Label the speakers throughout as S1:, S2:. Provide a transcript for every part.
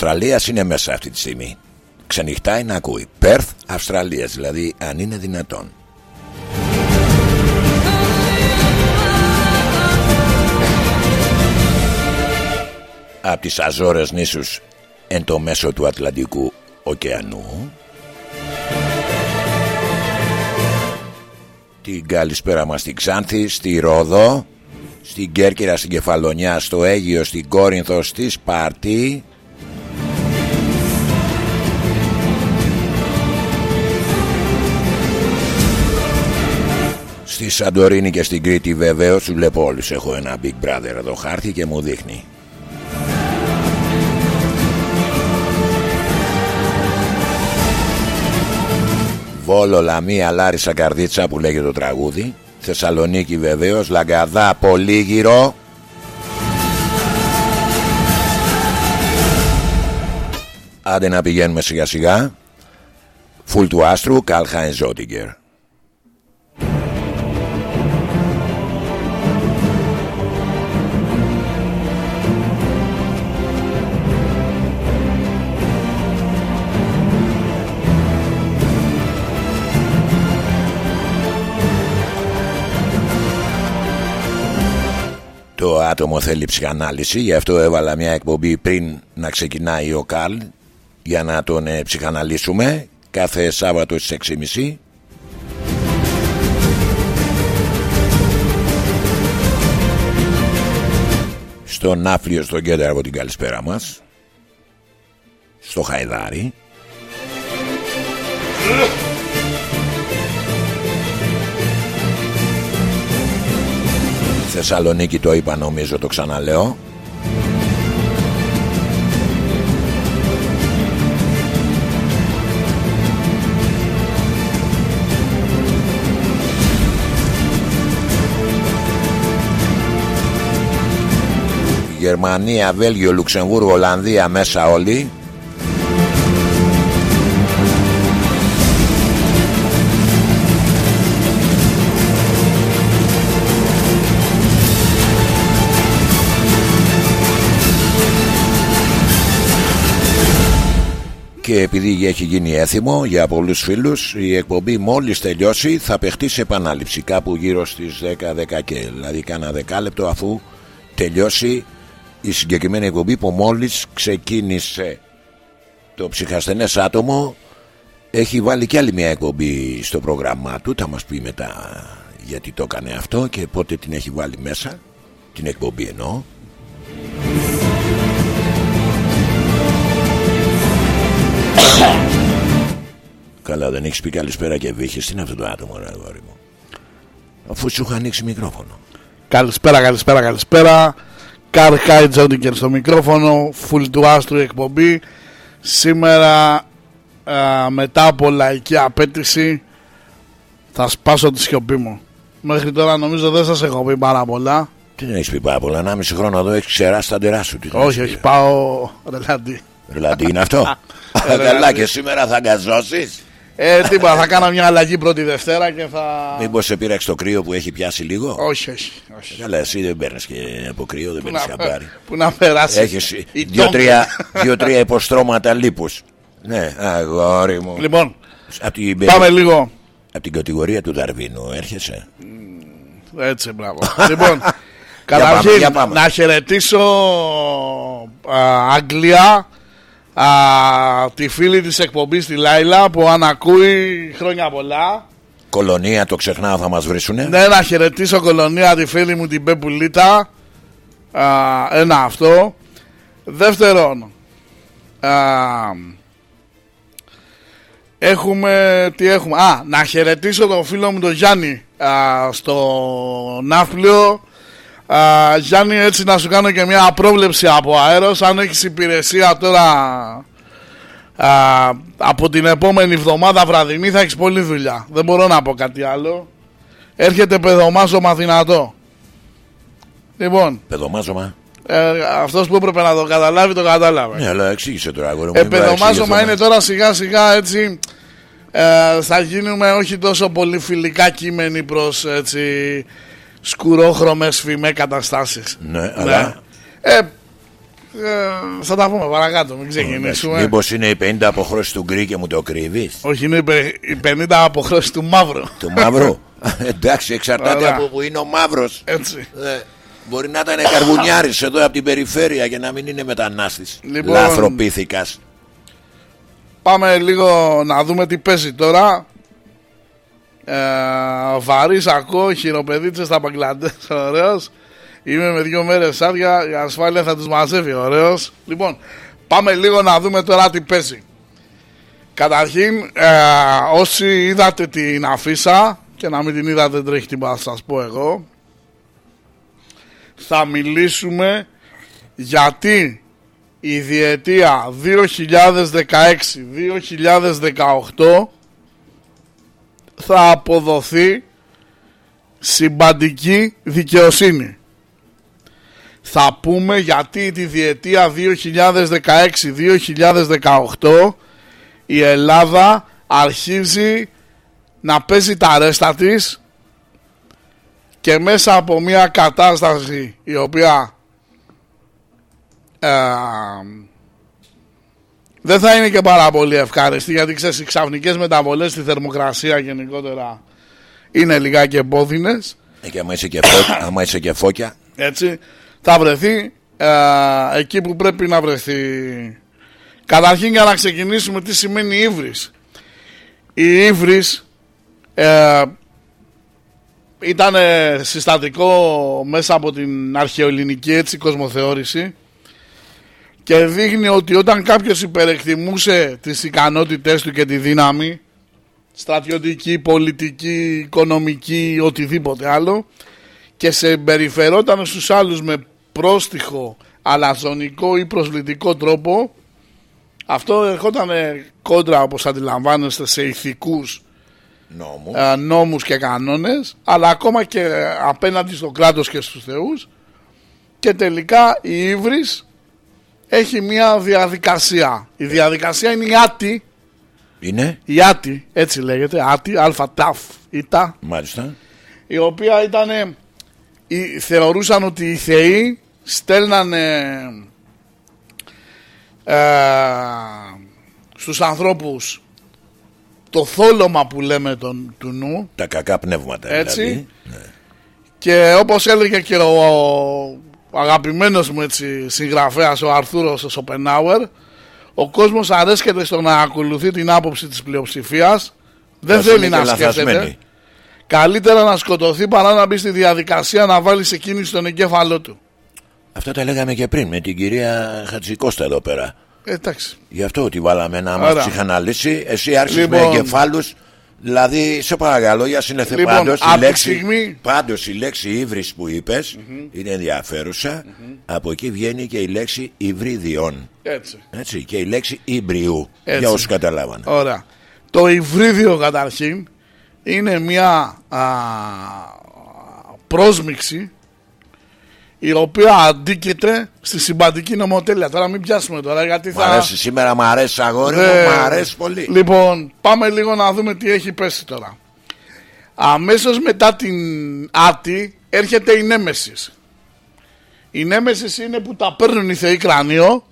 S1: Αυστραλίας είναι μέσα αυτή τη στιγμή. Ξενυχτάει να ακούει. Perth Αυστραλίας, δηλαδή αν είναι δυνατόν. Από τις Αζόρες νήσους εν το μέσο του Ατλαντικού ωκεανού την καλησπέρα μας στη Ξάνθη, στη Ρόδο στην Κέρκυρα, στην Κεφαλονιά, στο Αίγιο, στην Κόρινθο, στη Σπάρτη Στη Σαντορίνη και στην Κρήτη βεβαίως του βλέπω όλους. Έχω ένα Big Brother εδώ χάρτη και μου δείχνει. Βόλο, Λαμία, Λάρισα, Καρδίτσα που λέγεται το τραγούδι. Θεσσαλονίκη βεβαίως Λαγκαδά, Πολύγυρο. Άντε να πηγαίνουμε σιγά σιγά Φουλ του Άστρου Καλχάιν Ζότιγκερ Το άτομο θέλει ψυχανάλυση Γι' αυτό έβαλα μια εκπομπή πριν να ξεκινάει ο Καλ Για να τον ε, ψυχαναλύσουμε Κάθε Σάββατο στις 6.30 Στο Νάφλιο στον κέντρο από την καλησπέρα μας Στο Χαϊδάρι Θεσσαλονίκη το είπα νομίζω το ξαναλέω. Γερμανία, Βέλγιο, Λουξεμβούργο, Ολλανδία μέσα όλοι και επειδή έχει γίνει έθιμο για πολλούς φίλους η εκπομπή μόλις τελειώσει θα παιχτεί σε επανάληψη κάπου γύρω στις 10-10 και δηλαδή κάνα δεκάλεπτο αφού τελειώσει η συγκεκριμένη εκπομπή που μόλις ξεκίνησε. Το ψυχασθενές άτομο έχει βάλει και άλλη μια εκπομπή στο πρόγραμμά του. Θα μας πει μετά γιατί το έκανε αυτό και πότε την έχει βάλει μέσα την εκπομπή εννοώ Καλά, δεν έχεις πει καλησπέρα και βύχε. Τι είναι αυτό το άτομο, ρε αγόρι μου; Αφού σου είχα ανοίξει μικρόφωνο.
S2: Καλησπέρα, καλησπέρα, καλησπέρα. Καρ Τζόντιγκερ στο μικρόφωνο. Φουλ του άστρου εκπομπή. Σήμερα α, μετά από λαϊκή απέτηση θα σπάσω τη σιωπή μου. Μέχρι τώρα νομίζω δεν σας έχω πει πάρα πολλά.
S1: Τι δεν έχεις πει πάρα πολλά. Ένα μισή χρόνο εδώ έχεις ξεράσει τα ντερά σου.
S2: όχι, όχι, πάω ρελαντί.
S1: Ρελαντί είναι αυτό; Καλά και σήμερα θα γκαζώσει.
S2: Ε, τίποτα, θα κάνω μια αλλαγή πρώτη Δευτέρα και θα.
S1: Μήπως σε πήραξε το κρύο που έχει πιάσει λίγο;
S2: Όχι, όχι. όχι.
S1: Καλά, εσύ δεν παίρνεις και από κρύο, δεν παίρνεις χαμπάρι.
S2: Που να περάσει.
S1: Έχεις δύο-τρία δύο, υποστρώματα λίπους. Ναι, αγόρι μου.
S2: Λοιπόν,
S1: από την,
S2: πάμε λίγο.
S1: Από την κατηγορία του Δαρβίνου έρχεσαι;
S2: Έτσι, μπράβο. λοιπόν, καταρχήν να χαιρετήσω α, Αγγλία α, τη φίλη της εκπομπής τη Λάιλα που αν ακούει χρόνια πολλά.
S1: Κολονία το ξεχνάω θα μας βρίσουνε.
S2: Ναι να χαιρετήσω κολονία τη φίλη μου την Πεπουλίτα α, Ένα αυτό. Δεύτερον α, Έχουμε Τι έχουμε Α να χαιρετήσω τον φίλο μου τον Γιάννη α, Στο Ναύπλιο Α, Γιάννη έτσι να σου κάνω και μια απρόβλεψη από αέρος. Αν έχεις υπηρεσία τώρα α, Από την επόμενη εβδομάδα βραδινή θα έχεις πολλή δουλειά. Δεν μπορώ να πω κάτι άλλο. Έρχεται παιδομάζωμα δυνατό. Λοιπόν.
S1: Παιδομάζωμα.
S2: Ε, Αυτός που έπρεπε να το καταλάβει το κατάλαβε.
S1: Ναι αλλά εξήγησε τώρα
S2: ε, Παιδομάζωμα είναι τώρα σιγά σιγά έτσι ε, Θα γίνουμε όχι τόσο πολύ φιλικά κείμενοι προς έτσι σκουρόχρωμες φημέ καταστάσεις
S1: Ναι, αλλά
S2: ε, Ε, θα τα πούμε παρακάτω, μην ξεκινήσουμε.
S1: Μήπως είναι η 50 αποχρώσεις του γκρι και μου το κρύβεις;
S2: Όχι, είναι η 50 αποχρώσεις του μαύρου.
S1: Του μαύρου; Εντάξει, εξαρτάται
S2: Ωραία.
S1: από που είναι ο μαύρος.
S2: Έτσι.
S1: Μπορεί να ήταν καρβουνιάρης εδώ από την περιφέρεια και να μην είναι μετανάστης.
S2: Λοιπόν-
S1: Λαθροπήθηκα.
S2: Πάμε λίγο να δούμε τι παίζει τώρα. Ε, βαρύς ακούω, χειροπεδίτσες στα Μπαγκλαντές, ωραίος. Είμαι με δύο μέρες άδεια, η ασφάλεια θα τους μαζεύει, ωραίος. Λοιπόν, πάμε λίγο να δούμε τώρα τι παίζει. Καταρχήν, ε, όσοι είδατε την αφίσα και να μην την είδατε δεν τρέχει τίποτα να σας πω εγώ θα μιλήσουμε γιατί η διετία 2016-2018 θα αποδοθεί συμπαντική δικαιοσύνη. Θα πούμε γιατί τη διετία 2016-2018 η Ελλάδα αρχίζει να παίζει τα ρέστα της και μέσα από μια κατάσταση η οποία ε, δεν θα είναι και πάρα πολύ ευχάριστη γιατί ξέρεις οι ξαφνικές μεταβολές στη θερμοκρασία γενικότερα είναι λιγάκι εμπόδινες
S1: Ε, και άμα είσαι και, φω... άμα είσαι και φώκια,
S2: έτσι θα βρεθεί ε, εκεί που πρέπει να βρεθεί. Καταρχήν για να ξεκινήσουμε τι σημαίνει ύβρις. Η ύβρις ε, ήταν συστατικό μέσα από την αρχαιοελληνική έτσι κοσμοθεώρηση και δείχνει ότι όταν κάποιος υπερεκτιμούσε τις ικανότητες του και τη δύναμη στρατιωτική, πολιτική, οικονομική, οτιδήποτε άλλο και σε περιφερόταν στους άλλους με πρόστιχο, αλαζονικό ή προσβλητικό τρόπο αυτό ερχόταν κόντρα όπως αντιλαμβάνεστε σε ηθικούς
S1: νόμους.
S2: ε, νόμους και κανόνες αλλά ακόμα και ε, απέναντι στο κράτος και στους θεούς και τελικά η Ήβρις έχει μια διαδικασία η διαδικασία είναι η άτη
S1: Είναι,
S2: η άτη έτσι λέγεται άτη αλφα ταφ ήτα
S1: μάλιστα.
S2: η οποία ήταν θεωρούσαν ότι οι θεοί στέλνανε ε, στους ανθρώπους το θόλωμα που λέμε τον, του νου
S1: Τα κακά πνεύματα.
S2: Έτσι.
S1: Δηλαδή.
S2: και όπως έλεγε και ο, ο αγαπημένος μου έτσι, συγγραφέας ο Αρθούρος ο Σοπενάουερ ο κόσμος αρέσκεται στο να ακολουθεί την άποψη της πλειοψηφίας δεν
S1: Ας
S2: θέλει
S1: είναι
S2: να
S1: και
S2: σκέφτεται
S1: λαθασμένοι.
S2: Καλύτερα να σκοτωθεί παρά να μπει στη διαδικασία να βάλει σε κίνηση τον εγκέφαλό του.
S1: Αυτά τα λέγαμε και πριν με την κυρία Χατζικώστα εδώ πέρα.
S2: Ε, εντάξει.
S1: Γι' αυτό ότι βάλαμε να μας
S2: Ωραία.
S1: ψυχαναλύσει. Εσύ άρχισες με
S2: Λοιπόν.
S1: εγκεφάλους. Δηλαδή, σε παρακαλώ, για συνεθε
S2: Λοιπόν,
S1: πάντως,
S2: από
S1: η
S2: τη
S1: λέξη,
S2: στιγμή-
S1: πάντως η λέξη ύβρις που είπες είναι ενδιαφέρουσα. Από εκεί βγαίνει και η λέξη υβρίδιον.
S2: Έτσι.
S1: Έτσι, και η λέξη ύμπριου.
S2: Έτσι.
S1: Για όσους καταλάβανε.
S2: Ωραία. Το υβρίδιο καταρχήν είναι μια α, πρόσμιξη η οποία αντίκειται στη συμπαντική νομοτέλεια. Τώρα μην πιάσουμε τώρα γιατί
S1: Μ'
S2: θα...
S1: αρέσει σήμερα, μ' αρέσει αγόρι μου,
S2: Ε,
S1: μ' αρέσει πολύ.
S2: Λοιπόν, πάμε λίγο να δούμε τι έχει πέσει τώρα. Αμέσως μετά την Άτη έρχεται η Νέμεσης. Η Νέμεσης είναι που τα παίρνουν οι θεοί κρανίο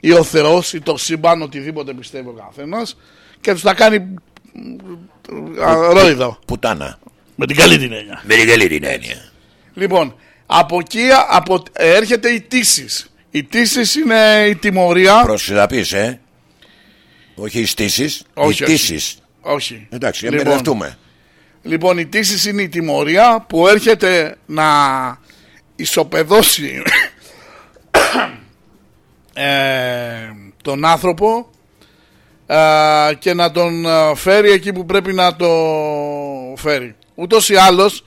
S2: ή ο Θεός ή το σύμπαν, οτιδήποτε πιστεύει ο καθένας και τους τα κάνει μ, α, ρόιδο.
S1: Πουτάνα.
S2: Με την καλή την έννοια.
S1: Με την καλή την έννοια.
S2: Λοιπόν, από εκεί από, ε, έρχεται η τύσης. Η τύσης είναι η τιμωρία.
S1: Προσυδαπείς, ε. Όχι οι στήσεις, οι
S2: Όχι, όχι.
S1: τήσεις.
S2: Όχι.
S1: Εντάξει,
S2: Λοιπόν,
S1: εμπερδευτούμε.
S2: Λοιπόν, η τύση είναι η τιμωρία που έρχεται να ισοπεδώσει ε, τον άνθρωπο ε, και να τον ε, φέρει εκεί που πρέπει να το φέρει. Ούτως ή άλλως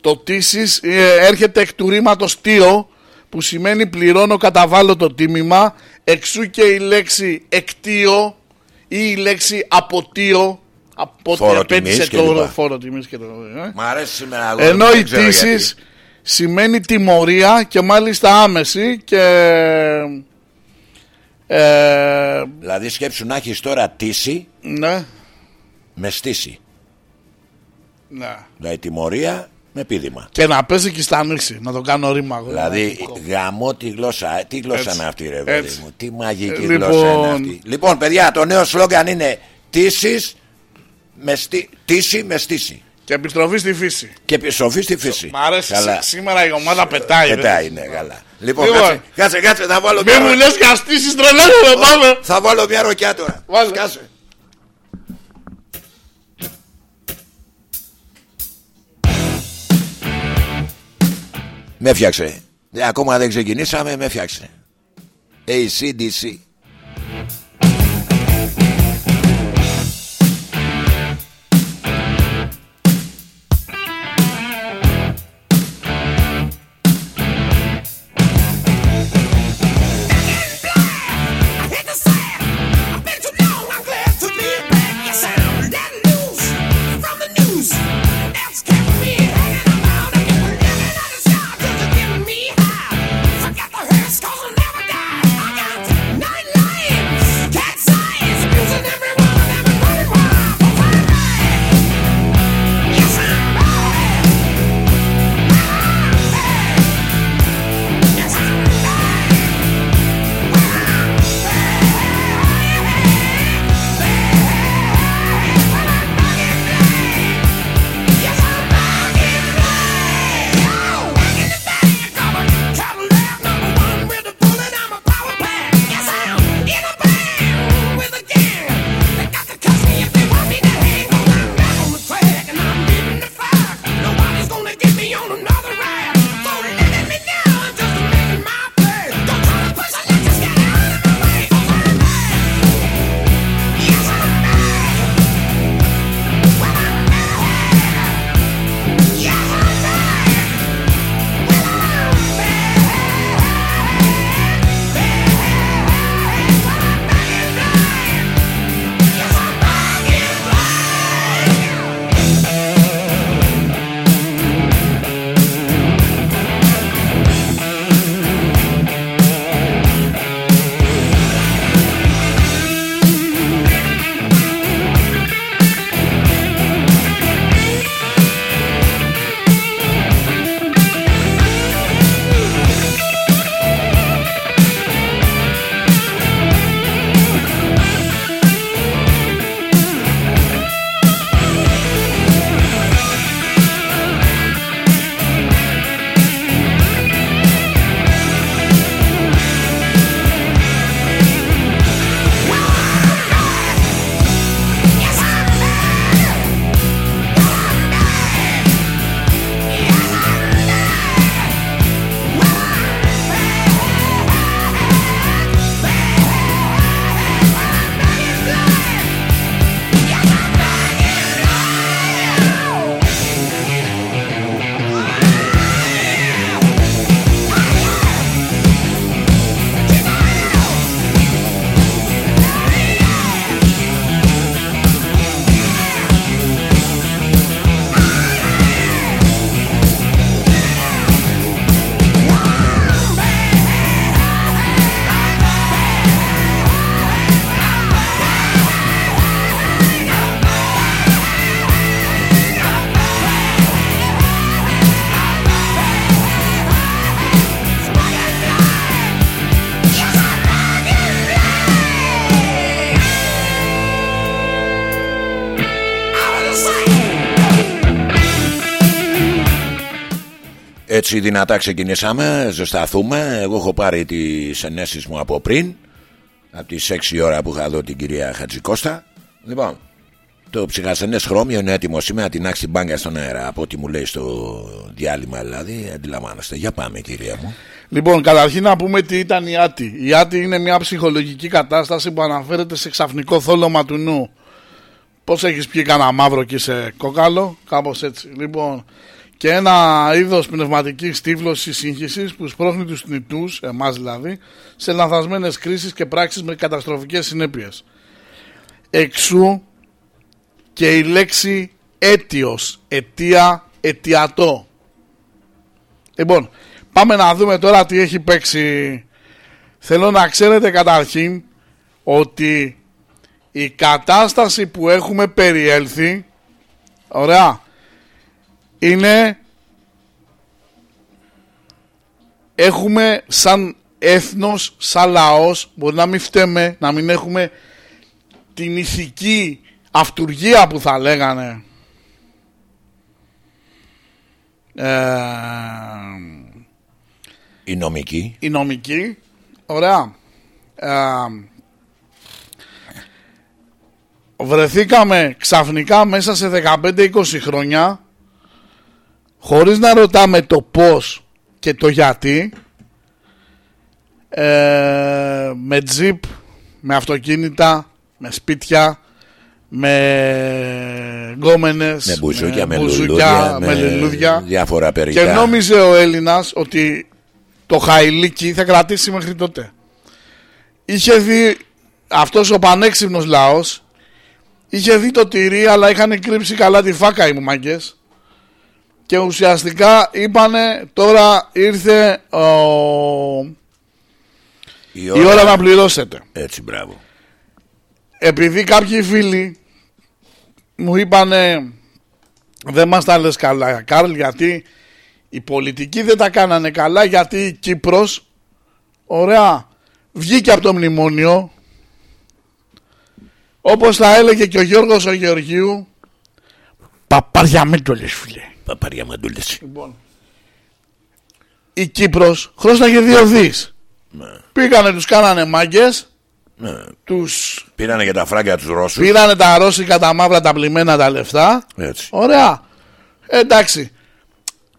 S2: το τύσις ε, έρχεται εκ του ρήματος τίο που σημαίνει πληρώνω καταβάλω το τίμημα εξού και η λέξη εκτίο ή η λέξη αποτίο από ό,τι
S1: Φόρο
S2: απέτησε
S1: τιμής και
S2: το
S1: λοιπά.
S2: φόρο τιμής και το... ε.
S1: Μ' αρέσει σήμερα αγόρι μου,
S2: Ενώ
S1: δεν
S2: η
S1: ξέρω γιατί.
S2: τύσης σημαίνει τιμωρία και μάλιστα άμεση και ε,
S1: Δηλαδή σκέψου να έχεις τώρα τύση
S2: ναι,
S1: με στήση.
S2: ναι,
S1: Δηλαδή τιμωρία
S3: Με πείδημα.
S2: Και να πέσει και στα νύχση, να το κάνω ρήμα. εγώ.
S3: Δηλαδή, γαμώ τη γλώσσα. Ε, Τι γλώσσα
S2: Έτσι.
S3: είναι αυτή, ρε παιδί
S2: Έτσι.
S3: μου. Τι μαγική
S2: Ε,
S3: γλώσσα
S2: λοιπόν.
S3: είναι αυτή. Λοιπόν, παιδιά, το νέο σλόγγαν είναι τύση με, στή... τύση με στήση.
S2: Και επιστροφή στη φύση.
S3: Και επιστροφή στη φύση.
S2: Μ' αρέσει.
S3: Καλά.
S2: σή- Σήμερα η ομάδα πετάει. ρε.
S3: Πετάει, ναι, καλά. Λοιπόν,
S2: Λοιπόν.
S3: κάτσε, κάτσε, κάτσε, θα βάλω
S2: Μην μου
S3: μια,
S2: λες και αστήσεις τρελαίνομαι, πάμε.
S3: θα βάλω μια ροκιά τώρα.
S2: Βάλε.
S3: Κάτσε. Με φτιάξε. Ε, Ακόμα δεν ξεκινήσαμε, με φτιάξε. ACDC. Έτσι δυνατά ξεκινήσαμε, ζεσταθούμε. Εγώ έχω πάρει τις ενέσεις μου από πριν, από τις 6 ώρα που είχα δω την κυρία Χατζικώστα. Λοιπόν, το ψυχασθενές χρώμιο είναι έτοιμο σήμερα να τεινάξει την μπάγκα στον αέρα. Από ό,τι μου λέει στο διάλειμμα δηλαδή, αντιλαμβάνεστε. Για πάμε κυρία μου.
S2: Λοιπόν, καταρχήν να πούμε τι ήταν η άτη. Η άτη είναι μια ψυχολογική κατάσταση που αναφέρεται σε ξαφνικό θόλωμα του νου. Πώς έχεις πιει κανένα μαύρο και σε κόκαλο, κάπως έτσι. Λοιπόν, και ένα είδος πνευματικής στίβλωσης σύγχυσης που σπρώχνει τους θνητού, εμάς δηλαδή, σε λανθασμένες κρίσεις και πράξεις με καταστροφικές συνέπειες. Εξού και η λέξη αίτιος, αιτία, αιτιατό. Λοιπόν, πάμε να δούμε τώρα τι έχει παίξει. Θέλω να ξέρετε καταρχήν ότι η κατάσταση που έχουμε περιέλθει, ωραία, είναι έχουμε σαν έθνος, σαν λαός, μπορεί να μην φταίμε, να μην έχουμε την ηθική αυτουργία που θα λέγανε ε,
S1: Η νομική.
S2: η νομική. Ωραία. Ε, βρεθήκαμε ξαφνικά μέσα σε 15-20 χρόνια χωρίς να ρωτάμε το πώς και το γιατί ε, με τζιπ, με αυτοκίνητα, με σπίτια, με γκόμενες,
S1: Με μπουζούκια, με,
S2: μπουζούκια,
S1: λουλούδια,
S2: με λουλούδια.
S1: διάφορα περιτά.
S2: Και νόμιζε ο Έλληνας ότι το χαϊλίκι θα κρατήσει μέχρι τότε. Είχε δει αυτός ο πανέξυπνος λαός είχε δει το τυρί αλλά είχαν κρύψει καλά τη φάκα οι μάγκες και ουσιαστικά είπανε τώρα ήρθε ο...
S1: η,
S2: η ώρα να πληρώσετε.
S1: Έτσι, μπράβο.
S2: Επειδή κάποιοι φίλοι μου είπανε δεν μας τα λες καλά Κάρλ γιατί οι πολιτικοί δεν τα κάνανε καλά γιατί η Κύπρος ωραία βγήκε από το μνημόνιο όπως θα έλεγε και ο Γιώργος ο Γεωργίου παπάρια μην το λες φίλε
S1: Παπαριά μαντούλες.
S2: λοιπόν, η Κύπρος χρώσταγε δύο δις
S1: Ναι.
S2: πήγανε τους κάνανε μάγκες
S1: Ναι.
S2: τους
S1: Πήρανε και τα φράγκια τους Ρώσους.
S2: πήρανε τα ρώσικα τα μαύρα τα πλημμένα τα λεφτά
S1: Έτσι.
S2: Ωραία. Εντάξει.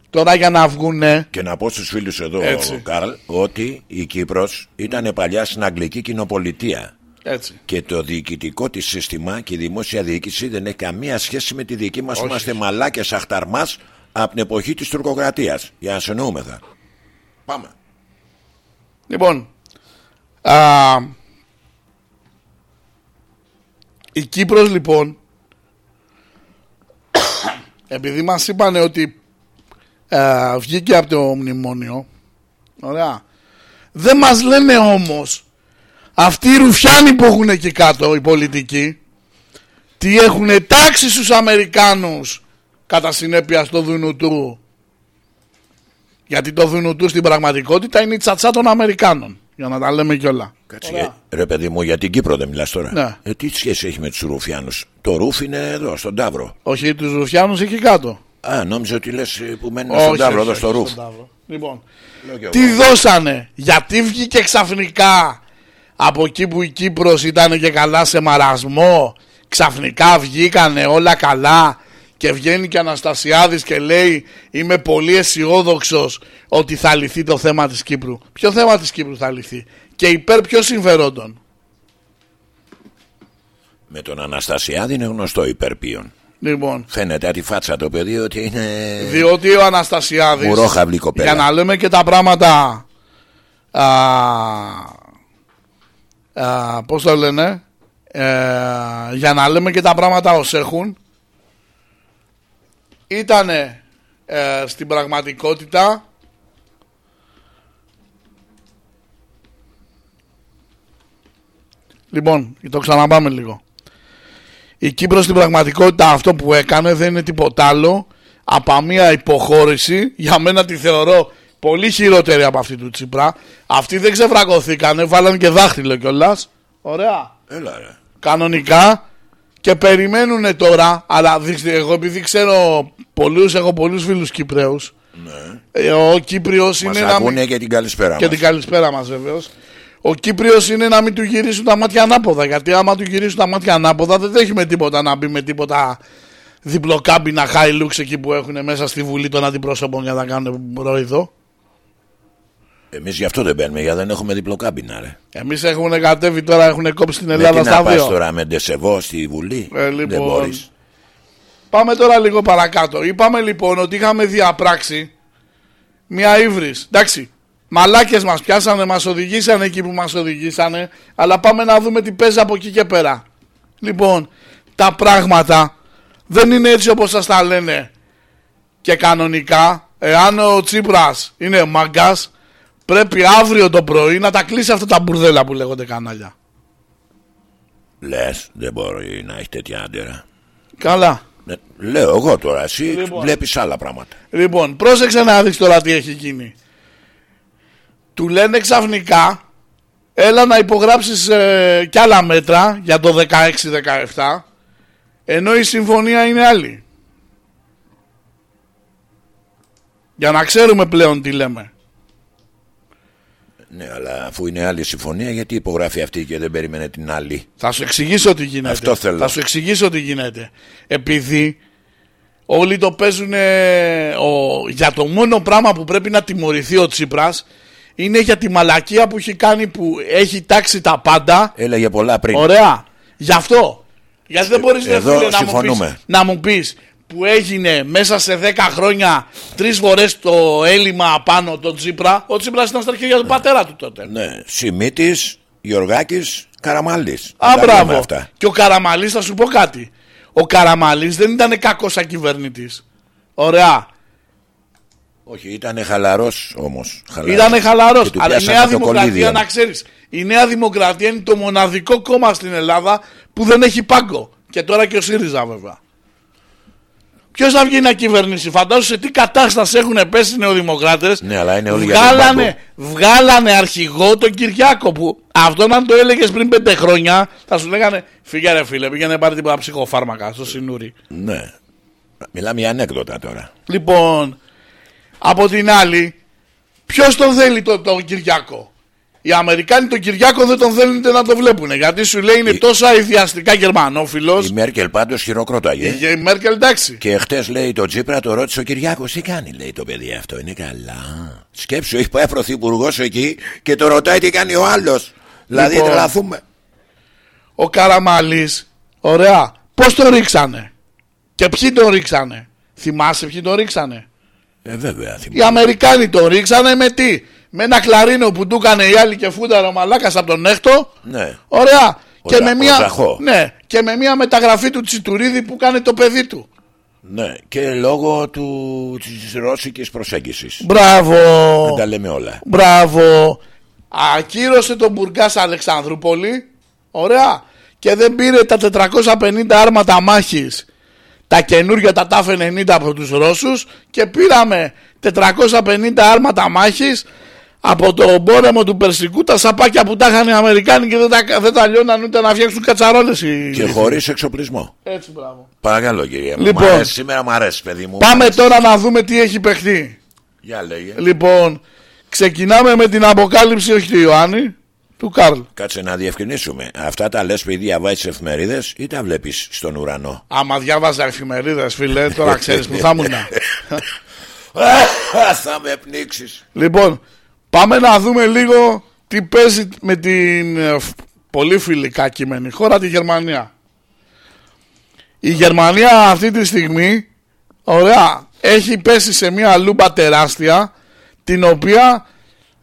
S2: Τώρα για να βγουνε.
S1: Και να πω στους φίλους εδώ,
S2: Έτσι.
S1: Καρλ, ότι η Κύπρος ήταν παλιά στην Αγγλική Κοινοπολιτεία.
S2: Έτσι.
S1: Και το διοικητικό της σύστημα και η δημόσια διοίκηση δεν έχει καμία σχέση με τη δική μας.
S2: Όχι.
S1: Είμαστε μαλάκες αχταρμάς από την εποχή της τουρκοκρατίας. Για να συνοούμεθα. Πάμε.
S2: Λοιπόν. Α, η Κύπρος λοιπόν επειδή μας είπανε ότι α, βγήκε από το μνημόνιο ωραία δεν μας λένε όμως αυτοί οι ρουφιάνοι που έχουν εκεί κάτω οι πολιτικοί τι έχουν τάξει στους Αμερικάνους κατά συνέπεια στο Δουνουτού γιατί το Δουνουτού στην πραγματικότητα είναι η τσατσά των Αμερικάνων για να τα λέμε κιόλα
S1: Κάτσε,
S2: Ωραία.
S1: ε, ρε παιδί μου, για την Κύπρο δεν μιλάς τώρα.
S2: Ναι.
S1: Ε, τι σχέση έχει με τους Ρουφιάνους; Το ρούφ είναι εδώ, στον Ταύρο.
S2: όχι τους ρουφιάνους εκεί κάτω
S1: Α, νόμιζα ότι λες ε, που μένουν στον Ταύρο, εδώ
S2: όχι,
S1: στο
S2: όχι,
S1: ρούφ.
S2: στον Ταύρο. Λοιπόν,
S1: Λέω κι εγώ.
S2: τι δώσανε, γιατί βγήκε ξαφνικά από εκεί που η Κύπρος ήταν και καλά σε μαρασμό, ξαφνικά βγήκανε όλα καλά και βγαίνει και ο Αναστασιάδης και λέει είμαι πολύ αισιόδοξος ότι θα λυθεί το θέμα της Κύπρου. Ποιο θέμα της Κύπρου θα λυθεί και υπέρ ποιος συμφερόντων;
S1: Με τον Αναστασιάδη είναι γνωστό υπερπίον.
S2: Λοιπόν,
S1: Φαίνεται από τη φάτσα το παιδί ότι είναι.
S2: διότι ο Αναστασιάδης
S1: Μουρόχαυλη κοπέλα.
S2: για να λέμε και τα πράγματα α, α, πώς το λένε ε, για να λέμε και τα πράγματα ως έχουν ήτανε ε, στην πραγματικότητα λοιπόν το ξαναπάμε λίγο η Κύπρος στην πραγματικότητα αυτό που έκανε δεν είναι τίποτα άλλο από μια υποχώρηση. Για μένα τη θεωρώ πολύ χειρότερη από αυτή του Τσίπρα. Αυτοί δεν ξεβρακωθήκανε, βάλαν και δάχτυλο κιόλας. Ωραία.
S1: Έλα, ρε.
S2: Κανονικά και περιμένουν τώρα. Αλλά δείξτε, εγώ επειδή ξέρω πολλούς, έχω πολλούς φίλους Κυπρέους. Ε, Ο Κύπριος
S1: Μας
S2: είναι να μην...
S1: ακούνε και την καλησπέρα
S2: Και
S1: μας.
S2: την καλησπέρα μας βεβαίως Ο Κύπριος είναι να μην του γυρίσουν τα μάτια ανάποδα. Γιατί άμα του γυρίσουν τα μάτια ανάποδα, δεν έχει με τίποτα να μπει με τίποτα διπλοκάμπινα high looks εκεί που έχουν μέσα στη Βουλή των Αντιπρόσωπων για να κάνουν ρόιδο.
S1: Εμείς γι' αυτό δεν μπαίνουμε, γιατί δεν έχουμε διπλοκάμπινα, ρε.
S2: Εμείς έχουμε κατέβει τώρα, έχουν κόψει την
S1: Με
S2: Ελλάδα
S1: τι να
S2: στα
S1: πας
S2: δύο.
S1: τώρα με ντεσεβό στη Βουλή;
S2: Ε, λοιπόν.
S1: Δεν μπορείς.
S2: Πάμε τώρα λίγο παρακάτω. Είπαμε λοιπόν ότι είχαμε διαπράξει μια ύβρις. Εντάξει, μαλάκες μας πιάσανε, μας οδηγήσανε εκεί που μας οδηγήσανε, αλλά πάμε να δούμε τι παίζει από εκεί και πέρα. Λοιπόν, τα πράγματα δεν είναι έτσι όπως σας τα λένε και κανονικά εάν ο Τσίπρας είναι μάγκας πρέπει αύριο το πρωί να τα κλείσει αυτά τα μπουρδέλα που λέγονται κανάλια.
S1: Λες, δεν μπορεί να έχει τέτοια άντερα.
S2: Καλά.
S1: Ναι, λέω εγώ τώρα, εσύ
S2: Λοιπόν.
S1: βλέπεις άλλα πράγματα.
S2: Λοιπόν, πρόσεξε να δεις τώρα τι έχει γίνει. του λένε ξαφνικά έλα να υπογράψεις ε, κι άλλα μέτρα για το 16-17 ενώ η συμφωνία είναι άλλη. Για να ξέρουμε πλέον τι λέμε.
S1: Ναι, αλλά αφού είναι άλλη συμφωνία, γιατί υπογράφει αυτή και δεν περίμενε την άλλη;
S2: Θα σου εξηγήσω τι γίνεται.
S1: Αυτό θέλω.
S2: Θα σου εξηγήσω τι γίνεται. Επειδή όλοι το παίζουν για το μόνο πράγμα που πρέπει να τιμωρηθεί ο Τσίπρας είναι για τη μαλακία που έχει κάνει που έχει τάξει τα πάντα.
S1: Έλεγε πολλά πριν.
S2: Ωραία. Γι' αυτό. Γιατί δεν μπορείς ρε
S1: εδώ
S2: φίλε, να μου, πεις,
S1: συμφωνούμε.
S2: να μου πεις που έγινε μέσα σε 10 χρόνια τρεις φορές το έλλειμμα απάνω τον Τσίπρα. Ο Τσίπρας ήταν στα αρχαία του πατέρα του τότε.
S1: Ναι, Σιμίτης, Γιωργάκη, Καραμαλή.
S2: Α, μπράβο. Και ο Καραμαλή, θα σου πω κάτι. Ο Καραμαλή δεν ήταν κακός σαν κυβερνητής. Ωραία.
S1: Όχι, ήταν χαλαρός όμως.
S2: Ήταν χαλαρός. Αλλά η Νέα Δημοκρατία, να ξέρεις, η Νέα Δημοκρατία είναι το μοναδικό κόμμα στην Ελλάδα που δεν έχει πάγκο. Και τώρα και ο ΣΥΡΙΖΑ βέβαια. Ποιος θα βγει να κυβερνήσει, φαντάζομαι σε τι κατάσταση έχουν πέσει οι νεοδημοκράτες.
S1: Ναι, αλλά είναι όλοι για τον
S2: βγάλανε, βγάλανε αρχηγό τον Κυριάκο που αυτόν αν το έλεγες πριν πέντε χρόνια θα σου λέγανε Φύγε ρε φίλε, πήγαινε πάρει τίποτα ψυχοφάρμακα στο Σινούρι.
S1: Ναι. Μιλάμε για ανέκδοτα τώρα.
S2: Λοιπόν, από την άλλη, ποιος τον θέλει τον το Κυριάκο; Οι Αμερικάνοι τον Κυριάκο δεν τον θέλουν ούτε να το βλέπουν. Γιατί σου λέει είναι
S1: Η-
S2: τόσο αειδιαστικά γερμανόφιλος.
S1: Η Μέρκελ πάντως χειροκρόταγε.
S2: Η Μέρκελ εντάξει.
S1: Και χτες λέει το Τσίπρα, το ρώτησε ο Κυριάκος, τι κάνει, λέει το παιδί αυτό, είναι καλά. Σκέψου, έχει πάει πρωθυπουργός εκεί και το ρωτάει τι κάνει ο άλλος. Δηλαδή
S2: Λοιπόν.
S1: τρελαθούμε.
S2: Ο Καραμαλής, ωραία, πώς τον ρίξανε. Και ποιοι τον ρίξανε; Θυμάσαι ποιοι τον ρίξανε;
S1: Ε, βέβαια,
S2: Οι
S1: θυμάμαι.
S2: Αμερικάνοι τον ρίξανε με τι; Με ένα κλαρίνο που του έκανε οι άλλοι και φούνταρο ο μαλάκας από τον έκτο.
S1: Ναι.
S2: Ωραία.
S1: Ο
S2: και,
S1: Ζα-
S2: με
S1: ο
S2: μια,
S1: Ζαχό.
S2: ναι, και με μια μεταγραφή του Τσιτουρίδη που κάνει το παιδί του.
S1: ναι. Και λόγω του, της ρώσικης προσέγγισης.
S2: Μπράβο.
S1: Δεν τα λέμε όλα.
S2: Μπράβο. Ακύρωσε τον Μπουργκάς Αλεξανδρούπολη. Ωραία. Και δεν πήρε τα 450 άρματα μάχης. Τα καινούργια τα τάφε 90 από τους Ρώσους. Και πήραμε 450 άρματα μάχης από το πόλεμο του Περσικού τα σαπάκια που τα είχαν οι Αμερικάνοι και δεν τα, δεν τα λιώναν ούτε να φτιάξουν κατσαρόλες οι...
S1: Και χωρίς εξοπλισμό.
S2: Έτσι μπράβο.
S1: Παρακαλώ κύριε μου.
S2: Λοιπόν.
S1: Μ' αρέσει, σήμερα μου αρέσει παιδί μου.
S2: Πάμε τώρα να δούμε τι έχει παιχτεί.
S1: Για λέγε.
S2: Λοιπόν, ξεκινάμε με την αποκάλυψη όχι του Ιωάννη, του Καρλ.
S1: Κάτσε να διευκρινίσουμε. Αυτά τα λες επειδή διαβάζεις εφημερίδες ή τα βλέπεις στον ουρανό;
S2: Άμα διάβαζα εφημερίδες, φίλε, τώρα ξέρεις που θα ήμουν.
S1: Θα με πνίξεις.
S2: λοιπόν, πάμε να δούμε λίγο τι παίζει με την ε, φ- πολύ φιλικά κείμενη χώρα, τη Γερμανία. Η Γερμανία αυτή τη στιγμή, ωραία, έχει πέσει σε μια λούμπα τεράστια, την οποία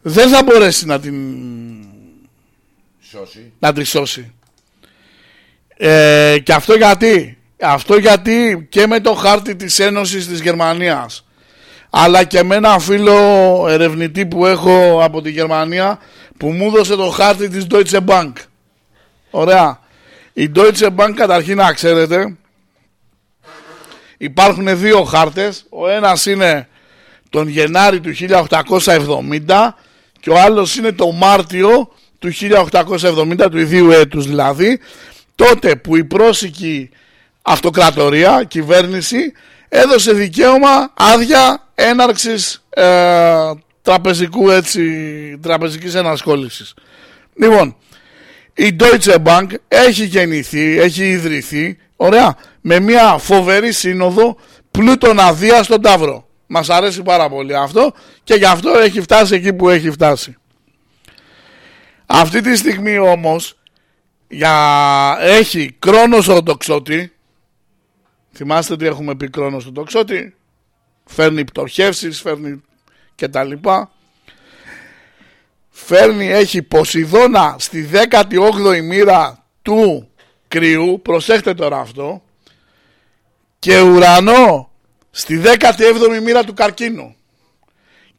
S2: δεν θα μπορέσει να την
S1: Σώσει.
S2: να τη σώσει. Ε, και αυτό γιατί. Αυτό γιατί και με το χάρτη της Ένωσης της Γερμανίας αλλά και με ένα φίλο ερευνητή που έχω από τη Γερμανία που μου έδωσε το χάρτη της Deutsche Bank. Ωραία. Η Deutsche Bank καταρχήν να ξέρετε υπάρχουν δύο χάρτες. Ο ένας είναι τον Γενάρη του 1870 και ο άλλος είναι το Μάρτιο του 1870 του ιδίου έτους δηλαδή τότε που η πρόσικη αυτοκρατορία, κυβέρνηση έδωσε δικαίωμα άδεια έναρξης ε, τραπεζικού έτσι, τραπεζικής ενασχόλησης. Λοιπόν, η Deutsche Bank έχει γεννηθεί, έχει ιδρυθεί, ωραία, με μια φοβερή σύνοδο πλούτων αδεία στον Ταύρο. Μας αρέσει πάρα πολύ αυτό και γι' αυτό έχει φτάσει εκεί που έχει φτάσει. Αυτή τη στιγμή όμως για... έχει κρόνος ορτοξότη θυμάστε τι έχουμε πει κρόνος ορτοξότη φέρνει πτωχεύσεις φέρνει και τα λοιπά. Φέρνει έχει Ποσειδώνα στη 18η μοίρα του κρυού. Προσέχτε τώρα αυτό. Και ουρανό στη 17η μοίρα του καρκίνου.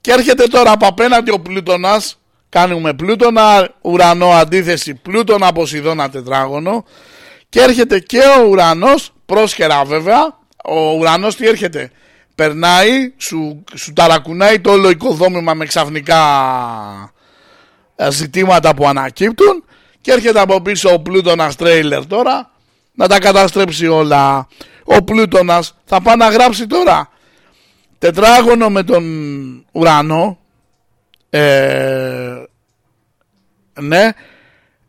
S2: Και έρχεται τώρα από απέναντι ο Πλούτονας. Κάνουμε πλούτονα ουρανό αντίθεση πλούτονα Ποσειδώνα τετράγωνο. Και έρχεται και ο ουρανός πρόσχερα βέβαια ο ουρανός τι έρχεται περνάει σου, σου ταρακουνάει το όλο οικοδόμημα με ξαφνικά ε, ζητήματα που ανακύπτουν και έρχεται από πίσω ο Πλούτονας τρέιλερ τώρα να τα καταστρέψει όλα. Ο Πλούτονας θα πάει να γράψει τώρα τετράγωνο με τον ουρανό ε, ναι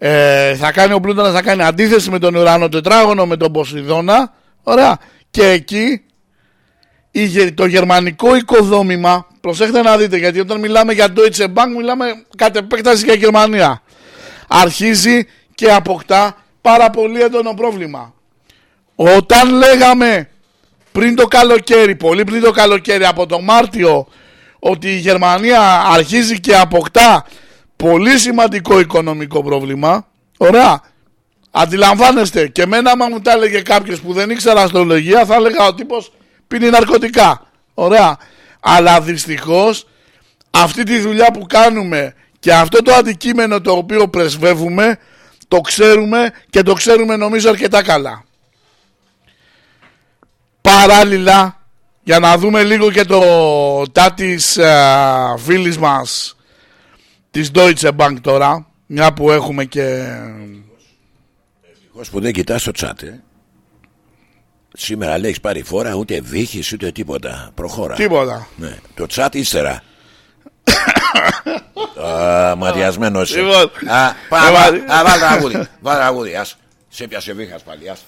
S2: ε, θα κάνει ο Πλούτονας θα κάνει αντίθεση με τον ουρανό τετράγωνο με τον Ποσειδώνα. Ωραία. Και εκεί η γε- το γερμανικό οικοδόμημα προσέχτε να δείτε γιατί όταν μιλάμε για Deutsche Bank μιλάμε κατ' επέκταση για Γερμανία. Αρχίζει και αποκτά πάρα πολύ έντονο πρόβλημα. Όταν λέγαμε πριν το καλοκαίρι, πολύ πριν το καλοκαίρι από το Μάρτιο ότι η Γερμανία αρχίζει και αποκτά πολύ σημαντικό οικονομικό πρόβλημα. Ωραία. Αντιλαμβάνεστε και εμένα άμα μου τα έλεγε κάποιος που δεν ήξερα αστρολογία θα έλεγα ο τύπος πίνει ναρκωτικά. Ωραία. Αλλά δυστυχώς αυτή τη δουλειά που κάνουμε και αυτό το αντικείμενο το οποίο πρεσβεύουμε το ξέρουμε και το ξέρουμε νομίζω αρκετά καλά. Παράλληλα για να δούμε λίγο και το τα της α, φίλης μας της Deutsche Bank τώρα μια που έχουμε και
S1: Ευτυχώς που δεν κοιτάς το τσάτ ε. Σήμερα λέει έχεις πάρει φόρα ούτε βύχης ούτε τίποτα Προχώρα
S2: τίποτα
S1: ναι. Το τσάτ ύστερα Α, Ματιασμένος είσαι.
S2: Λοιπόν.
S1: Α, πά,
S2: Ε,
S1: βά-
S2: μα-
S1: α, Βάλ τραγούδι Βάλ τραγούδι ας. Σε πιάσε βήχας πάλι ας.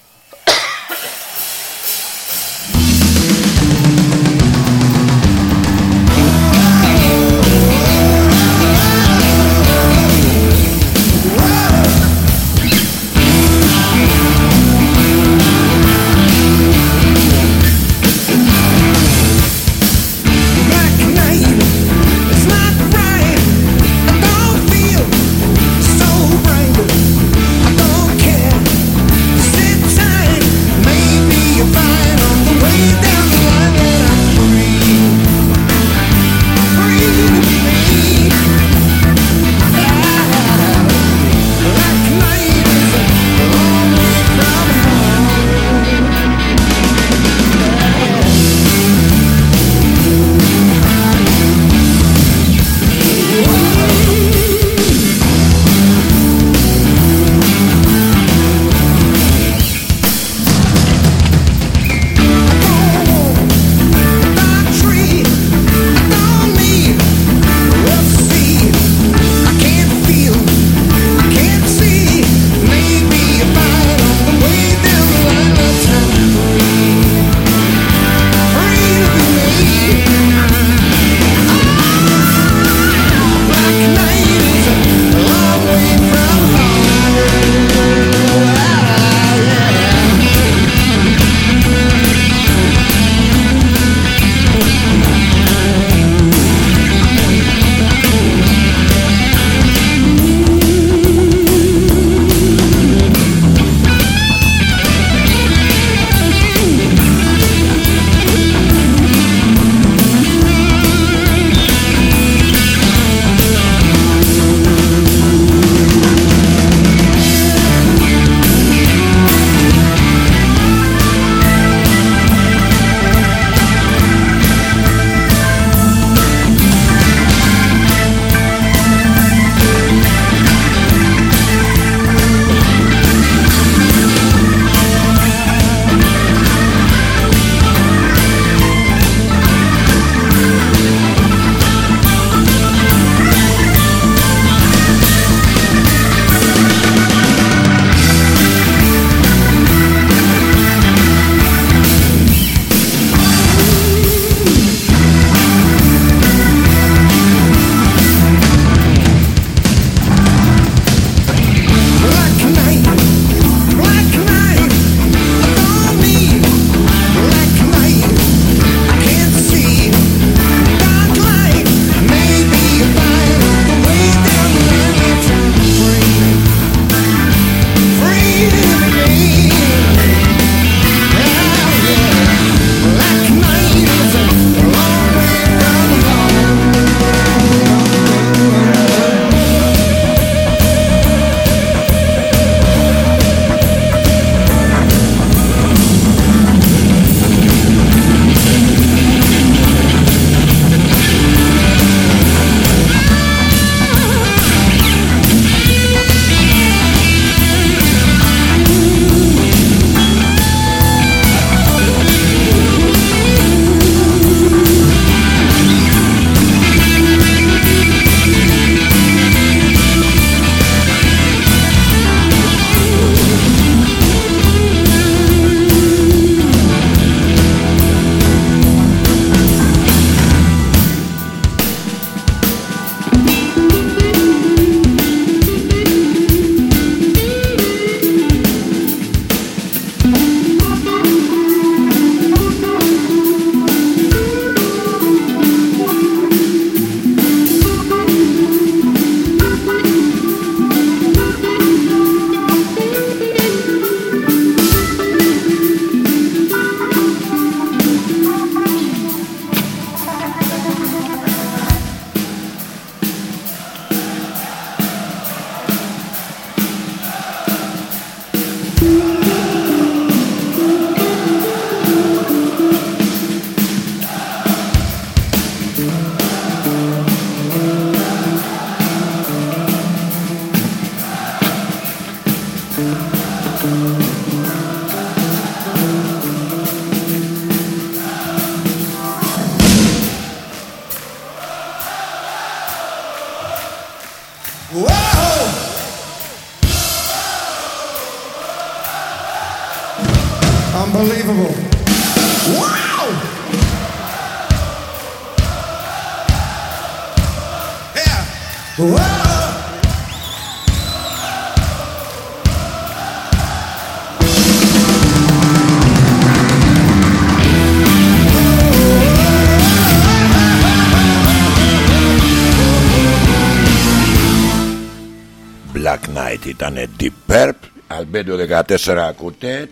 S1: Albedo14 ακούτε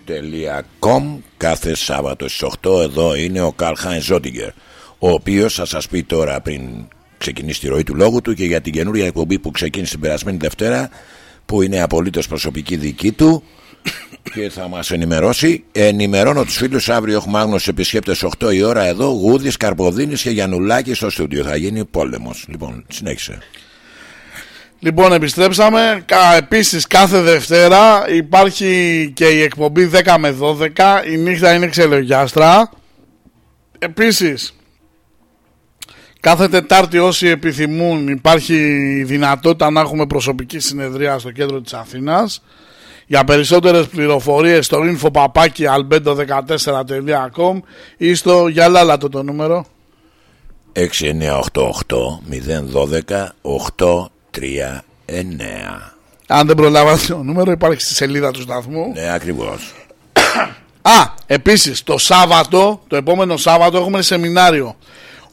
S1: .com κάθε Σάββατο στις 8 εδώ είναι ο Καρλ Χάιν Ζότιγκερ ο οποίος θα σας πει τώρα πριν ξεκινήσει τη ροή του λόγου του και για την καινούρια εκπομπή που ξεκίνησε την περασμένη Δευτέρα που είναι απολύτως προσωπική δική του και θα μας ενημερώσει. Ενημερώνω τους φίλους αύριο έχουμε άγνωσους επισκέπτες 8 η ώρα εδώ Γούδης, Καρποδίνης και Γιαννουλάκης στο στούντιο. Θα γίνει πόλεμος. Λοιπόν συνέχισε
S2: Λοιπόν, επιστρέψαμε. Κα, επίσης, κάθε Δευτέρα υπάρχει και η εκπομπή 10 με 12. Η νύχτα είναι ξελογιάστρα. Επίσης, κάθε Τετάρτη όσοι επιθυμούν υπάρχει η δυνατότητα να έχουμε προσωπική συνεδρία στο κέντρο της Αθήνας. Για περισσότερες πληροφορίες στο infopapaki albedo14.com ή στο γιαλάλατο το νούμερο.
S1: 6988 012 839
S2: Αν δεν προλάβατε το νούμερο υπάρχει στη σελίδα του σταθμού.
S1: Ναι ακριβώς
S2: Α, επίσης το Σάββατο, το επόμενο Σάββατο έχουμε σεμινάριο.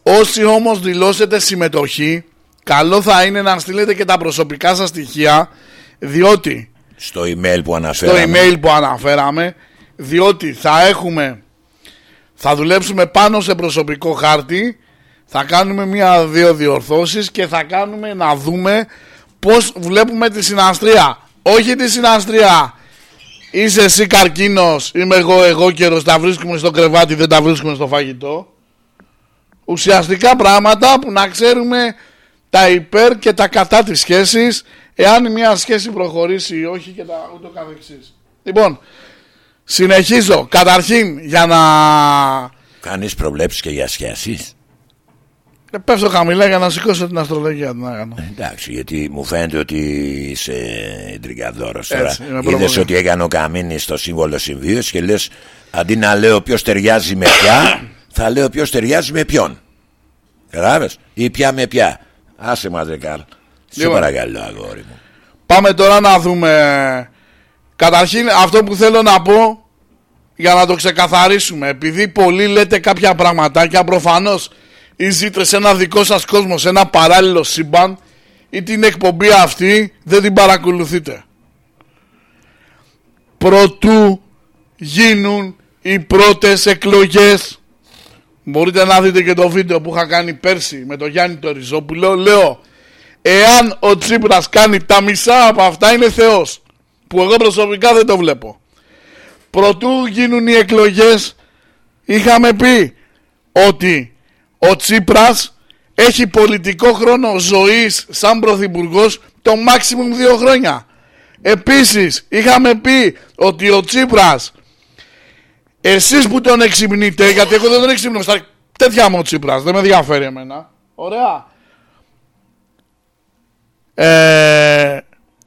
S2: Όσοι όμως δηλώσετε συμμετοχή, καλό θα είναι να στείλετε και τα προσωπικά σας στοιχεία, διότι
S1: Στο email που
S2: το
S1: αναφέραμε
S2: email που αναφέραμε, διότι θα έχουμε, θα δουλέψουμε πάνω σε προσωπικό χάρτη, θα κάνουμε μία-δύο διορθώσεις και θα κάνουμε να δούμε πώς βλέπουμε τη συναστρία. Όχι τη συναστρία. Είσαι εσύ καρκίνος, είμαι εγώ εγώ καιρος, τα βρίσκουμε στο κρεβάτι, δεν τα βρίσκουμε στο φαγητό. Ουσιαστικά πράγματα που να ξέρουμε τα υπέρ και τα κατά της σχέσης, εάν μια σχέση προχωρήσει ή όχι και τα ούτω καθεξής. Λοιπόν, συνεχίζω. Καταρχήν, για να
S1: Κάνεις προβλέψεις και για σχέσεις
S2: ε, πέφτω χαμηλά για να σηκώσω την αστρολογία του να κάνω.
S1: Εντάξει, γιατί μου φαίνεται ότι είσαι τριγκαδόρο τώρα.
S2: Έτσι, είμαι
S1: Είδες
S2: προβολή.
S1: ότι έκανε ο Καμίνη στο σύμβολο συμβίωση και λες αντί να λέω ποιος ταιριάζει με ποια, θα λέω ποιος ταιριάζει με ποιον. Κατάλαβες, ή πια με πια. Άσε μας, Δεκάλ. Σε
S2: Λοιπόν.
S1: παρακαλώ, αγόρι μου.
S2: Πάμε τώρα να δούμε. Καταρχήν αυτό που θέλω να πω για να το ξεκαθαρίσουμε. Επειδή πολλοί λέτε κάποια πραγματάκια προφανώς ή ζείτε σε ένα δικό σας κόσμο, σε ένα παράλληλο σύμπαν ή την εκπομπή αυτή δεν την παρακολουθείτε. Προτού γίνουν οι πρώτες εκλογές Μπορείτε να δείτε και το βίντεο που είχα κάνει πέρσι με τον Γιάννη το Ριζόπουλο. Λέω, εάν ο Τσίπρας κάνει τα μισά από αυτά είναι Θεός. Που εγώ προσωπικά δεν το βλέπω. Προτού γίνουν οι εκλογές είχαμε πει ότι ο Τσίπρας έχει πολιτικό χρόνο ζωής σαν πρωθυπουργός το maximum δύο χρόνια. Επίσης είχαμε πει ότι ο Τσίπρας εσείς που τον εξυμνείτε, γιατί εγώ δεν τον εξυμνώ στα τέτοια μου ο Τσίπρας, δεν με ενδιαφέρει εμένα. Ωραία. Ε,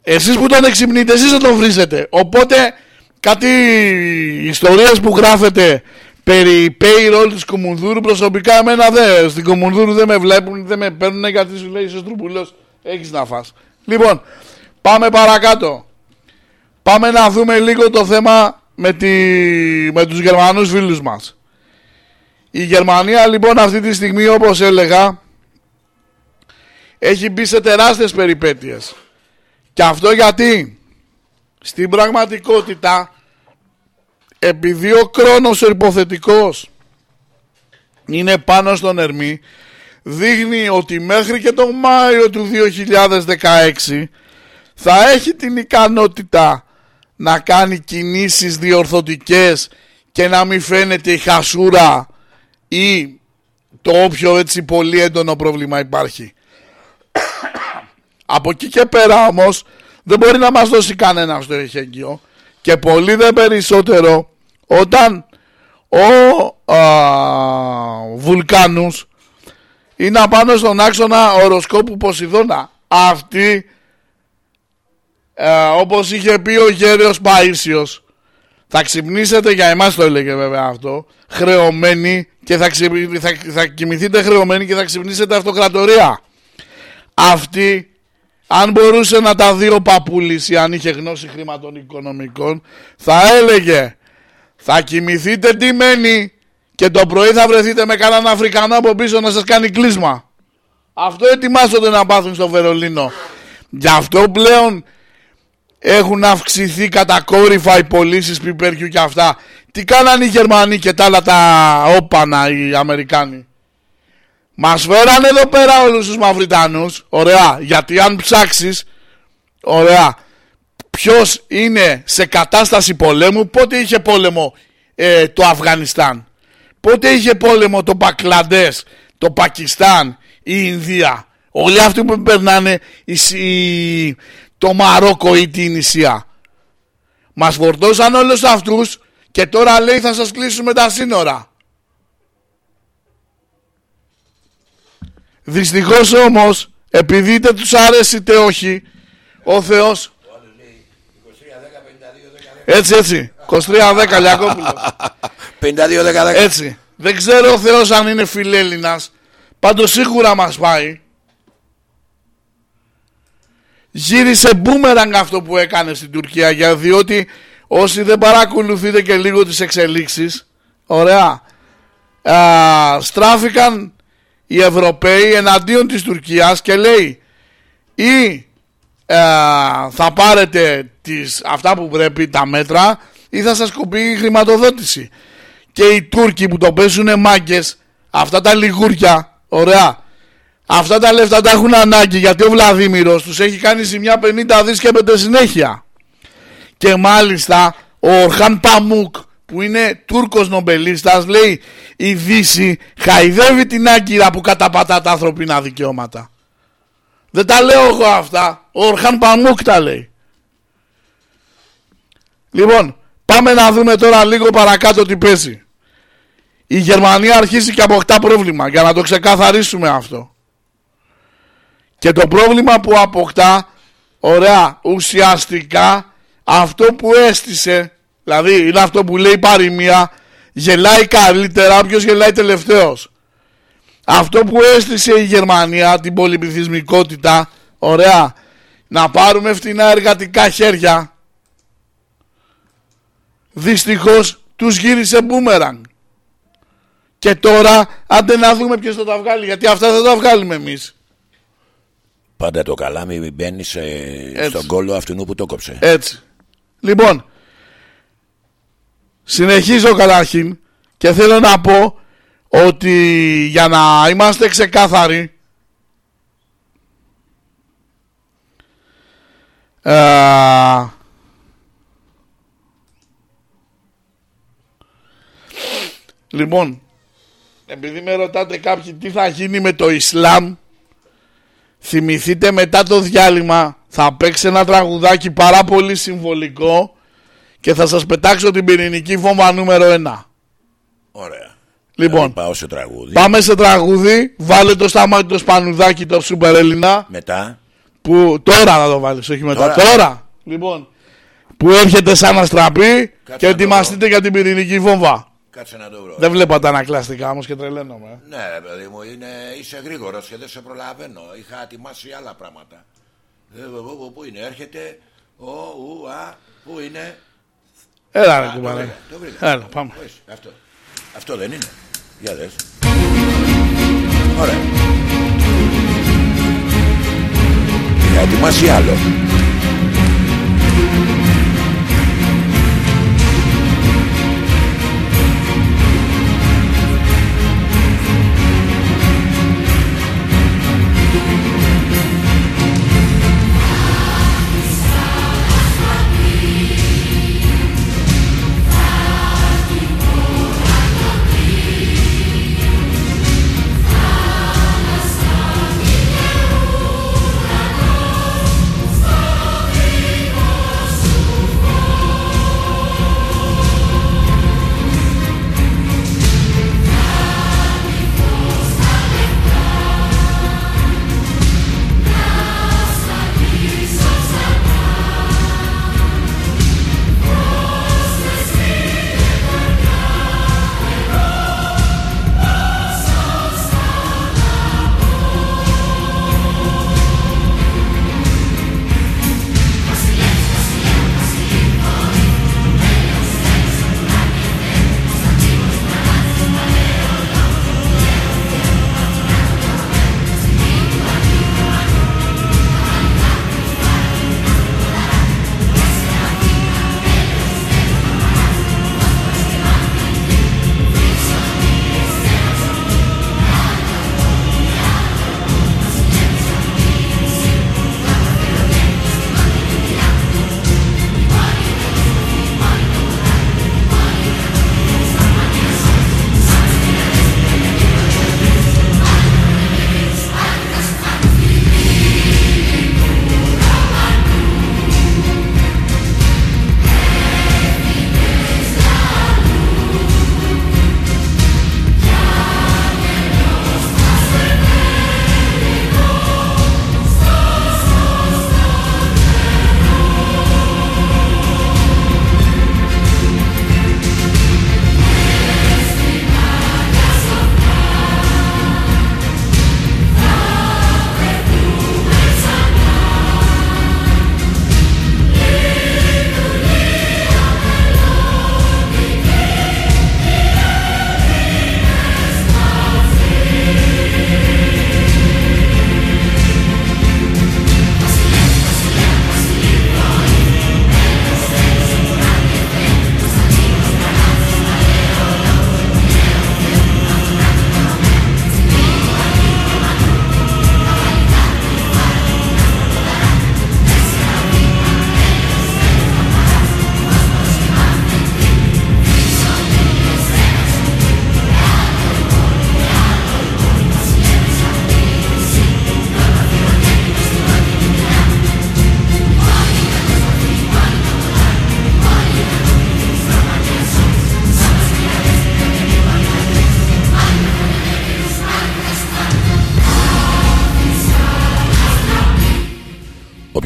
S2: εσείς που τον εξυμνείτε, εσείς θα τον βρίζετε. Οπότε κάτι ιστορίες που γράφετε περί payroll της Κομουνδούρου προσωπικά εμένα δεν. Στην Κομουνδούρου δεν με βλέπουν, δεν με παίρνουν γιατί σου λέει είσαι στρουπουλός, έχεις να φας. Λοιπόν, πάμε παρακάτω. Πάμε να δούμε λίγο το θέμα με, τη, με τους Γερμανούς φίλους μας. Η Γερμανία λοιπόν αυτή τη στιγμή όπως έλεγα έχει μπει σε τεράστιες περιπέτειες. Και αυτό γιατί στην πραγματικότητα επειδή ο χρόνος ο υποθετικός είναι πάνω στον Ερμή δείχνει ότι μέχρι και τον Μάιο του 2016 θα έχει την ικανότητα να κάνει κινήσεις διορθωτικές και να μην φαίνεται η χασούρα ή το όποιο έτσι πολύ έντονο πρόβλημα υπάρχει. Από εκεί και πέρα όμως δεν μπορεί να μας δώσει κανένα στο εχέγγυο και πολύ δε περισσότερο όταν ο α, Βουλκάνους είναι απάνω στον άξονα οροσκόπου Ποσειδώνα. Αυτή, ε, όπως είχε πει ο Γέριος Παΐσιος, Θα ξυπνήσετε, για εμάς το έλεγε βέβαια αυτό, χρεωμένοι και θα, ξυπ- θα, θα κοιμηθείτε χρεωμένοι και θα ξυπνήσετε αυτοκρατορία. Αυτή, αν μπορούσε να τα δει ο Παπούλης ή αν είχε γνώση χρήματων οικονομικών, θα έλεγε θα κοιμηθείτε ντυμένοι και το πρωί θα βρεθείτε με κανέναν Αφρικανό από πίσω να σας κάνει κλείσμα. Αυτό ετοιμάζονται να πάθουν στο Βερολίνο. Γι' αυτό πλέον έχουν αυξηθεί κατακόρυφα οι πωλήσεις πιπέριου και αυτά. Τι κάνανε οι Γερμανοί και τα άλλα τα όπανα οι Αμερικάνοι; Μας φέρανε εδώ πέρα όλους τους Μαυριτανούς. Ωραία. Γιατί αν ψάξεις, ωραία, ποιος είναι σε κατάσταση πολέμου, πότε είχε πόλεμο ε, το Αφγανιστάν; Πότε είχε πόλεμο το Πακλαντές, το Πακιστάν, η Ινδία; Όλοι αυτοί που περνάνε η, Σ- η- το Μαρόκο ή την Ισία. Μας φορτώσαν όλους αυτούς και τώρα λέει θα σας κλείσουμε τα σύνορα. Δυστυχώς όμως, επειδή είτε τους αρέσει είτε όχι, ο Θεός... Έτσι, έτσι. 23-10 Λιακόπουλος.
S1: 52-10.
S2: Έτσι. Δεν ξέρω ο Θεός αν είναι φιλέλληνας. Πάντως σίγουρα μας πάει. Γύρισε μπούμεραγκ αυτό που έκανες στην Τουρκία για διότι όσοι δεν παρακολουθείτε και λίγο τις εξελίξεις ωραία α, στράφηκαν οι Ευρωπαίοι εναντίον της Τουρκίας και λέει ή α, θα πάρετε τις, αυτά που πρέπει τα μέτρα ή θα σας κοπεί η χρηματοδότηση και οι Τούρκοι που το παίζουν μάγκες αυτά τα λιγούρια ωραία αυτά τα λεφτά τα έχουν ανάγκη γιατί ο Βλαδίμηρος τους έχει κάνει ζημιά 50 δις και πέντε συνέχεια. Και μάλιστα ο Ορχάν Παμούκ που είναι Τούρκος νομπελίστας λέει η Δύση χαϊδεύει την Άγκυρα που καταπατά τα ανθρωπίνα δικαιώματα δεν τα λέω εγώ αυτά ο Ορχάν Παμούκ τα λέει Λοιπόν, πάμε να δούμε τώρα λίγο παρακάτω τι παίζει. Η Γερμανία αρχίζει και αποκτά πρόβλημα για να το ξεκαθαρίσουμε αυτό. Και το πρόβλημα που αποκτά, ωραία, ουσιαστικά αυτό που έστησε, δηλαδή είναι αυτό που λέει η παροιμία, γελάει καλύτερα όποιος γελάει τελευταίος. Αυτό που έστησε η Γερμανία, την πολυπληθυσμικότητα, ωραία, να πάρουμε φτηνά εργατικά χέρια, δυστυχώς τους γύρισε μπούμερανγκ. Και τώρα άντε να δούμε ποιος θα τα βγάλει γιατί αυτά δεν τα βγάλουμε εμείς.
S1: Πάντα το καλάμι μπαίνεις σε, στον κόλλο αυτού που το κόψε.
S2: Έτσι. Λοιπόν, συνεχίζω καταρχήν και θέλω να πω ότι για να είμαστε ξεκάθαροι ε, λοιπόν επειδή με ρωτάτε κάποιοι τι θα γίνει με το Ισλάμ θυμηθείτε μετά το διάλειμμα θα παίξει ένα τραγουδάκι πάρα πολύ συμβολικό και θα σας πετάξω την πυρηνική βόμβα νούμερο 1.
S1: Ωραία.
S2: Λοιπόν,
S1: Δηλαδή πάω σε τραγούδι.
S2: πάμε σε τραγούδι, βάλε το σταμάτη το σπανουδάκι το Σούπερ Έλληνα
S1: Μετά.
S2: που τώρα να το βάλεις, όχι μετά,
S1: Τώρα.
S2: τώρα, λοιπόν, που έρχεται σαν αστραπή και
S1: να το
S2: ετοιμαστείτε για την πυρηνική βόμβα.
S1: Κάτσε να το βρω.
S2: Δεν βλέπω τα ανακλαστικά όμως και τρελαίνομαι. ε.
S1: Ναι, ρε παιδί μου, είναι, είσαι γρήγορος και δεν σε προλαβαίνω. Είχα ετοιμάσει άλλα πράγματα. Ε, πού- πού- Πού είναι, έρχεται. Ο, ου, α, πού είναι;
S2: Έλα
S1: Α,
S2: ρε
S1: το
S2: κουμπάρε.
S1: βρήκα, το βρήκα.
S2: Έλα, πάμε.
S1: Ορίστε, Αυτό. Αυτό δεν είναι. Για δες. Ωραία. Είχα ετοιμάσει άλλο.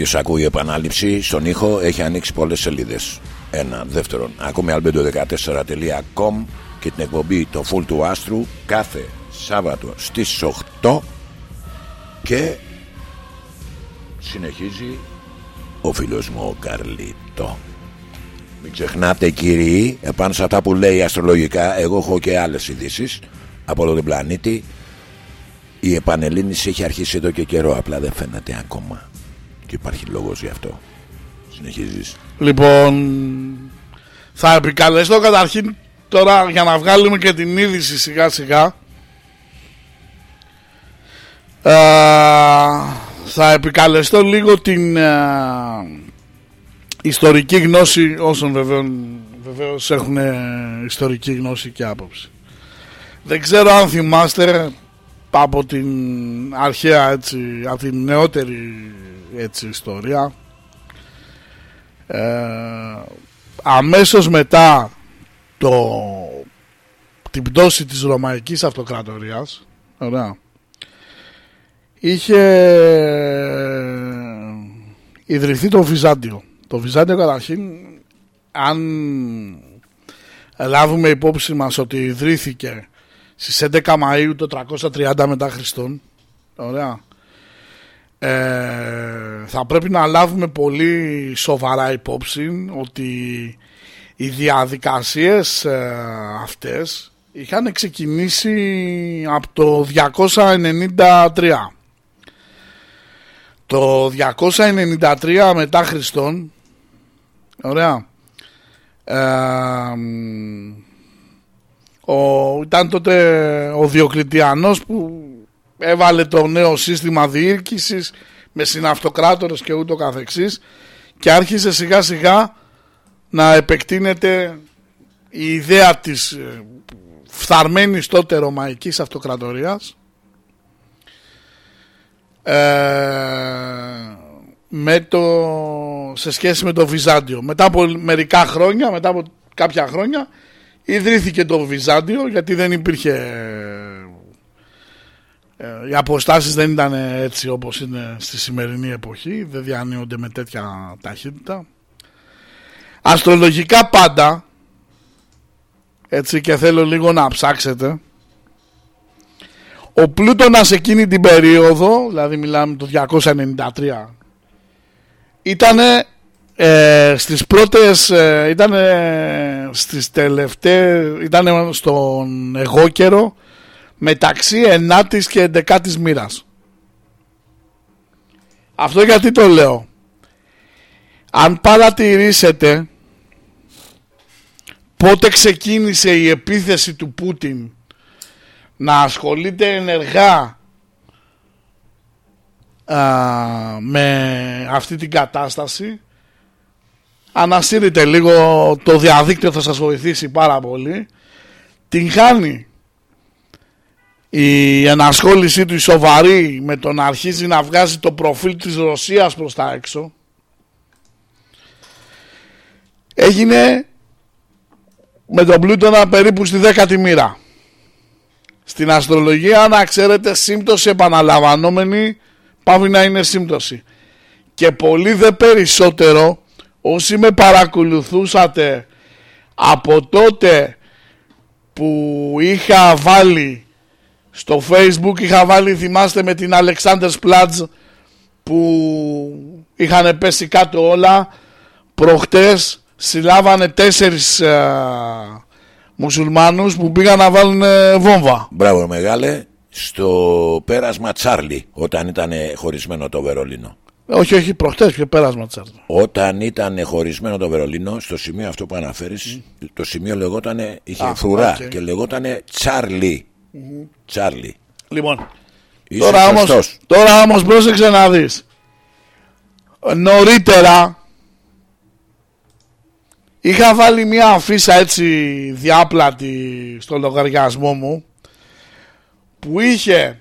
S1: Όποιος ακούει επανάληψη στον ήχο έχει ανοίξει πολλές σελίδες. Ένα. Δεύτερον, ακούμε albedo14.com και την εκπομπή το Full του Άστρου κάθε Σάββατο στις 8 και συνεχίζει ο φίλος μου ο Καρλίτο. Μην ξεχνάτε κύριοι, επάνω σε αυτά που λέει αστρολογικά, εγώ έχω και άλλες ειδήσεις από όλο τον πλανήτη. Η επανελίνηση έχει αρχίσει εδώ και καιρό, απλά δεν φαίνεται ακόμα. Και υπάρχει λόγος γι' αυτό. Συνεχίζεις.
S2: Λοιπόν, θα επικαλεστώ καταρχήν τώρα για να βγάλουμε και την είδηση σιγά σιγά. Ε, θα επικαλεστώ λίγο την ε, ιστορική γνώση όσων βεβαίως, βεβαίως έχουν ε, ιστορική γνώση και άποψη. Δεν ξέρω αν θυμάστε από την αρχαία έτσι, από την νεότερη έτσι ιστορία ε, αμέσως μετά το, την πτώση της Ρωμαϊκής Αυτοκρατορίας ωραία, είχε ιδρυθεί το Βυζάντιο. Το Βυζάντιο καταρχήν αν λάβουμε υπόψη μας ότι ιδρύθηκε στις 11 Μαΐου το 330 μετά Χριστόν ωραία ε, θα πρέπει να λάβουμε πολύ σοβαρά υπόψη ότι οι διαδικασίες ε, αυτές είχαν ξεκινήσει από το 293 το 293 μετά Χριστόν ωραία ε, ο, ήταν τότε ο Διοκλητιανός που έβαλε το νέο σύστημα διοίκησης με συναυτοκράτορες και ούτω καθεξής και άρχισε σιγά σιγά να επεκτείνεται η ιδέα της ε, φθαρμένης τότε ρωμαϊκής αυτοκρατορίας ε, με το, σε σχέση με το Βυζάντιο. Μετά από μερικά χρόνια, μετά από κάποια χρόνια ιδρύθηκε το Βυζάντιο γιατί δεν υπήρχε ε, οι αποστάσεις δεν ήταν έτσι όπως είναι στη σημερινή εποχή δεν διανύονται με τέτοια ταχύτητα. Αστρολογικά πάντα έτσι και θέλω λίγο να ψάξετε. Ο Πλούτονας εκείνη την περίοδο δηλαδή μιλάμε το 293 ήταν ε, στις πρώτες ε, ήταν στις τελευταίες ήταν στον εγώ καιρό μεταξύ 9ης και 11ης μοίρας. Αυτό γιατί το λέω. Αν παρατηρήσετε πότε ξεκίνησε η επίθεση του Πούτιν να ασχολείται ενεργά α, με αυτή την κατάσταση ανασύρετε λίγο το διαδίκτυο θα σας βοηθήσει πάρα πολύ την χάνει η ενασχόλησή του η σοβαρή με το να αρχίζει να βγάζει το προφίλ της Ρωσίας προς τα έξω έγινε με τον Πλούτονα περίπου στη δέκατη μοίρα. Στην αστρολογία να ξέρετε σύμπτωση επαναλαμβανόμενη πάβει να είναι σύμπτωση. Και πολύ δε περισσότερο όσοι με παρακολουθούσατε από τότε που είχα βάλει στο facebook είχα βάλει θυμάστε με την Alexander Splatz που είχαν πέσει κάτω όλα προχτές συλλάβανε τέσσερις α, μουσουλμάνους που πήγαν να βάλουν ε, βόμβα
S1: Μπράβο μεγάλε στο πέρασμα Τσάρλι όταν ήταν χωρισμένο το Βερολίνο.
S2: όχι όχι προχτές και πέρασμα τσάρτα
S1: Όταν ήταν χωρισμένο το Βερολίνο, στο σημείο αυτό που αναφέρεις, το σημείο λεγότανε, είχε
S2: Α,
S1: φρουρά
S2: οκ.
S1: και λεγότανε Τσάρλι. Τσάρλι.
S2: λοιπόν
S1: Είσαι
S2: τώρα όμως,
S1: σωστός.
S2: τώρα όμως πρόσεξε να δεις νωρίτερα είχα βάλει μια αφίσα έτσι διάπλατη στο λογαριασμό μου που είχε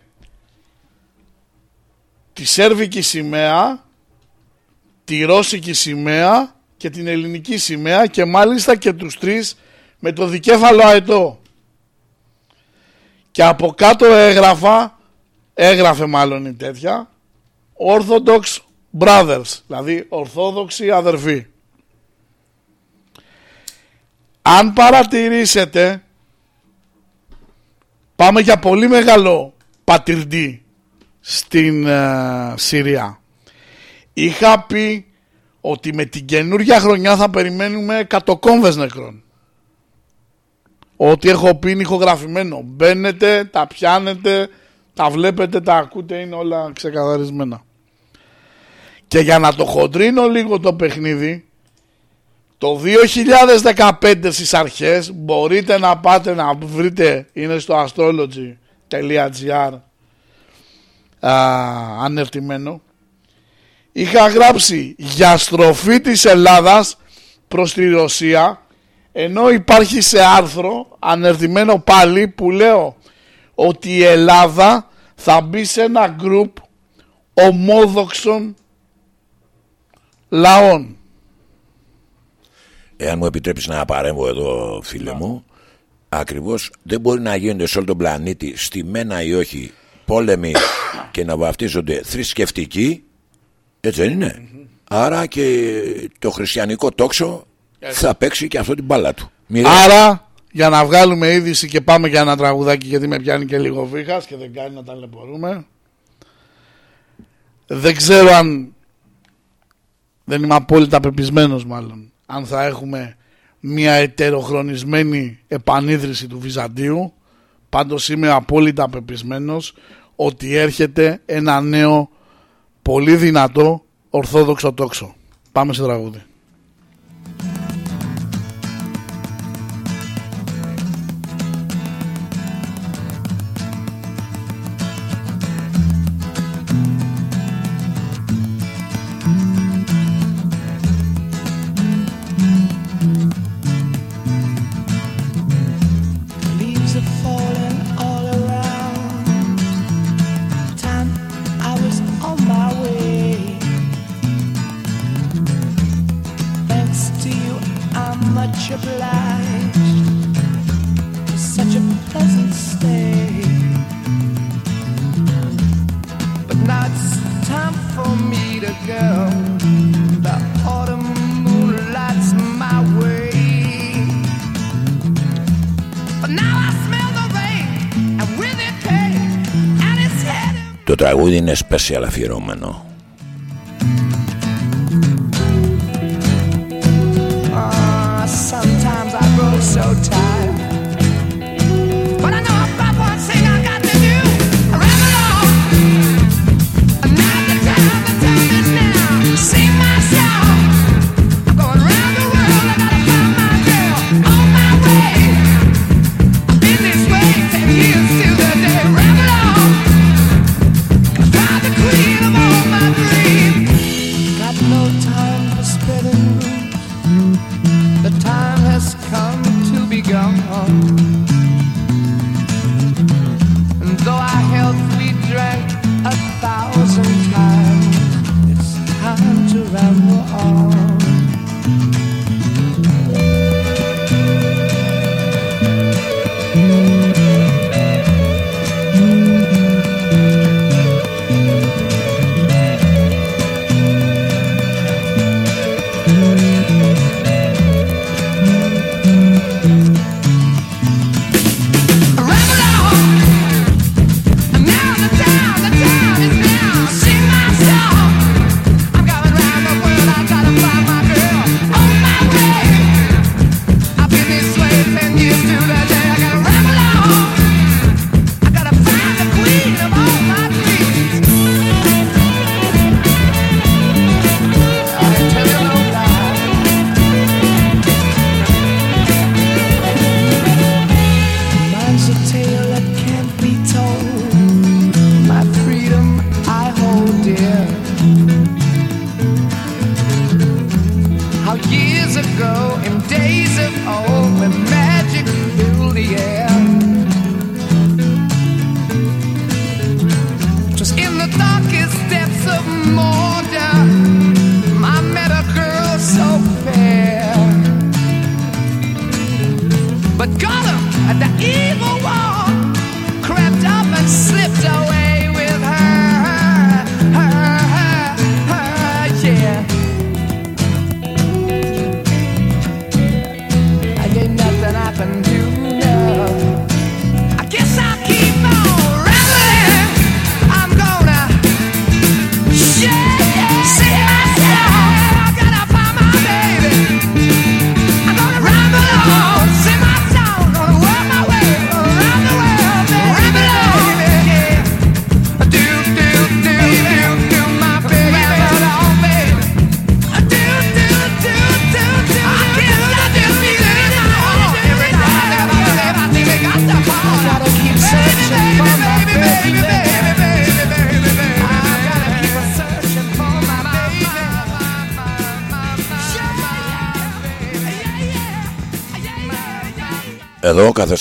S2: τη σέρβικη σημαία τη ρώσικη σημαία και την ελληνική σημαία και μάλιστα και τους τρεις με το δικέφαλο αετό και από κάτω έγραφα έγραφε μάλλον η τέτοια Orthodox brothers, δηλαδή ορθόδοξοι αδερφοί. Αν παρατηρήσετε, πάμε για πολύ μεγάλο πατυρντή στην ε, Συρία. Είχα πει ότι με την καινούργια χρονιά θα περιμένουμε εκατοκόμβες νεκρών. Ό,τι έχω πει είναι ηχογραφημένο. Μπαίνετε, τα πιάνετε, τα βλέπετε, τα ακούτε, είναι όλα ξεκαθαρισμένα. Και για να το χοντρίνω λίγο το παιχνίδι, το 2015 στις αρχές μπορείτε να πάτε να βρείτε, είναι στο astrology.gr ανερτημένο. Είχα γράψει για στροφή της Ελλάδας προς τη Ρωσία ενώ υπάρχει σε άρθρο ανερτημένο πάλι που λέω ότι η Ελλάδα θα μπει σε ένα γκρουπ ομόδοξων λαών.
S3: Εάν μου επιτρέψεις να παρέμβω εδώ, φίλε μου, ακριβώς δεν μπορεί να γίνονται σε όλο τον πλανήτη, στημένα ή όχι, πόλεμοι και να βαφτίζονται θρησκευτικοί. Έτσι δεν είναι. Άρα και το χριστιανικό τόξο θα παίξει και αυτό την μπάλα του. Μοιραία.
S2: Άρα για να βγάλουμε είδηση και πάμε για ένα τραγουδάκι γιατί με πιάνει και λίγο βήχας και δεν κάνει να ταλαιπωρούμε. Δεν ξέρω αν δεν είμαι απόλυτα πεπισμένος μάλλον αν θα έχουμε μια ετεροχρονισμένη επανίδρυση του Βυζαντίου πάντως είμαι απόλυτα πεπισμένος ότι έρχεται ένα νέο πολύ δυνατό ορθόδοξο τόξο. Πάμε σε τραγούδι.
S3: Το τραγούδι είναι special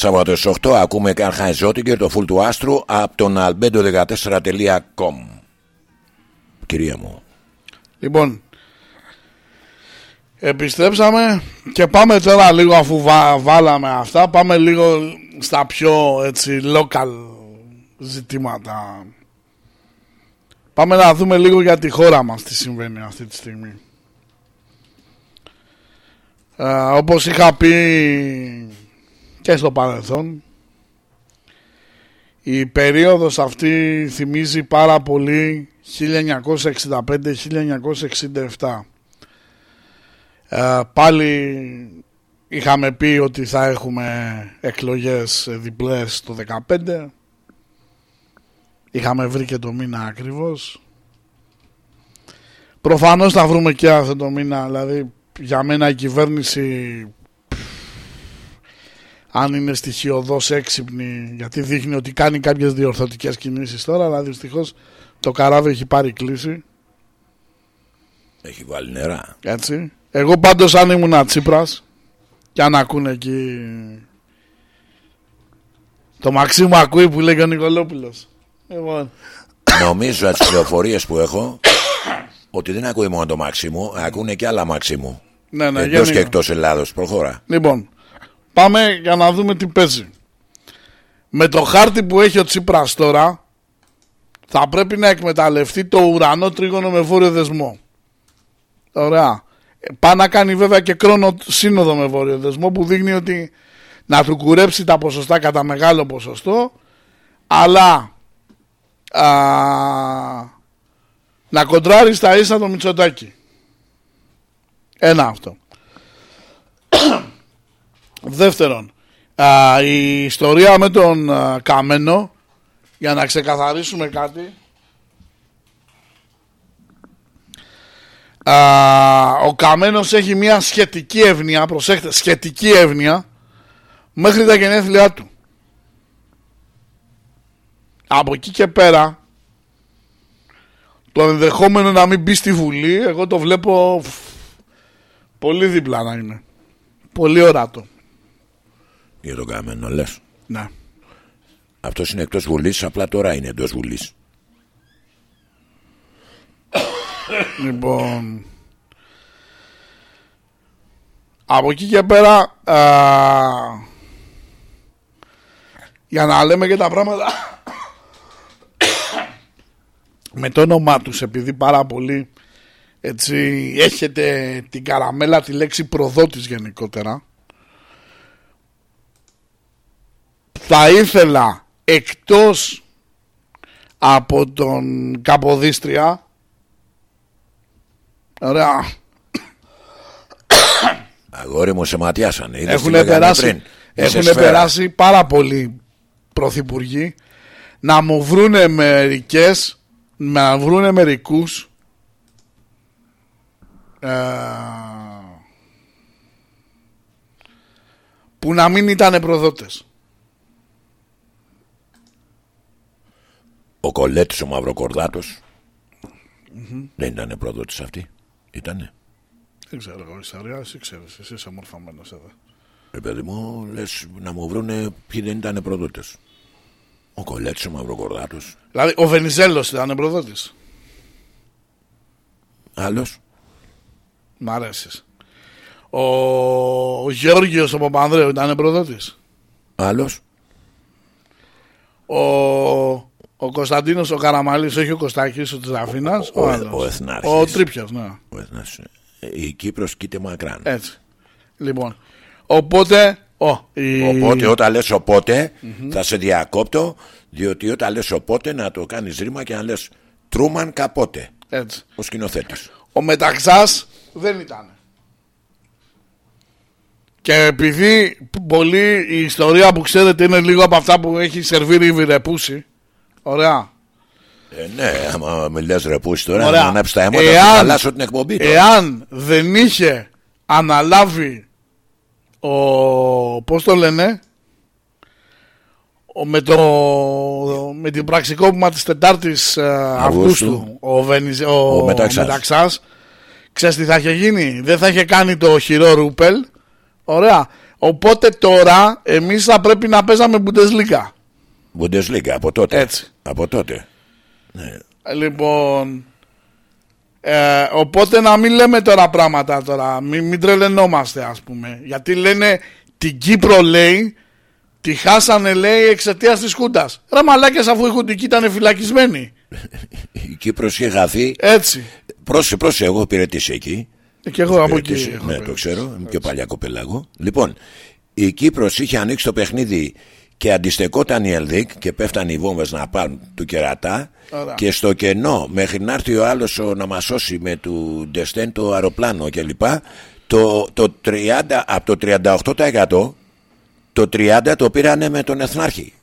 S1: Σάββατο στις 8 ακούμε Καρχάι Ζώτιγκερ το φουλ του άστρου από τον albedo14.com Κυρία μου
S2: Λοιπόν, επιστρέψαμε και πάμε τώρα λίγο αφού βα- βάλαμε αυτά, πάμε λίγο στα πιο έτσι local ζητήματα. Πάμε να δούμε λίγο για τη χώρα μας τι συμβαίνει αυτή τη στιγμή. Ε, όπως είχα πει και στο παρελθόν, η περίοδος αυτή θυμίζει πάρα πολύ 1965-1967. Ε, πάλι είχαμε πει ότι θα έχουμε εκλογές διπλές το 2015. Είχαμε βρει και το μήνα ακριβώς. Προφανώς θα βρούμε και αυτό το μήνα. Δηλαδή για μένα η κυβέρνηση αν είναι στοιχειοδός έξυπνη γιατί δείχνει ότι κάνει κάποιες διορθωτικές κινήσεις τώρα αλλά δυστυχώς το καράβι έχει πάρει κλίση.
S1: Έχει βάλει νερά.
S2: Έτσι. Εγώ πάντως αν ήμουν Τσίπρας και αν ακούνε εκεί το Μαξίμου ακούει που λέει και ο Νικολόπουλος. Λοιπόν,
S1: Νομίζω από τις πληροφορίες που έχω Ότι δεν ακούει μόνο το Μαξίμου Ακούνε και άλλα Μαξίμου.
S2: Ναι, ναι,
S1: Εντός και
S2: γενικά.
S1: εκτός Ελλάδος. Προχώρα.
S2: Λοιπόν, πάμε για να δούμε τι παίζει. Με το χάρτη που έχει ο Τσίπρας τώρα, θα πρέπει να εκμεταλλευτεί το ουρανό τρίγωνο με βόρειο δεσμό. Ωραία. Ε, Πάει να κάνει βέβαια και κρόνο σύνοδο με βόρειο δεσμό που δείχνει ότι να του κουρέψει τα ποσοστά κατά μεγάλο ποσοστό, αλλά α, να κοντράρει στα ίσα το Μητσοτάκι. Ένα αυτό. Δεύτερον, α, η ιστορία με τον α, Καμένο, για να ξεκαθαρίσουμε κάτι. Α, ο Καμένος έχει μια σχετική εύνοια, προσέχτε, σχετική εύνοια, μέχρι τα γενέθλιά του. Από εκεί και πέρα, το ενδεχόμενο να μην μπει στη Βουλή, εγώ το βλέπω φ, πολύ δίπλα να είναι. Πολύ ορατό.
S1: Για τον καμένο λες;
S2: Ναι.
S1: Αυτός είναι εκτός Βουλής Απλά τώρα είναι εντός Βουλής
S2: Λοιπόν. Από εκεί και πέρα α, για να λέμε και τα πράγματα με το όνομά τους επειδή πάρα πολύ έτσι έχετε την καραμέλα τη λέξη προδότης γενικότερα θα ήθελα εκτός από τον Καποδίστρια Ωραία.
S1: Αγόρι μου σε ματιάσανε Είδες τι
S2: Έχουν
S1: λέγανε
S2: περάσει,
S1: πριν. Είσαι
S2: έχουνε
S1: σφαίρα.
S2: περάσει πάρα πολλοί πρωθυπουργοί να μου βρούνε μερικές, να βρούνε μερικούς ε, που να μην ήταν προδότες.
S1: Ο Κολέτης ο Μαυροκορδάτος Δεν ήταν προδότης αυτή Ήτανε
S2: Δεν ξέρω εγώ ιστορία, εσύ ξέρεις, εσύ είσαι μορφωμένος εδώ.
S1: Ρε παιδί μου λες να μου βρούνε Ποιοι δεν ήταν προδότες Ο Κολέτης ο Μαυροκορδάτος
S2: Δηλαδή ο Βενιζέλος ήταν προδότης.
S1: Άλλος
S2: Μ' αρέσεις. Ο, ο Γεώργιος ο Παπανδρέου ήταν προδότης.
S1: Άλλος
S2: Ο, ο Κωνσταντίνος ο Καραμαλής, όχι ο Κωστάκης ο της Αθήνας.
S1: Ο- ο-
S2: άλλος.
S1: ο Εθνάρχης.
S2: Ο Τρίπιος, ναι.
S1: Ο Εθνάς, ε, Η Κύπρος κοίται μακράν
S2: Έτσι. Λοιπόν, οπότε... Ο, η...
S1: Οπότε όταν λες οπότε θα σε διακόπτω διότι όταν λες οπότε να το κάνεις ρήμα και να λες Τρούμαν καπότε
S2: Έτσι.
S1: ο σκηνοθέτης.
S2: Ο Μεταξάς δεν ήταν. Και επειδή πολύ η ιστορία που ξέρετε είναι λίγο από αυτά που έχει σερβίρει η Βιρεπούση. Ωραία.
S1: Ε, ναι, άμα μιλάς ρεπούση τώρα
S2: Ωραία.
S1: να ανάψεις τα αίματα
S2: Εάν-
S1: θα χαλάσω την εκπομπή τώρα.
S2: Εάν δεν είχε αναλάβει ο. Πώς το λένε, ο, με, το, με την πραξικόπημα της 4ης ε, Αυγούστου ο, Βενιζ, ο,
S1: Ο Μεταξάς.
S2: Μεταξάς ξέρεις τι θα είχε γίνει; Δεν θα είχε κάνει το χειρό Ρούπελ ωραία Οπότε τώρα εμείς θα πρέπει να παίζαμε Bundesliga.
S1: Bundesliga από τότε.
S2: Έτσι.
S1: Από τότε.
S2: Λοιπόν, ε, οπότε να μην λέμε τώρα πράγματα τώρα, μην, μην τρελαινόμαστε ας πούμε. Γιατί λένε την Κύπρο λέει, τη χάσανε λέει εξαιτίας της Χούντας. Ρε μαλάκες αφού η Χουντική ήταν φυλακισμένη.
S1: Η Κύπρος είχε χαθεί.
S2: Έτσι.
S1: Πρόσεχε, πρόσεχε, εγώ υπηρετήσει εκεί.
S2: Ε, Και εγώ από εκεί.
S1: Υπηρετήσει.
S2: έχω
S1: Ναι, το
S2: περάσει.
S1: ξέρω. Είμαι πιο παλιά κοπελάγο. Λοιπόν, η Κύπρος είχε ανοίξει το παιχνίδι και αντιστεκόταν η Ελδίκ και πέφταν οι βόμβες να πάνε του κερατά
S2: Ωραία.
S1: και στο κενό μέχρι να έρθει ο άλλος ο, να μας σώσει με του Ντεστέν το αεροπλάνο κλπ το, το 30, από το 38% το 30% το πήρανε με τον Εθνάρχη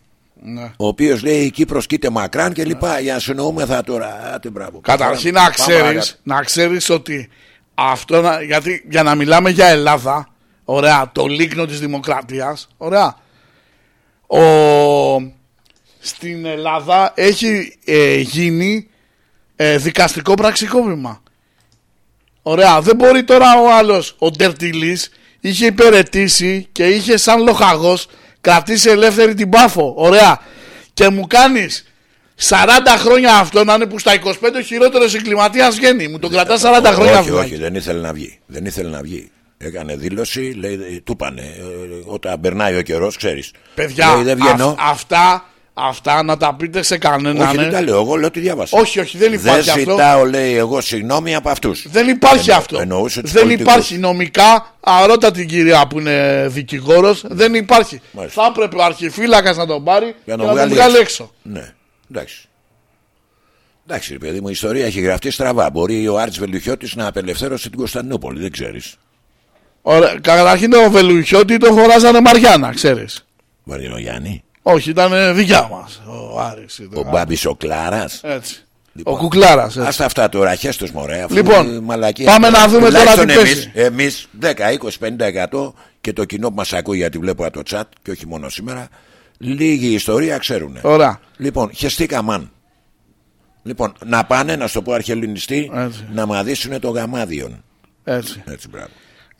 S2: Ναι.
S1: ο οποίος λέει η Κύπρος κοίται μακράν και λοιπά για να συνοούμεθα τώρα Άτε, μπράβο.
S2: Καταρχήν
S1: Πάμε,
S2: να
S1: πάμε, αγάπη.
S2: ξέρεις, να ξέρεις ότι αυτό, να- γιατί για να μιλάμε για Ελλάδα, ωραία, το λίκνο της δημοκρατίας, ωραία, ο, στην Ελλάδα έχει ε, γίνει ε, δικαστικό πραξικόπημα. Ωραία, δεν μπορεί τώρα ο άλλος, ο Ντερτιλής, είχε υπηρετήσει και είχε σαν λοχαγός κρατήσει ελεύθερη την Πάφο. Ωραία. Και μου κάνεις 40 χρόνια αυτό να είναι που στα 25 ο χειρότερος εγκληματίας βγαίνει. Μου τον κρατάς 40 χρόνια
S1: όχι,
S2: αυτός.
S1: όχι, δεν ήθελε να βγει. Δεν ήθελε να βγει. Έκανε δήλωση, λέει, ε, του πάνε. ε, όταν περνάει ο καιρός, ξέρεις.
S2: Παιδιά,
S1: λέει, δεν βγαίνω.
S2: αυ- αυτά, αυτά να τα πείτε σε κανέναν.
S1: όχι, δεν
S2: ε.
S1: τα λέω. Εγώ λέω τι διάβασα.
S2: όχι, όχι, δεν υπάρχει
S1: δεν
S2: αυτό.
S1: ζητάω, λέει, εγώ συγγνώμη από αυτούς.
S2: Δεν υπάρχει
S1: Εννο-
S2: αυτό.
S1: εννοούσε τους
S2: δεν
S1: πολιτικούς.
S2: υπάρχει νομικά. Αρώτα την κυρία που είναι δικηγόρος. Δεν υπάρχει.
S1: Μάλιστα.
S2: Θα έπρεπε ο αρχιφύλακας να τον πάρει
S1: Για
S2: και
S1: να
S2: να τον
S1: βγάλει
S2: βγάλει
S1: έξω.
S2: έξω.
S1: Ναι, εντάξει. Εντάξει, ρε παιδί μου, η ιστορία έχει γραφτεί στραβά. Μπορεί ο Άρτ Βελουχιώτης να απελευθέρωσε την Κωνσταντινούπολη, δεν ξέρεις.
S2: Ωραία. Καταρχήν το Βελουχιώτη το χωράζανε Μαριάννα, ξέρεις.
S1: Βαρινό Γιάννη.
S2: Όχι, ήταν ε, δικιά μας. Ο Άρης. ήταν.
S1: Ο Μπάμπης ο Κλάρας.
S2: Έτσι.
S1: Λοιπόν.
S2: Ο Κουκλάρα. Έτσι.
S1: Άστα αυτά τώρα, χέστο μωρέ. αφού
S2: Λοιπόν,
S1: είναι μαλακία.
S2: πάμε να δούμε τώρα τι παίζει.
S1: Εμείς 10, 20, 50% και το κοινό που μας ακούει, γιατί βλέπω από το chat και όχι μόνο σήμερα, λίγη ιστορία ξέρουν.
S2: Ωραία.
S1: Λοιπόν, χεστήκα μαν. Λοιπόν, να πάνε, να στο πω αρχαιολινιστή,
S2: Έτσι.
S1: να μαδίσουν το γαμάδιον.
S2: Έτσι.
S1: Έτσι, μπράβο.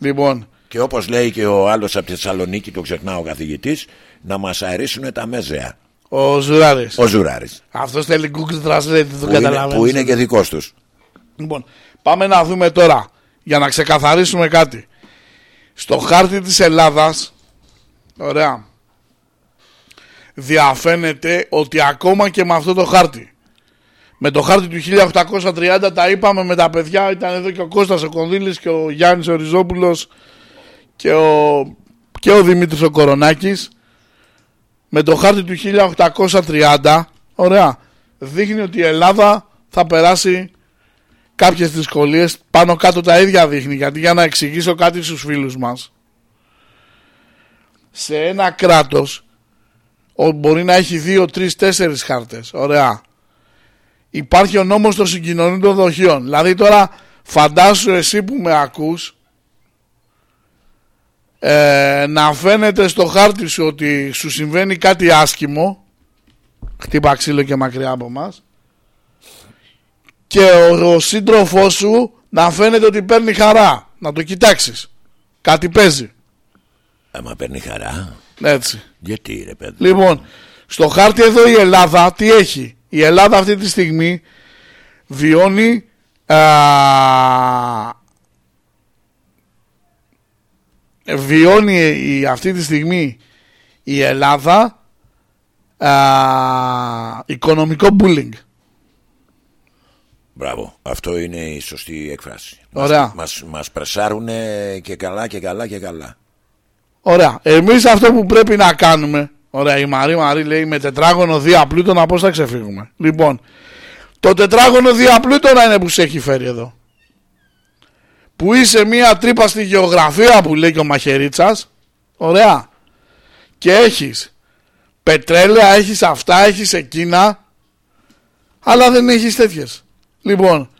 S2: Λοιπόν,
S1: Και όπως λέει και ο άλλος από τη Θεσσαλονίκη, το ξεχνάω ο καθηγητής, να μας αερίσουν τα μέζεα.
S2: ο Ζουράρης.
S1: Ο Ζουράρης.
S2: Αυτός θέλει Google Translate, δεν
S1: Που, είναι-
S2: καταλαβαίνεις.
S1: που είναι και δικός τους.
S2: Λοιπόν, πάμε να δούμε τώρα για να ξεκαθαρίσουμε κάτι. Στο χάρτη της Ελλάδας, ωραία, διαφαίνεται ότι ακόμα και με αυτό το χάρτη, με το χάρτη του 1830 τα είπαμε με τα παιδιά, ήταν εδώ και ο Κώστας ο Κονδύλης και ο Γιάννης ο Ριζόπουλος και ο, και ο Δημήτρης ο Κορονάκης, με το χάρτη του 1830, ωραία, δείχνει ότι η Ελλάδα θα περάσει κάποιες δυσκολίες. Πάνω κάτω τα ίδια δείχνει γιατί για να εξηγήσω κάτι στους φίλους μας. Σε ένα κράτος ο- μπορεί να έχει δύο, τρεις, τέσσερις χάρτες ωραία υπάρχει ο νόμος των συγκοινωνίων δοχείων δηλαδή τώρα φαντάσου εσύ που με ακούς ε, να φαίνεται στο χάρτη σου ότι σου συμβαίνει κάτι άσχημο χτύπα ξύλο και μακριά από μας και ο, ο σύντροφός σου να φαίνεται ότι παίρνει χαρά. Να το κοιτάξεις. Κάτι παίζει.
S1: Άμα παίρνει χαρά.
S2: Έτσι.
S1: Γιατί ρε παιδί.
S2: Λοιπόν, στο χάρτη εδώ η Ελλάδα τι έχει; Η Ελλάδα αυτή τη στιγμή βιώνει α, βιώνει η, αυτή τη στιγμή η Ελλάδα α, οικονομικό bullying.
S1: Μπράβο. Αυτό είναι η σωστή έκφραση.
S2: Ωραία.
S1: Μας, μας πρεσάρουνε και καλά και καλά και καλά.
S2: Ωραία. Εμείς αυτό που πρέπει να κάνουμε. Ωραία, η Μαρή Μαρή λέει με τετράγωνο διαπλούτονα πώς θα ξεφύγουμε. Λοιπόν, το τετράγωνο διαπλούτονα είναι που σε έχει φέρει εδώ. Που είσαι μία τρύπα στη γεωγραφία που λέει και ο Μαχαιρίτσας. Ωραία. Και έχεις πετρέλαια, έχεις αυτά, έχεις εκείνα. Αλλά δεν έχεις τέτοιες. Λοιπόν,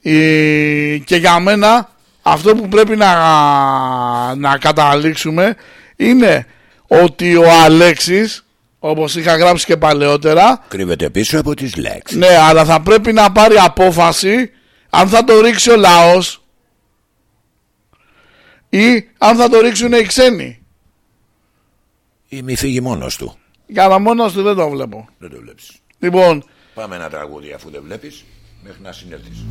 S2: η- και για μένα αυτό που πρέπει να, να καταλήξουμε είναι ότι ο Αλέξης όπως είχα γράψει και παλαιότερα
S1: κρύβεται πίσω από τις λέξεις.
S2: Ναι αλλά θα πρέπει να πάρει απόφαση αν θα το ρίξει ο λαός ή αν θα το ρίξουν οι ξένοι.
S4: Ή μη φύγει μόνος του.
S2: Για να μόνος του δεν το βλέπω.
S4: Δεν το βλέπεις.
S2: Λοιπόν
S4: πάμε ένα τραγούδι αφού δεν βλέπεις μέχρι να συνέλθεις.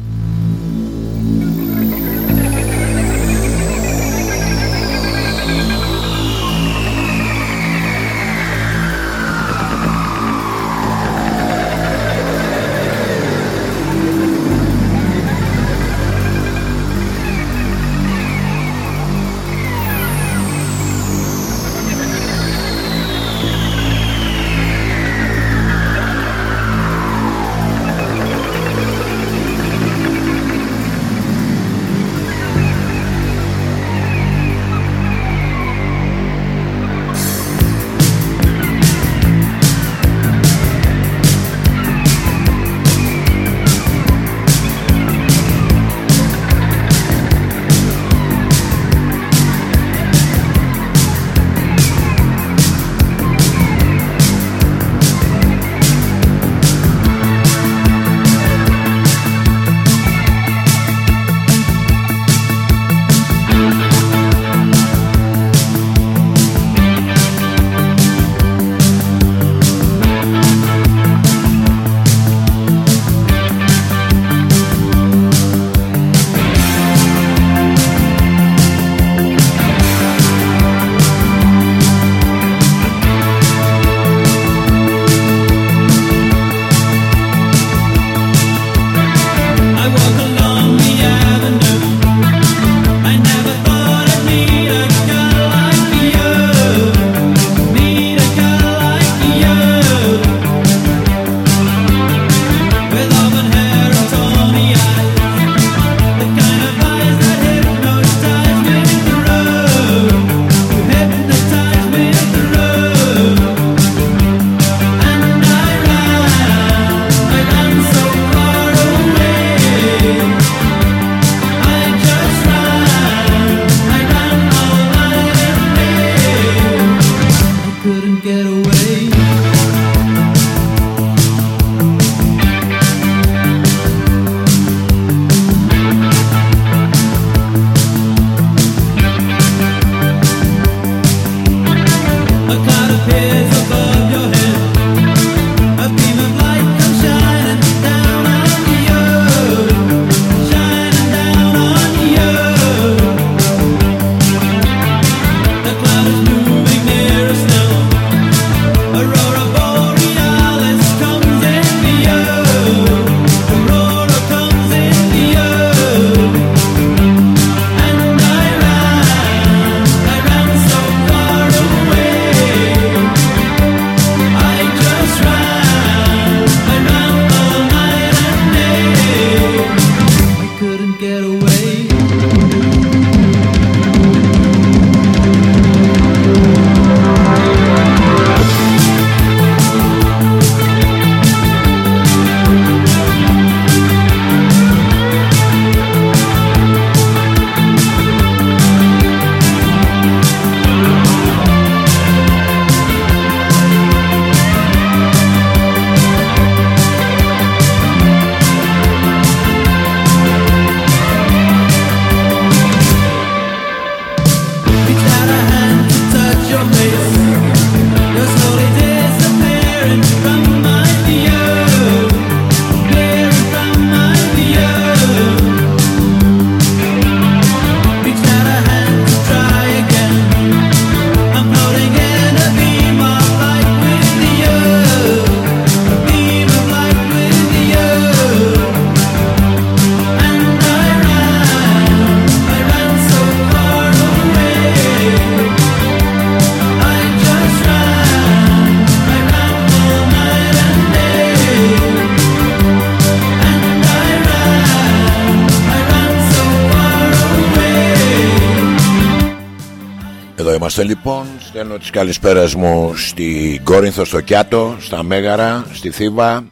S4: Είμαστε λοιπόν, στέλνω τις καλησπέρας μου στην Κόρινθο, στο Κιάτο, στα Μέγαρα, στη Θήβα,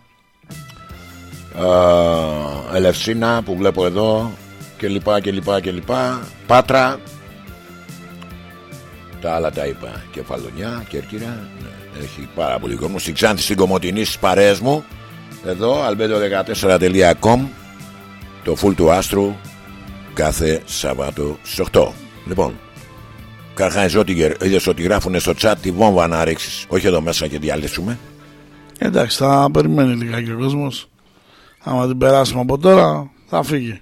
S4: ε, Ελευσίνα που βλέπω εδώ και λοιπά και λοιπά και λοιπά, Πάτρα, τα άλλα τα είπα, Κεφαλονιά, Κέρκυρα, ναι, έχει πάρα πολύ κόσμο, στην Ξάνθη, στην Κομωτινή, στις παρέες μου, εδώ, albedo14.com, το full του άστρου, κάθε Σαββάτο στις 8. Λοιπόν,
S1: ό,τι γερ- είδες ότι γράφουν στο chat τη βόμβα να ρίξεις. Όχι εδώ μέσα και διαλύσουμε.
S2: Εντάξει, θα περιμένει λιγάκι ο κόσμος. Άμα την περάσουμε από τώρα, θα φύγει.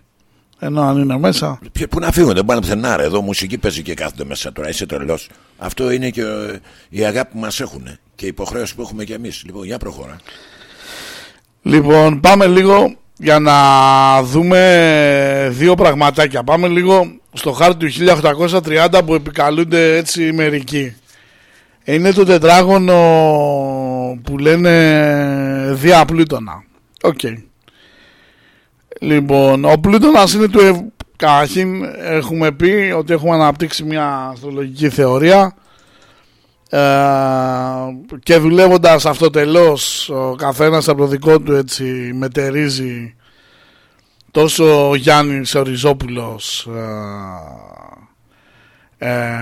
S2: Ενώ αν είναι μέσα,
S1: Ποιοι- Πού να φύγουν, δεν πάνε πουθενά. ρε. Εδώ μουσική παίζει και κάθονται μέσα τώρα. Είσαι τρελός. Αυτό είναι και ε, η αγάπη που μας έχουν και η υποχρέωση που έχουμε κι εμείς. Λοιπόν, για προχώρα.
S2: Λοιπόν, πάμε λίγο για να δούμε δύο πραγματάκια. Πάμε λίγο στο χάρτη του 1830 που επικαλούνται έτσι μερικοί. Είναι το τετράγωνο που λένε δια Πλούτωνα. Οκ. Λοιπόν, ο Πλούτωνας είναι του... ευ- Καταρχήν έχουμε πει ότι έχουμε αναπτύξει μια αστρολογική θεωρία ε, και δουλεύοντας αυτοτελώς ο καθένας από το δικό του έτσι μετερίζει τόσο ο Γιάννης Οριζόπουλος ε, ε,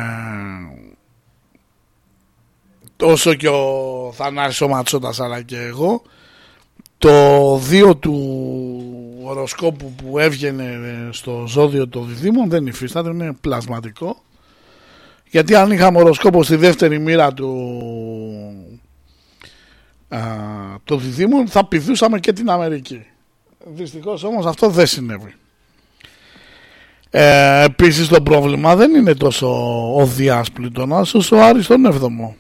S2: τόσο και ο Θανάσης ο Ματσότας αλλά και εγώ το δύο του οροσκόπου που έβγαινε στο ζώδιο των διδήμων δεν υφίσταται, είναι πλασματικό γιατί αν είχαμε οροσκόπο στη δεύτερη μοίρα του α, των διδήμων θα πηδούσαμε και την Αμερική. Δυστυχώς όμως αυτό δεν συνέβη. Ε, επίσης το πρόβλημα δεν είναι τόσο ο Δίας Πλούτονας όσο ο Άρης τον 7ο.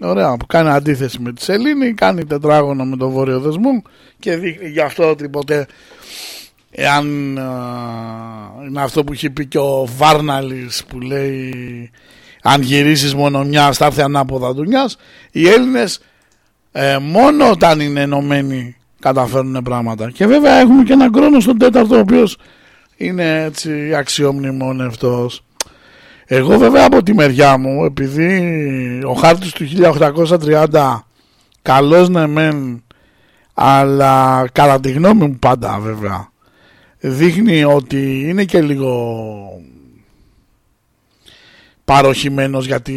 S2: Ωραία, που κάνει αντίθεση με τη Σελήνη, κάνει τετράγωνο με τον Βόρειο Δεσμό και δείχνει γι' αυτό ότι ποτέ εάν α, είναι αυτό που έχει πει και ο Βάρναλης που λέει αν γυρίσεις μόνο μιας θα έρθει ανάποδα δουλειάς οι Έλληνες ε, μόνο όταν είναι ενωμένοι καταφέρνουν πράγματα. Και βέβαια έχουμε και έναν χρόνο στον τέταρτο ο οποίος είναι έτσι αξιομνημόνευτος εγώ βέβαια από τη μεριά μου επειδή ο χάρτης του 1830 καλός ναι μεν αλλά κατά τη γνώμη μου πάντα βέβαια δείχνει ότι είναι και λίγο παροχημένος γιατί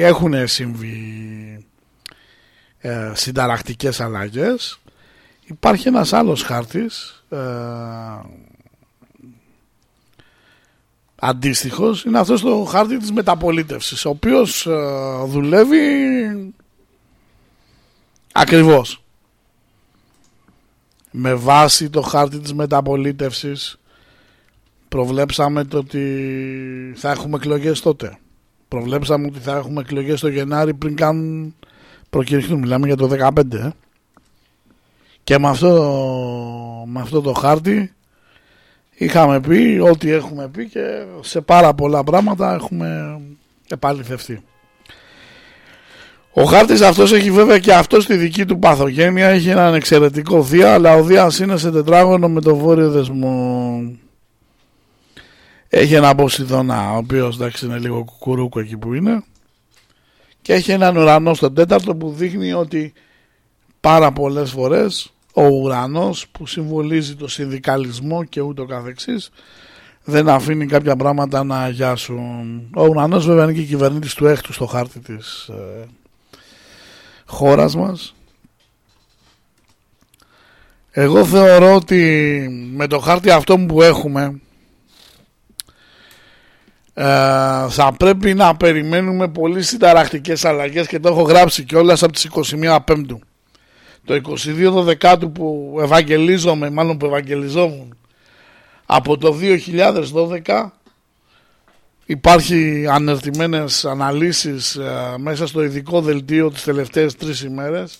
S2: έχουν συμβεί ε, συνταρακτικές αλλαγές υπάρχει ένας άλλος χάρτης ε, αντίστοιχος είναι αυτός το χάρτη της μεταπολίτευσης ο οποίος ε, δουλεύει ακριβώς με βάση το χάρτη της μεταπολίτευσης προβλέψαμε το ότι θα έχουμε εκλογές τότε. Προβλέψαμε ότι θα έχουμε εκλογές το Γενάρη πριν καν προκηρυχθούν. Μιλάμε για το 2015. Ε. Και με αυτό, με αυτό το χάρτη είχαμε πει ό,τι έχουμε πει και σε πάρα πολλά πράγματα έχουμε επαληθευτεί. Ο χάρτης αυτός έχει βέβαια και αυτό στη δική του παθογένεια, έχει έναν εξαιρετικό Δία, αλλά ο Δίας είναι σε τετράγωνο με το βόρειο δεσμό. Έχει ένα Ποσειδώνα, ο οποίος εντάξει είναι λίγο κουκουρούκο εκεί που είναι. Και έχει έναν ουρανό στον τέταρτο που δείχνει ότι πάρα πολλές φορές ο ουρανός που συμβολίζει το συνδικαλισμό και ούτω καθεξής δεν αφήνει κάποια πράγματα να αγιάσουν. Ο ουρανός βέβαια είναι και κυβερνήτης του έκτου στο χάρτη της ε, χώρας μας. Εγώ θεωρώ ότι με το χάρτη αυτό που έχουμε ε, θα πρέπει να περιμένουμε πολύ συνταρακτικές αλλαγές και το έχω γράψει κιόλας από τις 21 Πέμπτου. Το 22 Δεκάτου που ευαγγελίζομαι, μάλλον που ευαγγελιζόμουν από το 2012 υπάρχει ανερτημένες αναλύσεις ε, μέσα στο ειδικό δελτίο τις τελευταίες τρεις ημέρες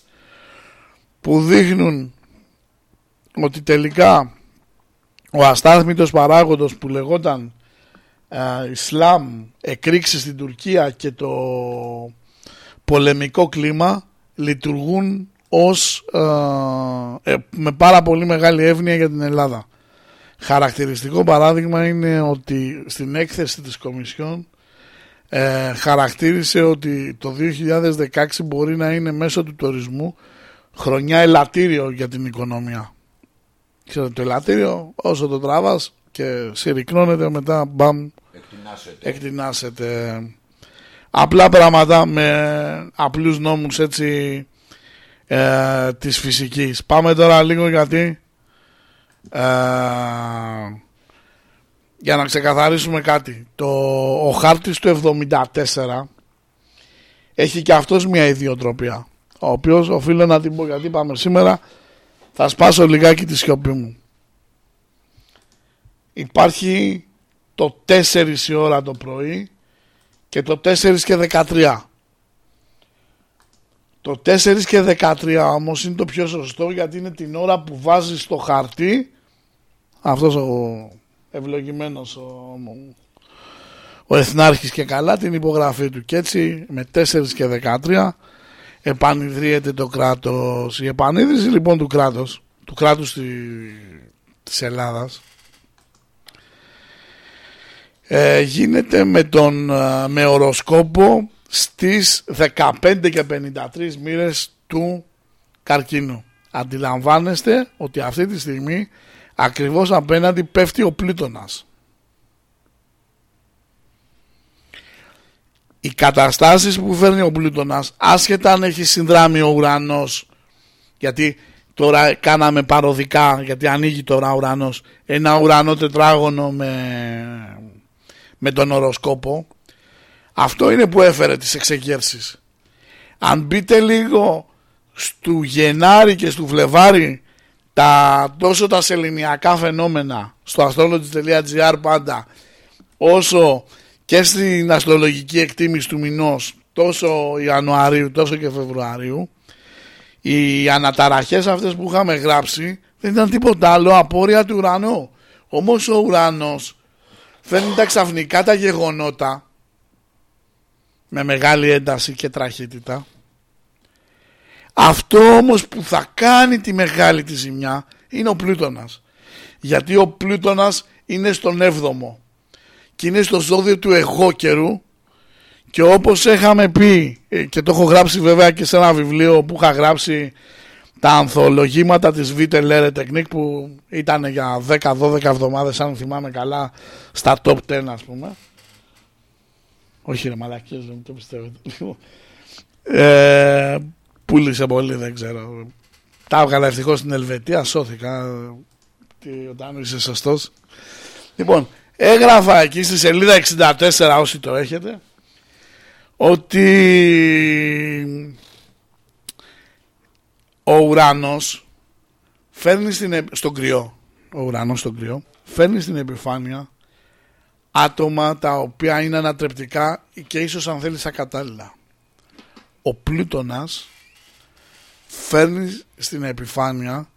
S2: που δείχνουν ότι τελικά ο αστάθμητος παράγοντος που λεγόταν ε, Ισλάμ εκρήξει στην Τουρκία και το πολεμικό κλίμα λειτουργούν ως, ε, ε, με πάρα πολύ μεγάλη εύνοια για την Ελλάδα. Χαρακτηριστικό παράδειγμα είναι ότι στην έκθεση της Κομισιόν ε, χαρακτήρισε ότι το 2016 μπορεί να είναι μέσω του τουρισμού χρονιά ελαττήριο για την οικονομία. Ξέρετε το ελαττήριο όσο το τράβας και συρρυκνώνεται μετά μπαμ εκτινάσεται. Απλά πράγματα με απλούς νόμους έτσι ε, της φυσικής. Πάμε τώρα λίγο γιατί ε, για να ξεκαθαρίσουμε κάτι. Το, ο χάρτης του 74 έχει και αυτός μια ιδιοτροπία. Ο οποίος οφείλω να την πω γιατί είπαμε σήμερα θα σπάσω λιγάκι τη σιωπή μου. Υπάρχει το 4 η ώρα το πρωί και το 4 και 13. Το 4 και 13 όμως είναι το πιο σωστό γιατί είναι την ώρα που βάζεις το χαρτί. Αυτός ο ευλογημένος ο, ο Εθνάρχης και καλά την υπογραφή του. Και έτσι με 4 και 13 επανειδρύεται το κράτος. Η επανίδρυση λοιπόν του κράτους του κράτους τη, της Ελλάδας ε, γίνεται με τον ε, με οροσκόπο στις 15 και 53 μοίρες του καρκίνου. Αντιλαμβάνεστε ότι αυτή τη στιγμή ακριβώς απέναντι πέφτει ο πλήτωνας. Οι καταστάσεις που φέρνει ο πλήτωνας, άσχετα αν έχει συνδράμει ο ουρανός, γιατί τώρα κάναμε παροδικά, γιατί ανοίγει τώρα ο ουρανός, ένα ουρανό τετράγωνο με, με τον οροσκόπο, αυτό είναι που έφερε τις εξεγέρσεις. Αν μπείτε λίγο στου Γενάρη και στου Φλεβάρη τα, τόσο τα σεληνιακά φαινόμενα στο astrology.gr πάντα όσο και στην αστρολογική εκτίμηση του μηνός τόσο Ιανουαρίου τόσο και Φεβρουαρίου οι αναταραχές αυτές που είχαμε γράψει δεν ήταν τίποτα άλλο απόρρια του ουρανού όμως ο ουρανός φέρνει τα ξαφνικά τα γεγονότα με μεγάλη ένταση και τραχύτητα. Αυτό όμως που θα κάνει τη μεγάλη τη ζημιά είναι ο Πλούτονας. Γιατί ο Πλούτονας είναι στον 7ο και είναι στο ζώδιο του εγώ καιρού. Και όπως είχαμε πει ε, και το έχω γράψει βέβαια και σε ένα βιβλίο που είχα γράψει τα ανθολογήματα της Vite Lere Technique που ήταν για 10-12 εβδομάδες αν θυμάμαι καλά στα top 10 ας πούμε όχι ρε μαλακίες δεν το πιστεύετε ε, πούλησε πολύ, δεν ξέρω. Τα έβγαλα ευτυχώς στην Ελβετία, σώθηκα. Τι, όταν είσαι σωστός. Λοιπόν, έγραφα εκεί στη σελίδα 64, όσοι το έχετε, ότι ο ουρανός φέρνει στην, επ- στον κρυό, ο ουρανός στον κρυό, φέρνει στην επιφάνεια άτομα τα οποία είναι ανατρεπτικά και ίσως αν θέλεις ακατάλληλα. Ο Πλούτονας φέρνει στην επιφάνεια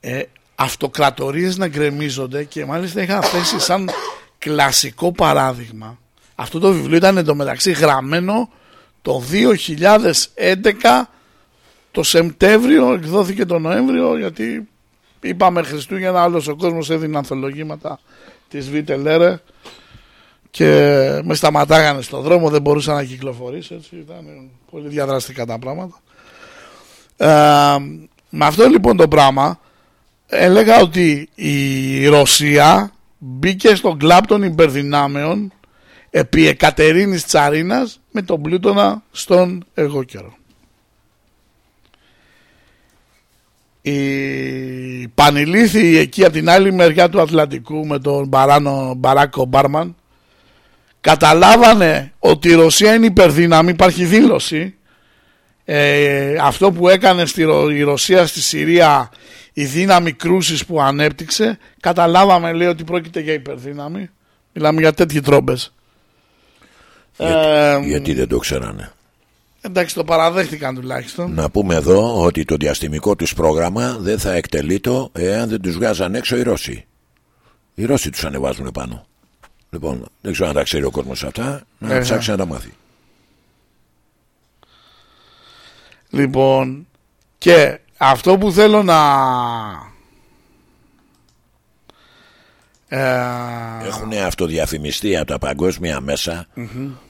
S2: ε, αυτοκρατορίες να γκρεμίζονται και μάλιστα είχα θέσει σαν κλασικό παράδειγμα αυτό το βιβλίο ήταν εντωμεταξύ γραμμένο το 2011 το Σεπτέμβριο εκδόθηκε το Νοέμβριο γιατί είπαμε Χριστούγεννα άλλος ο κόσμος έδινε ανθολογήματα της Βίτε Λέρε και με σταματάγανε στον δρόμο δεν μπορούσα να κυκλοφορήσω έτσι ήταν πολύ διαδραστικά τα πράγματα ε, με αυτό λοιπόν το πράγμα έλεγα ότι η Ρωσία μπήκε στον κλαπ των υπερδυνάμεων επί Εκατερίνης Τσαρίνας με τον Πλούτονα στον εγώ καιρό. Η Πανηλήθη εκεί από την άλλη μεριά του Ατλαντικού με τον Μπαράνο Μπαράκο Μπάρμαν καταλάβανε ότι η Ρωσία είναι υπερδύναμη, υπάρχει δήλωση. Ε, αυτό που έκανε στη, Ρο- η Ρωσία στη Συρία η δύναμη κρούσης που ανέπτυξε καταλάβαμε λέει ότι πρόκειται για υπερδύναμη. Μιλάμε για τέτοιοι τρόμπες Ε,
S1: Γιατί δεν το ξέρανε.
S2: Εντάξει το παραδέχτηκαν τουλάχιστον
S1: Να πούμε εδώ ότι το διαστημικό τους πρόγραμμα δεν θα εκτελεί το εάν δεν τους βγάζαν έξω οι Ρώσοι. Οι Ρώσοι τους ανεβάζουν πάνω. Λοιπόν, δεν ξέρω αν τα ξέρει ο κόσμος αυτά, να
S2: Ε,
S1: ψάξει να τα μάθει.
S2: Λοιπόν, και αυτό που θέλω να. Ε,
S1: Έχουν αυτοδιαφημιστεί από τα παγκόσμια μέσα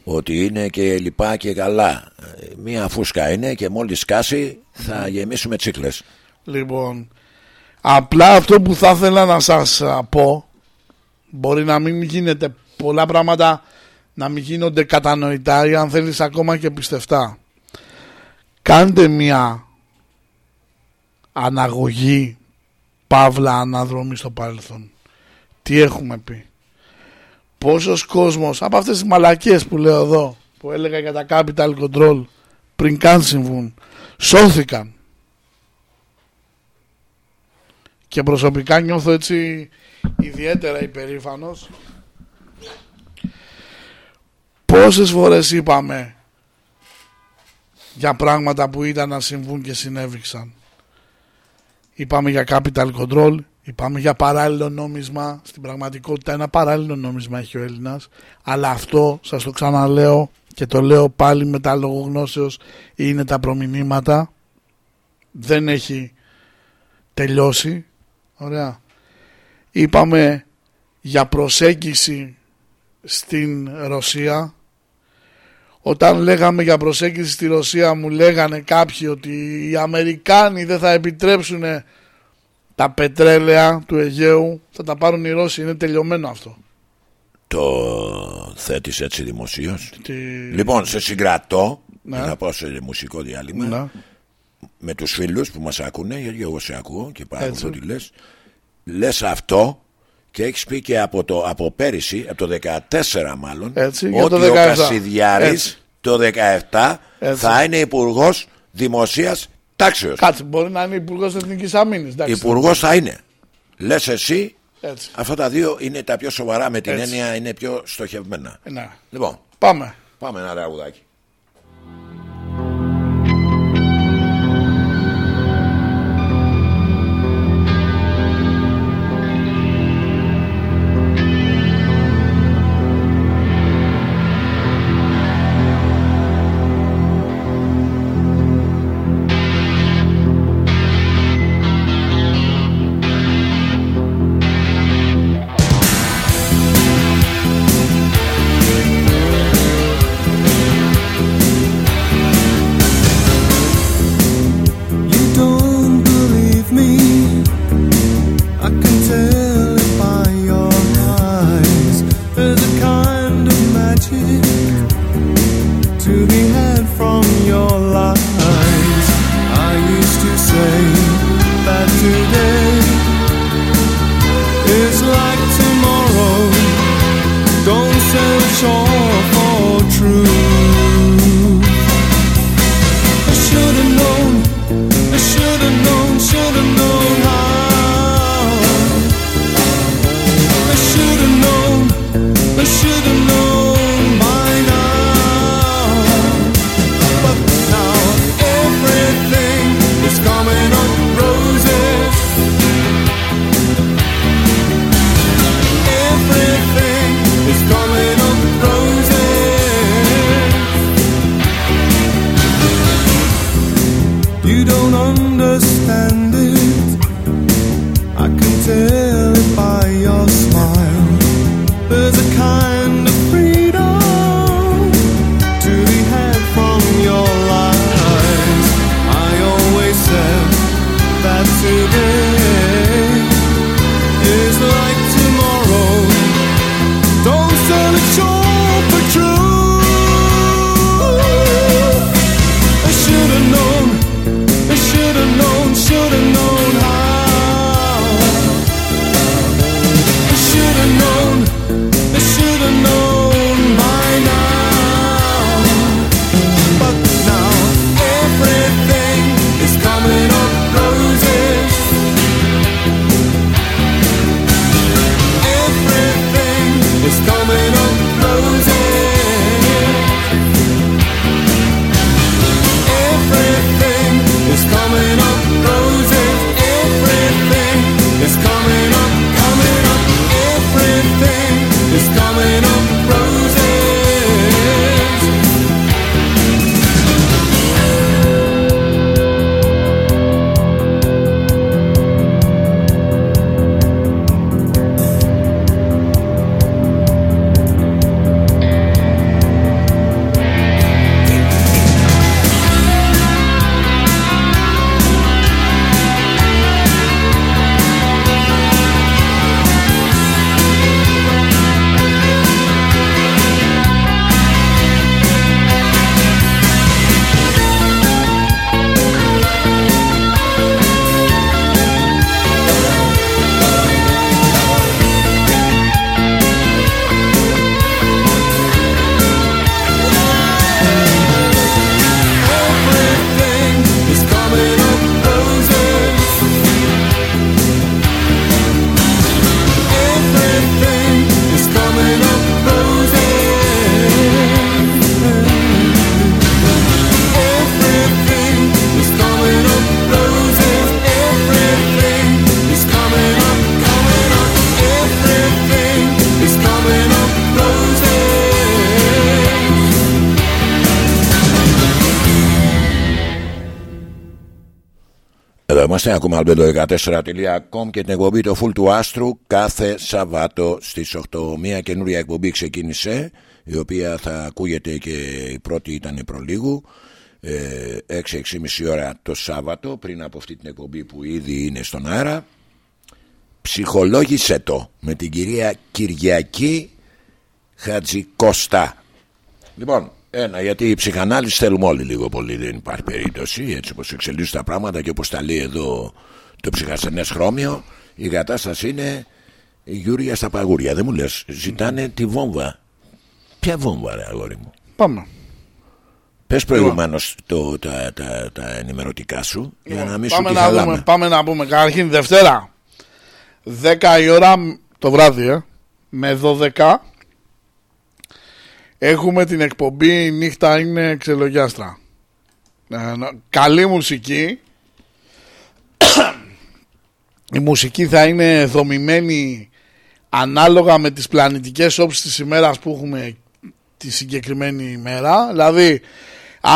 S1: ότι είναι και λοιπά και καλά. Ε, Μία φούσκα είναι και μόλις σκάσει θα γεμίσουμε τσίκλες.
S2: λοιπόν, απλά αυτό που θα ήθελα να σας α, πω, μπορεί να μην γίνεται πολλά πράγματα να μην γίνονται κατανοητά ή αν θέλεις ακόμα και πιστευτά. Κάντε μια αναγωγή, παύλα αναδρομή στο παρελθόν. Τι έχουμε πει. Πόσος κόσμος από αυτές τις μαλακίες που λέω εδώ που έλεγα για τα capital control πριν καν συμβούν σώθηκαν. Και προσωπικά νιώθω έτσι ιδιαίτερα υπερήφανος Πόσες φορές είπαμε για πράγματα που ήταν να συμβούν και συνέβηξαν. Είπαμε για capital control, είπαμε για παράλληλο νόμισμα. Στην πραγματικότητα ένα παράλληλο νόμισμα έχει ο Έλληνας. Αλλά αυτό σας το ξαναλέω και το λέω πάλι με τα λογογνώσεως είναι τα προμηνύματα. Δεν έχει τελειώσει. Ωραία. Είπαμε για προσέγγιση στην Ρωσία όταν λέγαμε για προσέγγιση στη Ρωσία μου λέγανε κάποιοι ότι οι Αμερικάνοι δεν θα επιτρέψουν τα πετρέλαια του Αιγαίου θα τα πάρουν οι Ρώσοι είναι τελειωμένο αυτό
S5: Το θέτεις έτσι δημοσίως;
S2: Τι-
S5: Λοιπόν, σε συγκρατώ.
S2: Ναι.
S5: Να πάω σε μουσικό διάλειμμα.
S2: Να.
S5: με τους φίλους που μας ακούνε γιατί εγώ σε ακούω και πάρα
S2: Έτσι.
S5: πολύ λες λες αυτό και έχεις πει και από, το, από πέρυσι από το 14 μάλλον
S2: Έτσι, για
S5: ότι
S2: το
S5: ο
S2: 17.
S5: Κασιδιάρης
S2: Έτσι.
S5: το 17
S2: Έτσι.
S5: θα είναι υπουργός Δημοσίας Τάξεως
S2: Κάτσε μπορεί να είναι υπουργός Εθνικής Αμήνης εντάξει.
S5: Υπουργός θα είναι λες εσύ
S2: Έτσι.
S5: αυτά τα δύο είναι τα πιο σοβαρά με την
S2: Έτσι.
S5: έννοια είναι πιο στοχευμένα
S2: Ναι.
S5: λοιπόν
S2: Πάμε
S5: πάμε ένα ραγουδάκι
S1: ακούμε albedo14.com και την εκπομπή το Full του Άστρου κάθε Σαββάτο στις 8. Μια καινούρια εκπομπή ξεκίνησε, η οποία θα ακούγεται και η πρώτη ήταν προλίγου. Ε, 6-6,5 ώρα το Σάββατο, πριν από αυτή την εκπομπή που ήδη είναι στον αέρα. Ψυχολόγησε το με την κυρία Κυριακή Χατζικώστα. Λοιπόν, ένα, γιατί η ψυχανάλυση θέλουμε όλοι λίγο πολύ, δεν υπάρχει περίπτωση. Έτσι όπως εξελίσσουν τα πράγματα και όπως τα λέει εδώ το ψυχασθενές χρώμιο, η κατάσταση είναι η Γιούρια στα παγούρια. Δεν μου λες, ζητάνε τη βόμβα. Ποια βόμβα, ρε αγόρι μου;
S2: Πάμε.
S1: Πες προηγουμένως τα, τα, τα ενημερωτικά σου για να μην σου
S2: πάμε,
S1: τη
S2: να
S1: χαλάμε.
S2: πούμε, πάμε να πούμε. Καταρχήν Δευτέρα 10 η ώρα το βράδυ ε, με 12 έχουμε την εκπομπή «Η νύχτα είναι ξελογιάστρα. Ε, να- καλή μουσική. Η μουσική θα είναι δομημένη ανάλογα με τις πλανητικές όψεις της ημέρας που έχουμε τη συγκεκριμένη ημέρα. Δηλαδή,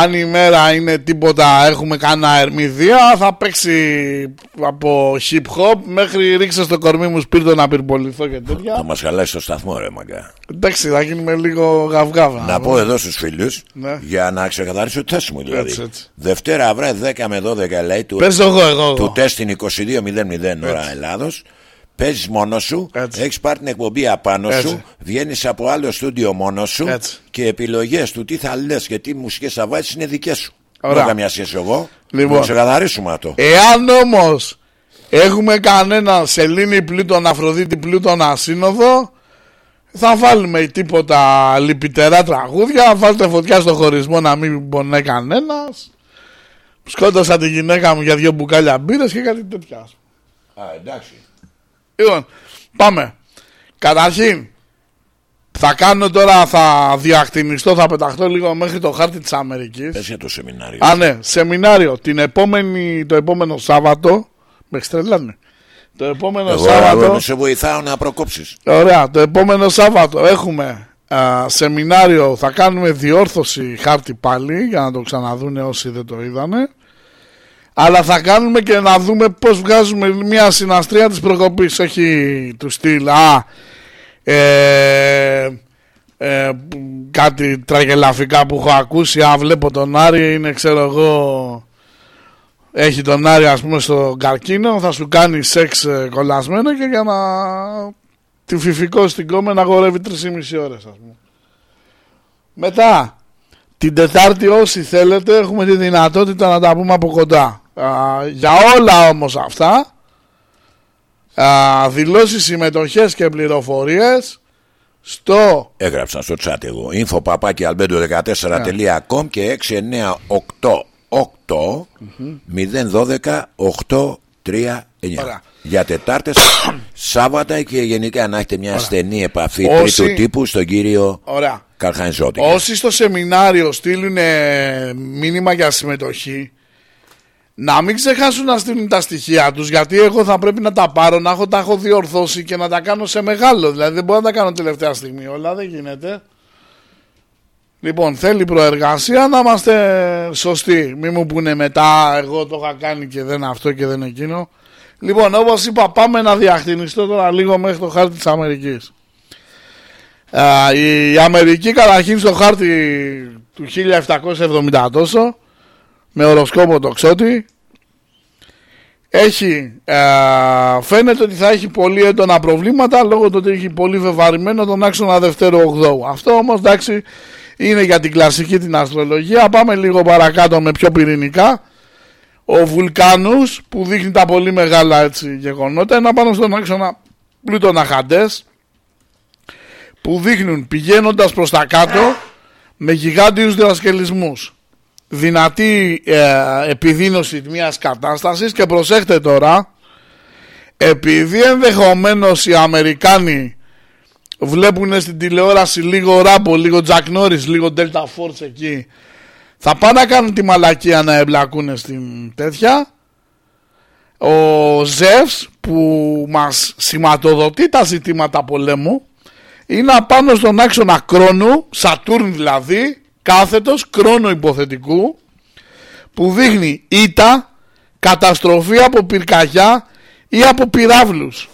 S2: αν η ημέρα είναι τίποτα, έχουμε κανένα ερμηδία, θα παίξει από hip hop μέχρι ρίξε στο κορμί μου σπίρτο να πυρποληθώ και
S1: Θα
S2: τέτοια.
S1: μας χαλάσει το σταθμό, ρε μαγκά.
S2: Εντάξει, θα γίνουμε λίγο γαυγάβα.
S1: Να πω εδώ στους φίλους
S2: Ναι.
S1: για να ξεκαθαρίσω τη θέση μου δηλαδή.
S2: Έτσι, έτσι.
S1: Δευτέρα αύριο 10 με 12 λέει του,
S2: Πες εγώ, εγώ,
S1: του
S2: εγώ.
S1: τεστ στην 22.00 ώρα Ελλάδος. Παίζεις μόνος σου,
S2: Έτσι.
S1: έχεις πάρει την εκπομπή απάνω
S2: Έτσι.
S1: σου, βγαίνεις από άλλο στούντιο μόνος σου
S2: Έτσι.
S1: και επιλογές του τι θα λες και τι μουσικές θα βάζεις είναι δικές σου.
S2: Ωραία.
S1: Δεν έχω καμιά σχέση εγώ.
S2: Λοιπόν.
S1: Να το ξεκαθαρίσουμε αυτό.
S2: Εάν όμως έχουμε κανένα Σελήνη Πλούτον, Αφροδίτη Πλούτον ασύνοδο, θα βάλουμε τίποτα λυπητερά τραγούδια. Βάλτε φωτιά στο χωρισμό να μην πονέ κανένας. Σκότωσα τη γυναίκα μου για δύο μπουκάλια μπύρες και κάτι τέτοια.
S1: Α, εντάξει.
S2: Λοιπόν, πάμε. Καταρχήν, θα κάνω τώρα, θα διακτηνιστώ, θα πεταχτώ λίγο μέχρι το χάρτη της Αμερικής.
S1: Πες για το σεμινάριο.
S2: Α, ναι, σεμινάριο την επόμενη, το επόμενο Σάββατο. Με εξτρελάνε. Το επόμενο
S1: εγώ
S2: Σάββατο.
S1: εγώ σε βοηθάω να προκόψεις.
S2: Ωραία, το επόμενο Σάββατο έχουμε α, σεμινάριο. Θα κάνουμε διόρθωση χάρτη πάλι για να το ξαναδούν όσοι δεν το είδανε. Αλλά θα κάνουμε και να δούμε πώς βγάζουμε μια συναστρία της προκοπής. Όχι του στυλ, α, ε, ε, κάτι τραγελαφικά που έχω ακούσει. Α, βλέπω τον Άρη, είναι ξέρω εγώ... Έχει τον Άρη ας πούμε στο καρκίνο Θα σου κάνει σεξ ε, κολλασμένο Και για να τη φυφικό στην κόμμα να αγορεύει 3,5 ώρες ας πούμε. Μετά Την Τετάρτη όσοι θέλετε Έχουμε τη δυνατότητα να τα πούμε από κοντά Α, Για όλα όμως αυτά α, Δηλώσεις συμμετοχές και πληροφορίες Στο
S1: Έγραψα στο chat εγώ. info παπάκι albedo14.com και 698 012 839.
S2: Ωραία.
S1: Για Τετάρτες, Σάββατα και γενικά να έχετε μια στενή επαφή
S2: Όσοι-
S1: τρίτου τύπου στον κύριο
S2: Ωραία
S1: Καρχανιζώτη.
S2: Όσοι στο σεμινάριο στείλουν ε, μήνυμα για συμμετοχή να μην ξεχάσουν να στείλουν τα στοιχεία τους γιατί εγώ θα πρέπει να τα πάρω, να έχω, τα έχω διορθώσει και να τα κάνω σε μεγάλο. Δηλαδή δεν μπορώ να τα κάνω τελευταία στιγμή όλα δεν γίνεται. Λοιπόν θέλει προεργασία να είμαστε σωστοί. Μην μου πούνε μετά εγώ το είχα κάνει και δεν αυτό και δεν εκείνο. Λοιπόν όπως είπα πάμε να διαχτινιστώ τώρα λίγο μέχρι το χάρτη της Αμερικής. Α, η Αμερική καταρχήν στο χάρτη του 1770 τόσο με οροσκόπο τοξότη έχει α, φαίνεται ότι θα έχει πολύ έντονα προβλήματα λόγω του ότι έχει πολύ βεβαρημένο τον άξονα δευτέρου ογδόου. Αυτό όμως εντάξει είναι για την κλασική την αστρολογία. Πάμε λίγο παρακάτω με πιο πυρηνικά. Ο Βουλκάνους που δείχνει τα πολύ μεγάλα έτσι, γεγονότα είναι πάνω στον άξονα Πλούτονα Χαντές που δείχνουν πηγαίνοντας προς τα κάτω με γιγάντιους διασκελισμούς δυνατή ε, επιδείνωση μιας κατάστασης και προσέχτε τώρα επειδή ενδεχομένως οι Αμερικάνοι βλέπουν στην τηλεόραση λίγο Ράμπο, λίγο Τζακ Νόρις, λίγο Delta Force εκεί θα πάνε να κάνουν τη μαλακία να εμπλακούν στην τέτοια. Ο Ζεύς που μας σηματοδοτεί τα ζητήματα πολέμου είναι απάνω στον άξονα κρόνου, Σατούρν δηλαδή, κάθετος, κρόνο υποθετικού, που δείχνει ήττα, καταστροφή από πυρκαγιά ή από πυράβλους.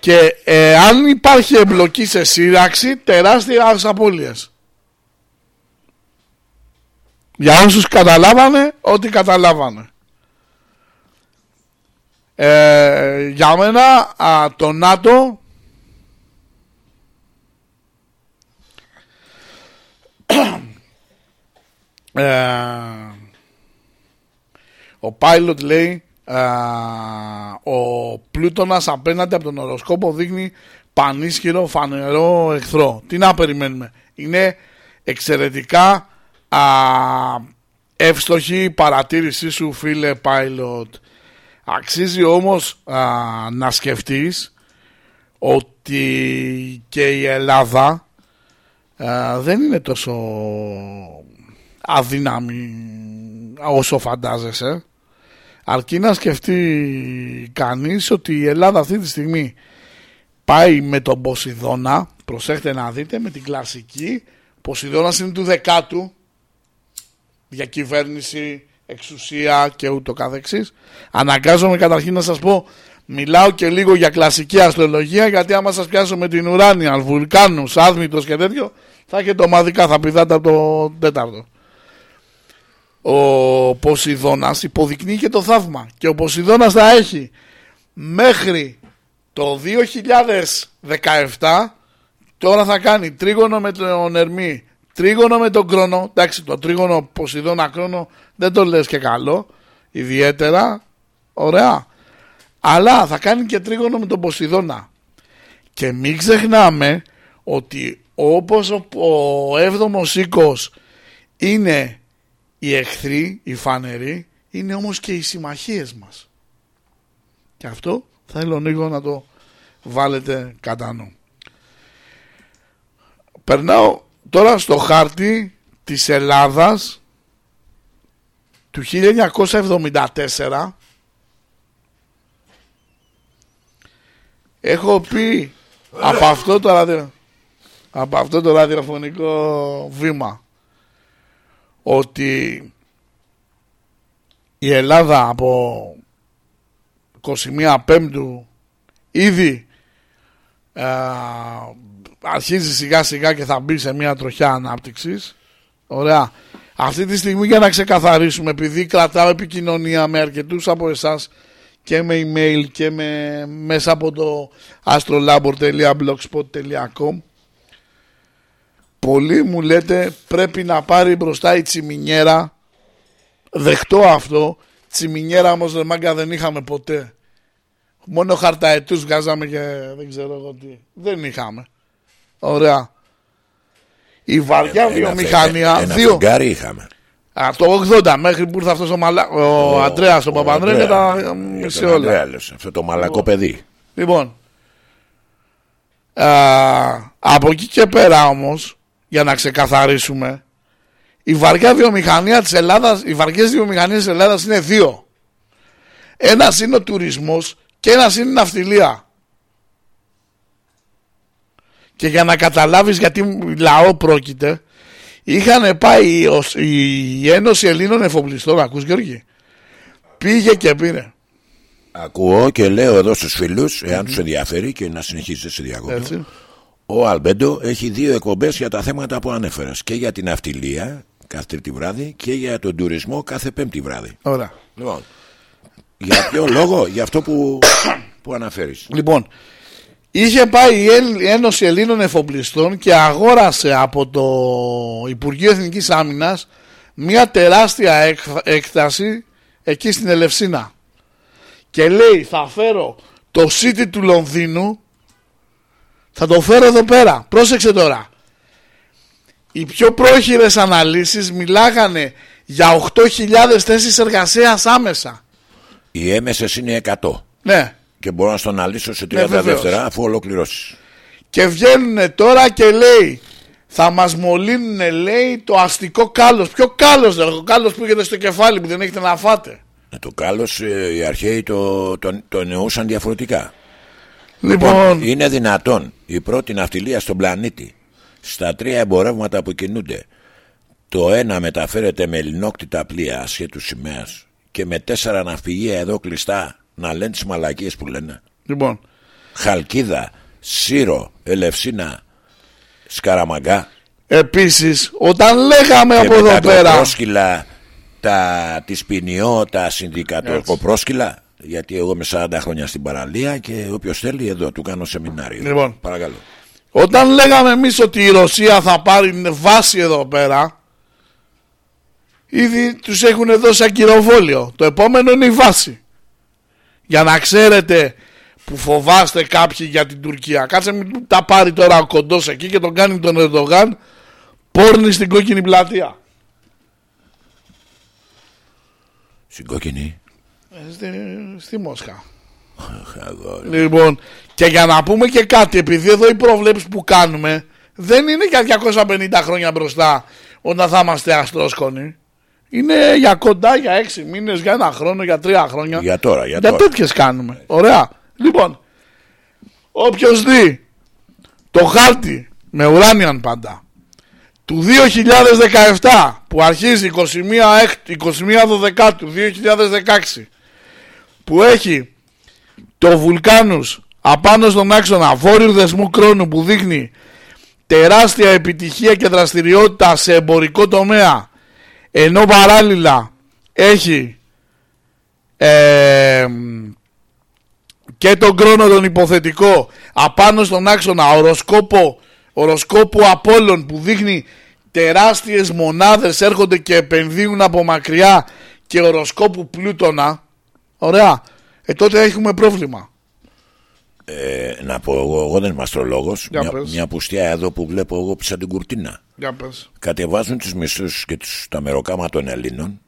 S2: Και ε, αν υπάρχει εμπλοκή σε σύραξη, τεράστια απώλειες. Για όσους καταλάβανε, ό,τι καταλάβανε. Ε, για μένα α, το ΝΑΤΟ ο Πάιλοτ λέει α, ο Πλούτονας απέναντι από τον οροσκόπο δείχνει πανίσχυρο φανερό εχθρό. Τι να περιμένουμε. Είναι εξαιρετικά α, εύστοχη η παρατήρησή σου φίλε Πάιλοτ. Αξίζει όμως α, να σκεφτείς ότι και η Ελλάδα α, δεν είναι τόσο αδύναμη όσο φαντάζεσαι. Αρκεί να σκεφτεί κανείς ότι η Ελλάδα αυτή τη στιγμή πάει με τον Ποσειδώνα, προσέχτε να δείτε, με την κλασική. Ποσειδώνας είναι του δεκάτου, διακυβέρνηση, εξουσία και ούτω καθεξής. Αναγκάζομαι καταρχήν να σας πω, μιλάω και λίγο για κλασική αστρολογία, γιατί άμα σας πιάσω με την ουράνια, βουλκάνους, άδμητος και τέτοιο, θα έχετε ομαδικά, θα πηδάτε από το τέταρτο. Ο Ποσειδώνας υποδεικνύει και το θαύμα και ο Ποσειδώνας θα έχει μέχρι το 2017 τώρα θα κάνει τρίγωνο με τον Ερμή τρίγωνο με τον Κρόνο. Εντάξει το τρίγωνο Ποσειδώνα Κρόνο δεν το λες και καλό ιδιαίτερα ωραία. Αλλά θα κάνει και τρίγωνο με τον Ποσειδώνα. Και μην ξεχνάμε ότι όπως ο, ο έβδομος οίκος είναι οι εχθροί, οι φανεροί, είναι όμως και οι συμμαχίες μας. Και αυτό θέλω λίγο να το βάλετε κατά νου. Περνάω τώρα στο χάρτη της Ελλάδας του 1974 έχω πει από αυτό το, ραδιο... από αυτό το ραδιοφωνικό βήμα ότι η Ελλάδα από 21 Πέμπτου ήδη α, αρχίζει σιγά σιγά και θα μπει σε μια τροχιά ανάπτυξης. Ωραία. Αυτή τη στιγμή για να ξεκαθαρίσουμε επειδή κρατάω επικοινωνία με αρκετούς από εσάς και με email και με, μέσα από το astrolabor.blogspot.com Πολλοί μου λέτε πρέπει να πάρει μπροστά η τσιμινιέρα. Δεχτώ αυτό. Τσιμινιέρα όμως ρε μάγκα δεν είχαμε ποτέ. Μόνο χαρταετούς βγάζαμε και δεν ξέρω εγώ τι. Δεν είχαμε. Ωραία. Η βαριά
S1: Ένα
S2: βιομηχανία.
S1: φε- Ένα
S2: δύο,
S1: φεγγάρι είχαμε.
S2: Α, το 80 μέχρι που ήρθε αυτός ο, Μαλα... ο, Αντρέας ο Παπανδρέου και τα
S1: Για
S2: μισή
S1: τον
S2: όλα.
S1: Ανδρέα, λες, Αυτό το μαλακό παιδί.
S2: Λοιπόν, α, από εκεί και πέρα όμως, για να ξεκαθαρίσουμε, η βαριά βιομηχανία της Ελλάδας, οι βαριές βιομηχανίες της Ελλάδας είναι δύο. Ένας είναι ο τουρισμός και ένας είναι η ναυτιλία. Και για να καταλάβεις γιατί λαό πρόκειται, είχαν πάει ως- η Ένωση Ελλήνων Εφοπλιστών, ακούς Γιώργη, πήγε και πήρε.
S1: Ακούω και λέω εδώ στους φίλους, εάν τους ενδιαφέρει και να συνεχίσετε σε διακόπτω.
S2: Έτσι.
S1: Ο Αλμπέντο έχει δύο εκπομπές για τα θέματα που ανέφερες. Και για την αυτιλία κάθε τρίτη βράδυ και για τον τουρισμό κάθε πέμπτη βράδυ.
S2: Ωραία.
S1: Λοιπόν, για ποιο λόγο, για αυτό που, που αναφέρεις.
S2: Λοιπόν, είχε πάει η Ελλ- η Ένωση Ελλήνων Εφοπλιστών και αγόρασε από το Υπουργείο Εθνικής Άμυνας μια τεράστια έκ- έκταση εκεί στην Ελευσίνα. Και λέει θα φέρω το City του Λονδίνου θα το φέρω εδώ πέρα. Πρόσεξε τώρα. Οι πιο πρόχειρες αναλύσεις μιλάγανε για 8.000 θέσεις εργασίας άμεσα.
S1: Οι έμεσες είναι 100
S2: Ναι.
S1: και μπορώ να στο αναλύσω σε 30
S2: Ναι, βεβαίως.
S1: δεύτερα αφού ολοκληρώσεις.
S2: Και βγαίνουν τώρα και λέει θα μας μολύνουν λέει το αστικό κάλος. Ποιο κάλος ρε, ο κάλος που έχετε στο κεφάλι που δεν έχετε να φάτε;
S1: Ε, Το κάλος ε, οι αρχαίοι το, το, το εννοούσαν διαφορετικά.
S2: Λοιπόν,
S1: Είναι δυνατόν η πρώτη ναυτιλία στον πλανήτη στα τρία εμπορεύματα που κινούνται το ένα μεταφέρεται με ελληνόκτητα πλοία ασχέτους σημαίας και με τέσσερα ναυπηγεία εδώ κλειστά να λένε τις μαλακίες που λένε.
S2: Λοιπόν,
S1: Χαλκίδα, Σύρο, Ελευσίνα, Σκαραμαγκά
S2: επίσης, όταν λέγαμε
S1: και
S2: από
S1: με
S2: εδώ
S1: τα
S2: πέρα.
S1: κοπρόσκυλα, τα, τη Σπινιό, τα συνδικατοκοπρόσκυλα γιατί εγώ είμαι 40 χρόνια στην παραλία και όποιος θέλει εδώ του κάνω σεμινάριο.
S2: Λοιπόν.
S1: Παρακαλώ.
S2: Όταν λέγαμε εμείς ότι η Ρωσία θα πάρει βάση εδώ πέρα, ήδη τους έχουν δώσει ακυροβόλιο. Το επόμενο είναι η βάση. Για να ξέρετε που φοβάστε κάποιοι για την Τουρκία. Κάτσε μην τα πάρει τώρα ο κοντός εκεί και τον κάνει τον Ερντογάν πόρνη στην κόκκινη πλατεία.
S1: Στην κόκκινη;
S2: Ε, Στη, στη Μόσχα.
S1: Αχ, αγόρι.
S2: Λοιπόν, και για να πούμε και κάτι, επειδή εδώ οι προβλέψεις που κάνουμε δεν είναι για 250 χρόνια μπροστά όταν θα είμαστε αστρόσκονοι. Είναι για κοντά, για 6 μήνες, για ένα χρόνο, για τρία χρόνια.
S1: Για τώρα, για
S2: Για
S1: τώρα.
S2: τέτοιες κάνουμε. Ωραία. Λοιπόν, όποιος δει το χάρτη με ουράνιαν πάντα του 2017 που αρχίζει 21, Εκ- 21 Δεκάτου 2016 που έχει το βουλκάνους απάνω στον άξονα βόρειου δεσμού κρόνου που δείχνει τεράστια επιτυχία και δραστηριότητα σε εμπορικό τομέα ενώ παράλληλα έχει ε, και τον κρόνο τον υποθετικό απάνω στον άξονα οροσκόπο, οροσκόπο Απόλλων που δείχνει τεράστιες μονάδες έρχονται και επενδύουν από μακριά και οροσκόπου Πλούτονα ωραία ε, τότε έχουμε πρόβλημα
S1: Ε, να πω εγώ, εγώ δεν είμαι αστρολόγος.
S2: Για
S1: Μια,
S2: πες.
S1: μια πουστιά εδώ που βλέπω εγώ πίσω την κουρτίνα.
S2: για πες
S1: Κατεβάζουν τους μισθούς και τους, τα μεροκάμα των Ελλήνων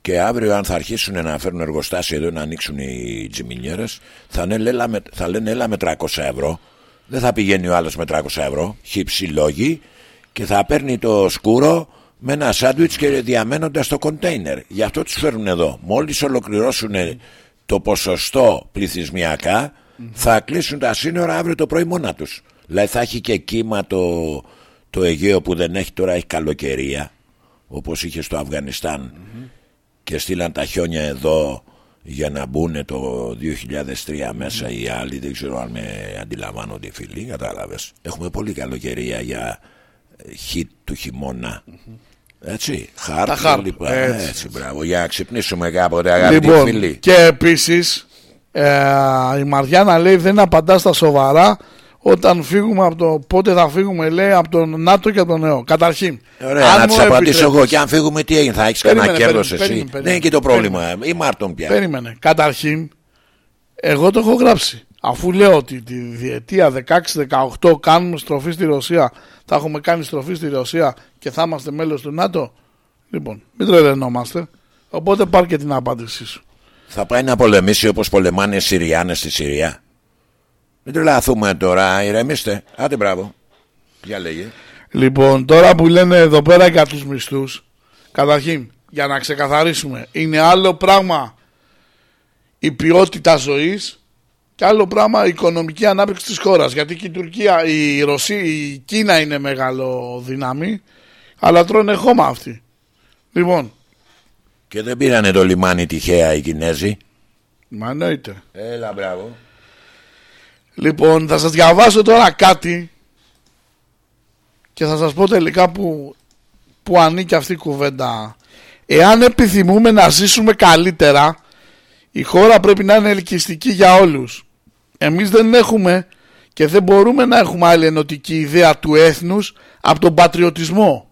S1: και αύριο αν θα αρχίσουν να φέρουν εργοστάσια εδώ να ανοίξουν οι τζιμινιέρες θα, λένε, έλα με, θα λένε έλα με 300 ευρώ. Δεν θα πηγαίνει ο άλλος με 300 ευρώ. Χύψη λόγοι και θα παίρνει το σκούρο με ένα σάντουιτς και διαμένοντας το κοντέινερ. Γι' αυτό τους φέρουν εδώ. Μόλις ολοκληρώσουν το ποσοστό πληθυσμιακά θα κλείσουν τα σύνορα αύριο το πρωί μόνα τους. Δηλαδή θα έχει και κύμα το, το Αιγαίο που δεν έχει τώρα έχει καλοκαιρία όπως είχε στο αφγανισταν και στείλαν τα χιόνια εδώ για να μπουν το 2003 μέσα οι άλλοι δεν ξέρω αν με αντιλαμβάνονται οι φίλοι κατάλαβες έχουμε πολύ καλοκαιρία για ε, χι του χειμώνα έτσι χάρτη
S2: χάρτη,
S1: λοιπά.
S2: έτσι.
S1: έτσι. μπράβο για να ξυπνήσουμε κάποτε αγαπητοί
S2: Λοιπόν,
S1: φίλοι
S2: και επίσης ε, η Μαριάννα λέει δεν απαντά στα σοβαρά όταν φύγουμε από το πότε θα φύγουμε λέει από τον ΝΑΤΟ και από τον ΕΟ. Καταρχήν.
S1: Ωραία,
S2: αν
S1: να
S2: μου
S1: τη απαντήσω
S2: επιτρέπεις-
S1: εγώ. Και αν φύγουμε, τι έγινε, θα έχεις κανένα
S2: Περίμενε,
S1: κέρδος
S2: περίμενε,
S1: εσύ.
S2: περίμενε,
S1: Δεν είναι και το πρόβλημα. Ή Μάρτον πια.
S2: Περίμενε. Καταρχήν, εγώ το έχω γράψει. Αφού λέω ότι τη διετία 16-18 κάνουμε στροφή στη Ρωσία, θα έχουμε κάνει στροφή στη Ρωσία και θα είμαστε μέλος του ΝΑΤΟ. Λοιπόν, μην τρελαινόμαστε. Οπότε πάρ και την απάντησή σου.
S1: Θα πάει να πολεμήσει όπως πολεμάνε οι Συριάνες στη Συρία. Μην τρελαθούμε τώρα, ηρεμήστε. Άντε μπράβο. Για λέγε.
S2: Λοιπόν, τώρα που λένε εδώ πέρα για τους μισθούς, καταρχήν, για να ξεκαθαρίσουμε, είναι άλλο πράγμα η ποιότητα ζωής και άλλο πράγμα η οικονομική ανάπτυξη της χώρας. Γιατί και η Τουρκία, η Ρωσία, η Κίνα είναι μεγάλο δύναμη, αλλά τρώνε χώμα αυτοί. Λοιπόν,
S1: Και δεν πήρανε το λιμάνι τυχαία οι Κινέζοι.
S2: μα εννοείται.
S1: Έλα, μπράβο.
S2: Λοιπόν, θα σας διαβάσω τώρα κάτι και θα σας πω τελικά που, που ανήκει αυτή η κουβέντα. Εάν επιθυμούμε να ζήσουμε καλύτερα, η χώρα πρέπει να είναι ελκυστική για όλους. Εμείς δεν έχουμε και δεν μπορούμε να έχουμε άλλη ενωτική ιδέα του έθνους από τον πατριωτισμό.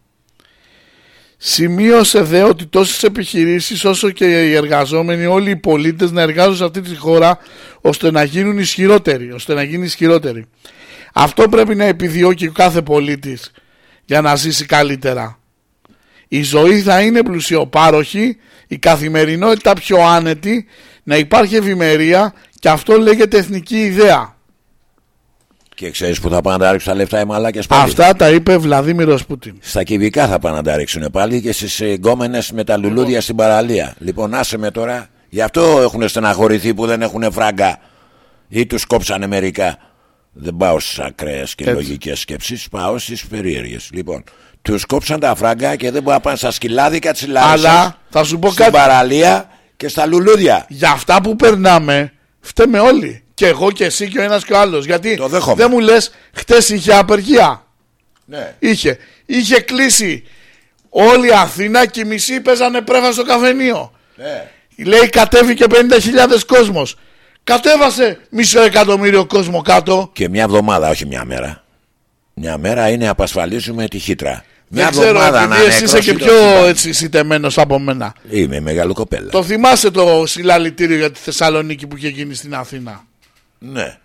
S2: Σημείωσε δε ότι τόσες επιχειρήσεις όσο και οι εργαζόμενοι όλοι οι πολίτες να εργάζονται σε αυτή τη χώρα ώστε να γίνουν ισχυρότεροι, ώστε να γίνει ισχυρότεροι. Αυτό πρέπει να επιδιώκει ο κάθε πολίτης για να ζήσει καλύτερα. Η ζωή θα είναι πλουσιοπάροχη, η καθημερινότητα πιο άνετη, να υπάρχει ευημερία και αυτό λέγεται εθνική ιδέα.
S1: Και ξέρεις που θα πάνε να τα ρίξουν τα λεφτά οι μαλάκες πάλι;
S2: Αυτά τα είπε Βλαδίμηρος Πούτιν.
S1: Στα κυβικά θα πάνε να τα ρίξουν πάλι και στις γκόμενες με τα λουλούδια στην παραλία. Λοιπόν, άσε με τώρα. Γι' αυτό έχουν στεναχωρηθεί που δεν έχουν φράγκα. Ή τους κόψανε μερικά. Δεν πάω στις ακραίες και
S2: Έτσι.
S1: λογικές σκέψεις. Πάω στις περίεργες. Λοιπόν, τους κόψαν τα φράγκα και δεν μπορούν να πάνε στα σκυλάδικα της
S2: Αλλά θα σου πω
S1: στην
S2: κάτι.
S1: παραλία
S5: και στα λουλούδια.
S2: Για αυτά που περνάμε, φταίμε όλοι. Και εγώ και εσύ και ο ένας και ο άλλος. Γιατί
S5: Το δέχομαι.
S2: δεν μου λες, χτες είχε απεργία.
S5: Ναι.
S2: Είχε. Είχε κλείσει όλη η Αθήνα και οι μισοί παίζανε πρέφα στο καφενείο.
S5: ναι.
S2: Λέει κατέβηκε 50.000 κόσμος. Κατέβασε μισό εκατομμύριο κόσμο κάτω.
S5: Και μια εβδομάδα, όχι μια μέρα. Μια μέρα είναι απασφαλίζουμε τη χύτρα. Μια
S2: Δεν ξέρω,
S5: εβδομάδα να
S2: επειδή εσύ είσαι
S5: νεκρώσει
S2: και
S5: το
S2: πιο
S5: σύμπαν.
S2: έτσι σιτεμένος από μένα.
S5: Είμαι μεγάλο κοπέλα.
S2: Το θυμάσαι το συλλαλητήριο για τη Θεσσαλονίκη που είχε γίνει στην Αθήνα;
S5: Ναι.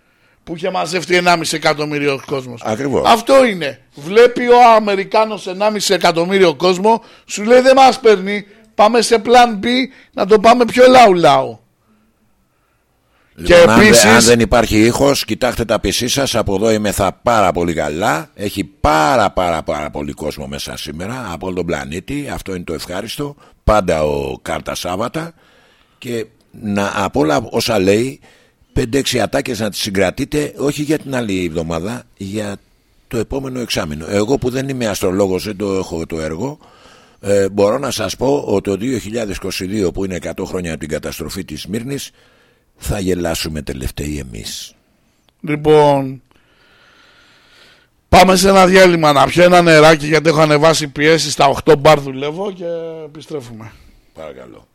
S2: Που είχε μαζευτεί 1,5 εκατομμύριο κόσμος.
S5: Ακριβώς.
S2: Αυτό είναι. Βλέπει ο Αμερικάνος 1,5 εκατομμύριο κόσμο, σου λέει δεν μας παίρνει. Πάμε σε plan B να το πάμε πιο λαού λαού. Και
S5: Λοιπόν, αν, δε-
S2: επίσης-
S5: αν δεν υπάρχει ήχος, κοιτάξτε τα πισή σας. Από εδώ είμαι θα πάρα πολύ καλά. Έχει πάρα πάρα πάρα πολύ κόσμο μέσα σήμερα από όλο τον πλανήτη. Αυτό είναι το ευχάριστο. Πάντα ο Κάρτα Σάββατα. Και να, από όλα όσα λέει, 5-6 ατάκες να τις συγκρατείτε, όχι για την άλλη εβδομάδα, για το επόμενο εξάμεινο. Εγώ που δεν είμαι αστρολόγος, δεν το έχω το έργο, ε, μπορώ να σας πω ότι το 2022 που είναι 100 χρόνια από την καταστροφή της Σμύρνης θα γελάσουμε τελευταίοι εμείς.
S2: Λοιπόν, πάμε σε ένα διάλειμμα να πιω ένα νεράκι γιατί έχω ανεβάσει πιέσεις στα 8 μπαρ δουλεύω και επιστρέφουμε.
S5: Παρακαλώ.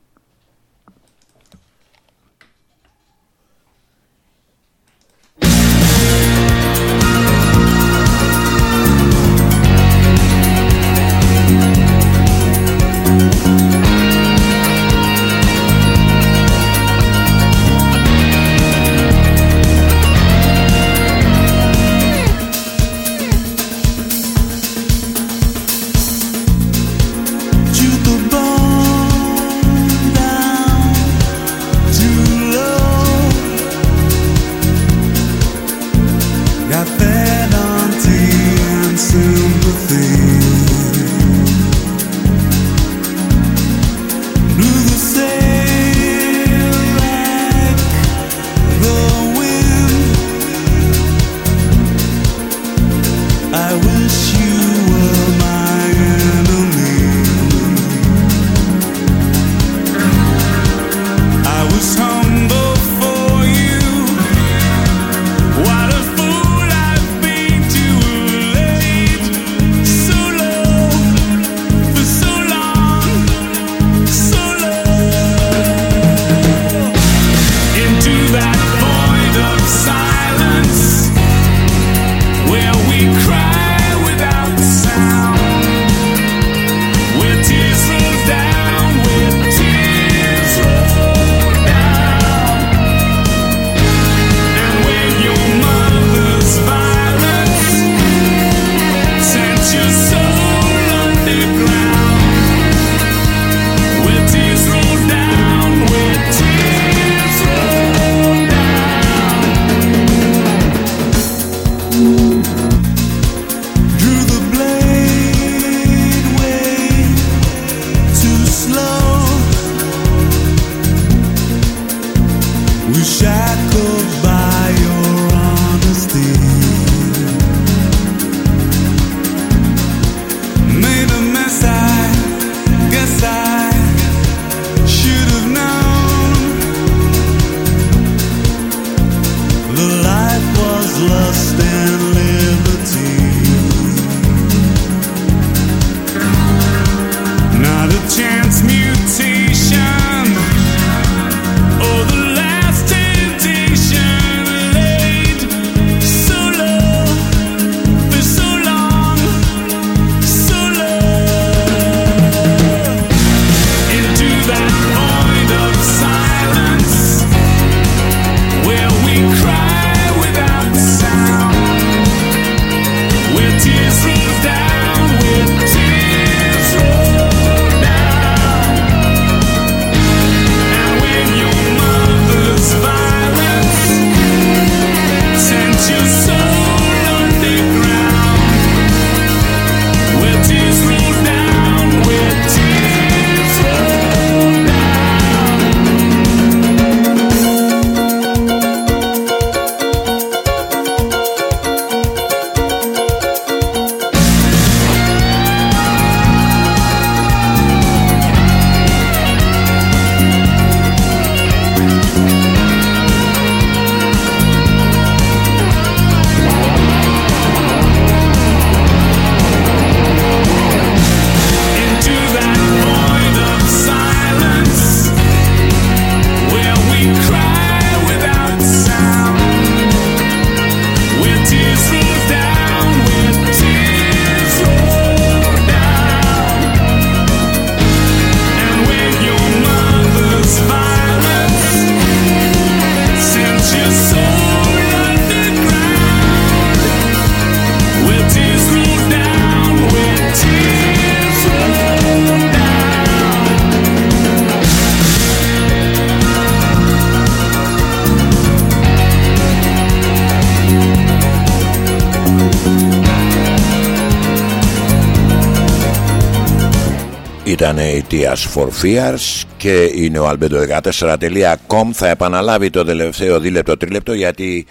S1: Ήταν η Tears for Fears και είναι ο albedo14.com θα επαναλάβει το τελευταίο δίλεπτο τρίλεπτο γιατί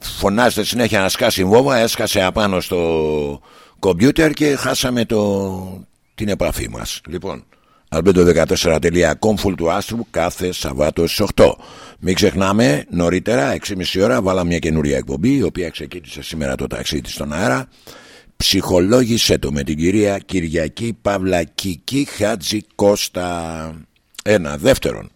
S1: φωνάζεται συνέχεια να σκάσει βόμβα έσκασε απάνω στο κομπιούτερ και χάσαμε το, την επαφή μας. Λοιπόν albedo14.com full του άστρου κάθε Σαββάτο στις 8 μην ξεχνάμε νωρίτερα 6.30 ώρα βάλαμε μια καινούρια εκπομπή η οποία ξεκίνησε σήμερα το ταξίδι στον αέρα Ψυχολόγησέ το με την κυρία Κυριακή Παυλακική Χάτζη Κώστα. Ένα. Δεύτερον,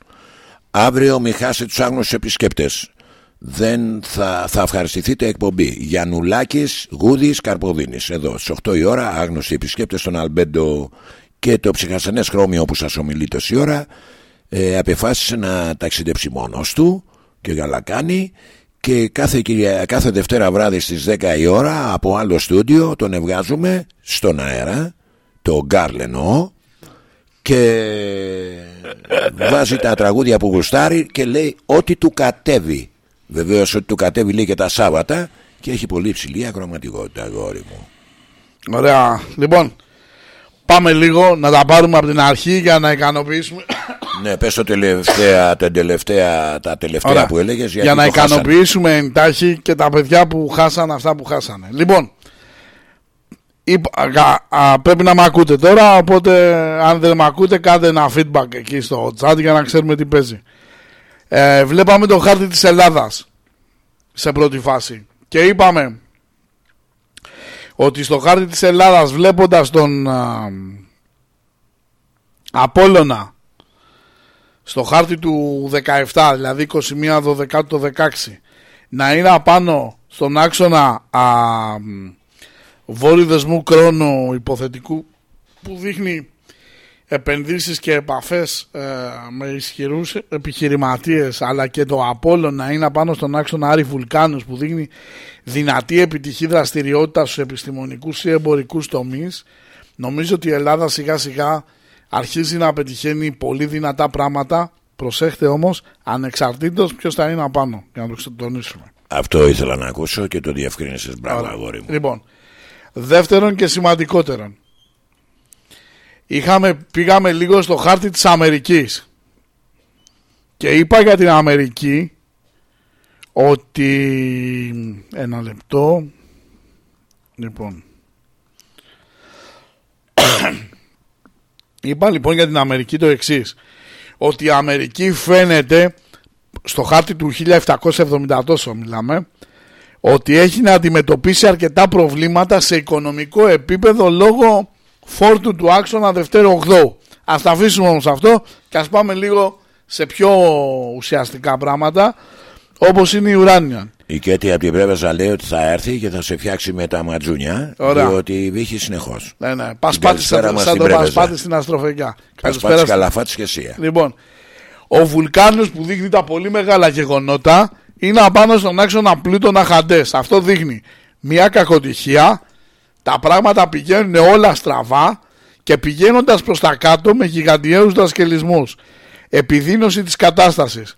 S1: αύριο μη χάσετε τους άγνωστους επισκέπτες. Δεν θα, θα ευχαριστηθείτε εκπομπή. Γιαννουλάκης, Γούδης, Καρποδίνης. Εδώ στις 8 η ώρα, άγνωστοι επισκέπτες στον Αλμπέντο και το ψυχασενές χρώμιο που σας ομιλεί τόση ώρα ε, απεφάσισε να ταξιδέψει μόνος του και καλά κάνει και κάθε, κυρια... κάθε Δευτέρα βράδυ στις 10 η ώρα από άλλο στούντιο τον ευγάζουμε στον αέρα το Γκάρλενο και βάζει τα τραγούδια που γουστάρει και λέει ό,τι του κατέβει Βεβαίως ότι του κατέβει λέει και τα Σάββατα και έχει πολύ ψηλή ακροματικότητα αγόρι μου
S2: Ωραία. Λοιπόν, πάμε λίγο να τα πάρουμε από την αρχή για να ικανοποιήσουμε.
S1: Ναι πες το τελευταία, τα τελευταία, τα τελευταία
S2: Ωραία.
S1: που έλεγες γιατί
S2: για να
S1: το χάσανε.
S2: ικανοποιήσουμε εντάχει και τα παιδιά που χάσαν αυτά που χάσανε. Λοιπόν, είπα- α, α, πρέπει να με ακούτε τώρα, οπότε αν δεν με ακούτε κάντε ένα feedback εκεί στο chat για να ξέρουμε τι παίζει. Ε, βλέπαμε το χάρτη της Ελλάδας σε πρώτη φάση και είπαμε ότι στο χάρτη της Ελλάδας βλέποντας τον α, Απόλλωνα στο χάρτη του 17, δηλαδή 21 12 το 16, να είναι απάνω στον άξονα α, μ, βόρειο δεσμού κρόνου υποθετικού που δείχνει επενδύσεις και επαφές ε, με ισχυρούς επιχειρηματίες αλλά και το Απόλλων να είναι απάνω στον άξονα Άρη Βουλκάνους που δείχνει δυνατή επιτυχή δραστηριότητα στους επιστημονικούς ή εμπορικούς τομείς. Νομίζω ότι η Ελλάδα σιγά σιγά αρχίζει να πετυχαίνει πολύ δυνατά πράγματα προσέχτε όμως ανεξαρτήτως ποιος θα είναι απάνω για να το ξετονίσουμε
S1: Αυτό ήθελα να ακούσω και το διευκρίνησες μπράβο
S2: Ωραία.
S1: αγόρι μου
S2: Λοιπόν, δεύτερον και σημαντικότερον. Είχαμε, πήγαμε λίγο στο χάρτη της Αμερικής και είπα για την Αμερική ότι ένα λεπτό λοιπόν είπα λοιπόν για την Αμερική το εξής ότι η Αμερική φαίνεται στο χάρτη του 1770 τόσο μιλάμε ότι έχει να αντιμετωπίσει αρκετά προβλήματα σε οικονομικό επίπεδο λόγω φόρτου του άξονα Δευτέρου Ογδόου. Ας τα αφήσουμε όμως αυτό και ας πάμε λίγο σε πιο ουσιαστικά πράγματα όπως είναι η ουράνια.
S1: Η Κέτη από την Πρέβεζα λέει ότι θα έρθει και θα σε φτιάξει με τα ματζούνια
S2: Ωραία.
S1: διότι βύχει συνεχώς
S2: Ναι, ναι, πασπάτη
S1: καλησπέρα
S2: σαν,
S1: μας
S2: σαν
S1: στην
S2: το
S1: Πρέβεζα.
S2: πασπάτη στην αστροφεκιά.
S1: Καλησπέρα
S2: στην-
S1: καλαφάτης και εσύ
S2: Λοιπόν, ο βουλκάνος που δείχνει τα πολύ μεγάλα γεγονότα είναι απάνω στον άξονα Πλούτονα Χαντές. Αυτό δείχνει μια κακοτυχία, τα πράγματα πηγαίνουν όλα στραβά και πηγαίνοντας προς τα κάτω με γιγαντιαίους δασκελισμούς. Επιδείνωση της κατάστασης.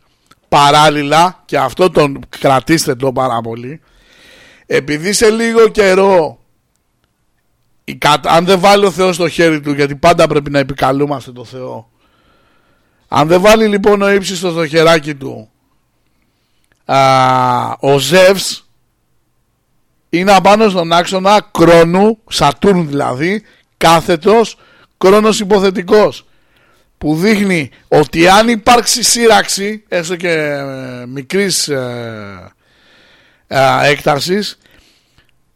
S2: Παράλληλα, και αυτό τον κρατήστε το πάρα πολύ, επειδή σε λίγο καιρό η κα- αν δεν βάλει ο Θεός το χέρι του γιατί πάντα πρέπει να επικαλούμαστε το Θεό αν δεν βάλει λοιπόν ο ύψιστος το χεράκι του α, ο Ζεύς είναι απάνω στον άξονα κρόνου, Σατούρν δηλαδή, κάθετος, κρόνος υποθετικός που δείχνει ότι αν υπάρξει σύραξη, έστω και ε, μικρής ε, ε, έκτασης,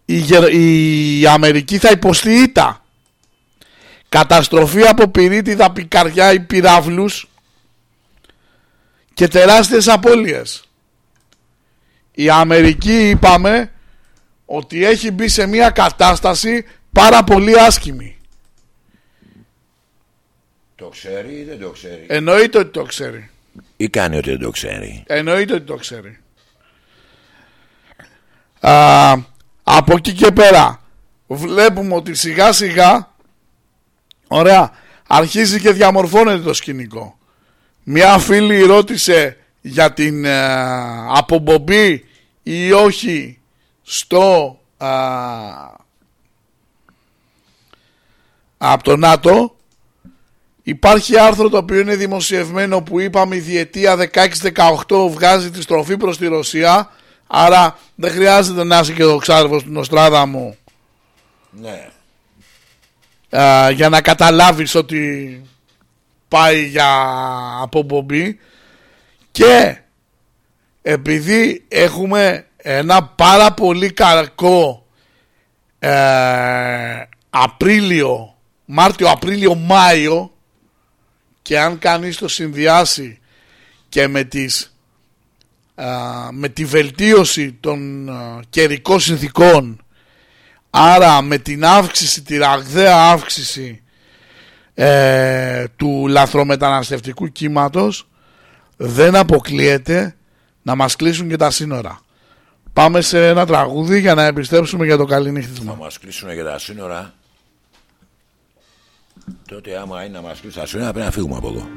S2: η, Γερ- η Αμερική θα υποστεί ήττα. Καταστροφή από πυρίτιδα, πικαριά ή πυράβλους και τεράστιες απώλειες. Η Αμερική είπαμε ότι έχει μπει σε μια κατάσταση πάρα πολύ άσχημη.
S1: Το ξέρει ή δεν το ξέρει;
S2: Εννοείται ότι το ξέρει.
S1: Ή κάνει ότι δεν το ξέρει;
S2: Εννοείται ότι το ξέρει. Α, από εκεί και πέρα βλέπουμε ότι σιγά σιγά ωραία αρχίζει και διαμορφώνεται το σκηνικό. Μια φίλη ρώτησε για την ε, αποπομπή ή όχι στο α, από το ΝΑΤΟ Υπάρχει άρθρο το οποίο είναι δημοσιευμένο που είπαμε η διετία 16-18 βγάζει τη στροφή προς τη Ρωσία άρα δεν χρειάζεται να είσαι και ο ξάρβος του Νοστράδαμου
S1: Ναι.
S2: α, για να καταλάβεις ότι πάει για αποπομπή και επειδή έχουμε ένα πάρα πολύ κακό ε, Απρίλιο, Μάρτιο, Απρίλιο, Μάιο και αν κανείς το συνδυάσει και με τις α, με τη βελτίωση των α, καιρικών συνθήκων άρα με την αύξηση, τη ραγδαία αύξηση ε, του λαθρομεταναστευτικού κύματος δεν αποκλείεται να μας κλείσουν και τα σύνορα. Πάμε σε ένα τραγούδι για να επιστρέψουμε για το
S1: Θα
S2: καληνύχτισμα.
S1: μας κλείσουν για τα σύνορα. Τότε άμα είναι να μας κλείσουν τα σύνορα πρέπει να φύγουμε από εδώ.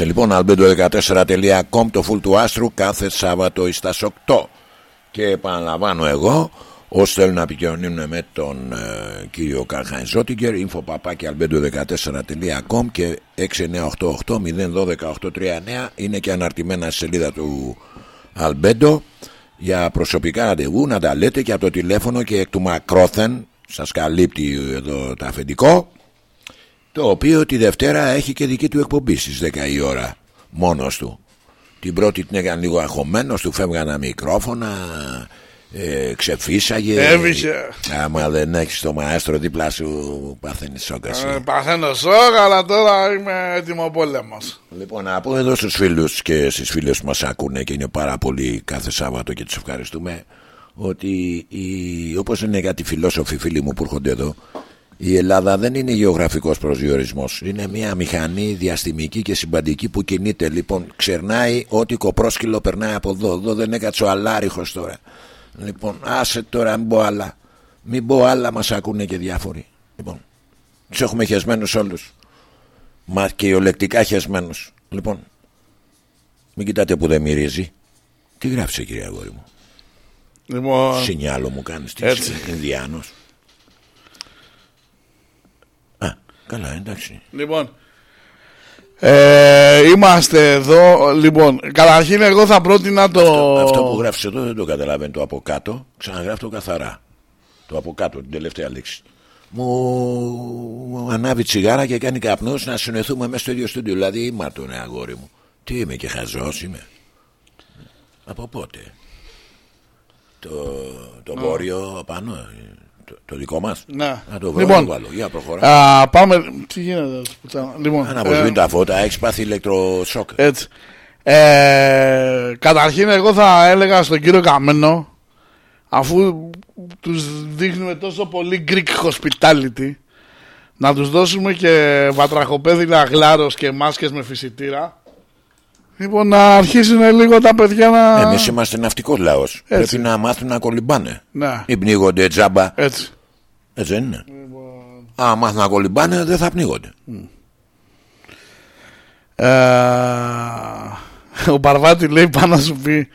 S1: Είμαστε λοιπόν, albedo14.com, το full του άστρου, κάθε Σάββατο στα 8. Και επαναλαμβάνω εγώ, όσοι θέλουν να επικοινωνούν με τον ε, κύριο Καρχάιν Ζότιγκερ, info.albedo14.com και 6988-012-839 είναι και αναρτημένα στη σελίδα του Αλμπέντο για προσωπικά ραντεβού να τα λέτε και από το τηλέφωνο και εκ του μακρόθεν σας καλύπτει εδώ το αφεντικό το οποίο τη Δευτέρα έχει και δική του εκπομπή στις 10 η ώρα μόνος του την πρώτη την έκανε λίγο αγχωμένος του φεύγανα μικρόφωνα ε, ξεφύσαγε
S2: Έβησε.
S1: άμα δεν έχεις το μαέστρο δίπλα σου παθαίνεις σόκαση
S2: Ε, παθαίνω σοκ, αλλά τώρα είμαι έτοιμο πόλεμος.
S1: Λοιπόν, να πω εδώ στους φίλους και στις φίλες που μας ακούνε και είναι πάρα πολύ κάθε Σάββατο και τους ευχαριστούμε ότι η, όπως είναι κάτι φιλόσοφοι φίλοι μου που έρχονται εδώ η Ελλάδα δεν είναι γεωγραφικός προσδιορισμός είναι μια μηχανή διαστημική και συμπαντική που κινείται λοιπόν ξερνάει ό,τι κοπρόσκυλο περνάει από εδώ εδώ δεν έκατσε ο αλάριχος τώρα λοιπόν άσε τώρα μην πω άλλα μην πω άλλα μας ακούνε και διάφοροι λοιπόν τους έχουμε χεσμένους όλους Μα και ολεκτικά χεσμένος. Λοιπόν, μην κοιτάτε που δεν μυρίζει. Τι γράψε κύριε αγόρι μου;
S2: Λοιπόν,
S1: Σινιάλο μου κάνεις τι
S2: Έτσι.
S1: Ινδιάνος. Α, καλά εντάξει.
S2: λοιπόν ε, είμαστε εδώ. Λοιπόν, καταρχήν εγώ θα πρότεινα το.
S1: Αυτό που γράφεις εδώ δεν το καταλαβαίνει το από κάτω. Ξαναγράφει το καθαρά. Το από κάτω, την τελευταία λέξη. Μου ανάβει τσιγάρα και κάνει καπνός να συνοηθούμε μέσα στο ίδιο στούντιο. Δηλαδή είμαι τον αγόρι μου. Τι είμαι και χαζός είμαι. Από πότε; Το, το βόρειο πάνω. Ε, Το, το δικό μας.
S2: Ναι.
S1: Να το βρω
S2: Λοιπόν,
S1: να το βάλω. Για προχωρά.
S2: Α, πάμε. Τι γίνεται, πουτάνα. Λοιπόν,
S1: Αν αποσβήνει
S2: ε,
S1: τα φώτα, έχει πάθει ηλεκτροσόκ.
S2: έτσι. Ε, καταρχήν, εγώ θα έλεγα στον κύριο Καμένο, αφού τους δείχνουμε τόσο πολύ Greek hospitality, να τους δώσουμε και βατραχοπέδιλα γλάρος και μάσκες με φυσιτήρα. Λοιπόν, να αρχίσουν λίγο τα παιδιά να...
S1: Εμείς είμαστε ναυτικός λαός. Πρέπει να μάθουν να κολυμπάνε.
S2: Ναι,
S1: Μην πνίγονται τζάμπα.
S2: έτσι.
S1: Έτσι δεν είναι. Αν μάθουν να κολυμπάνε, δεν θα πνίγονται.
S2: Ε, ο Παρβάτη λέει πάνω να σου πει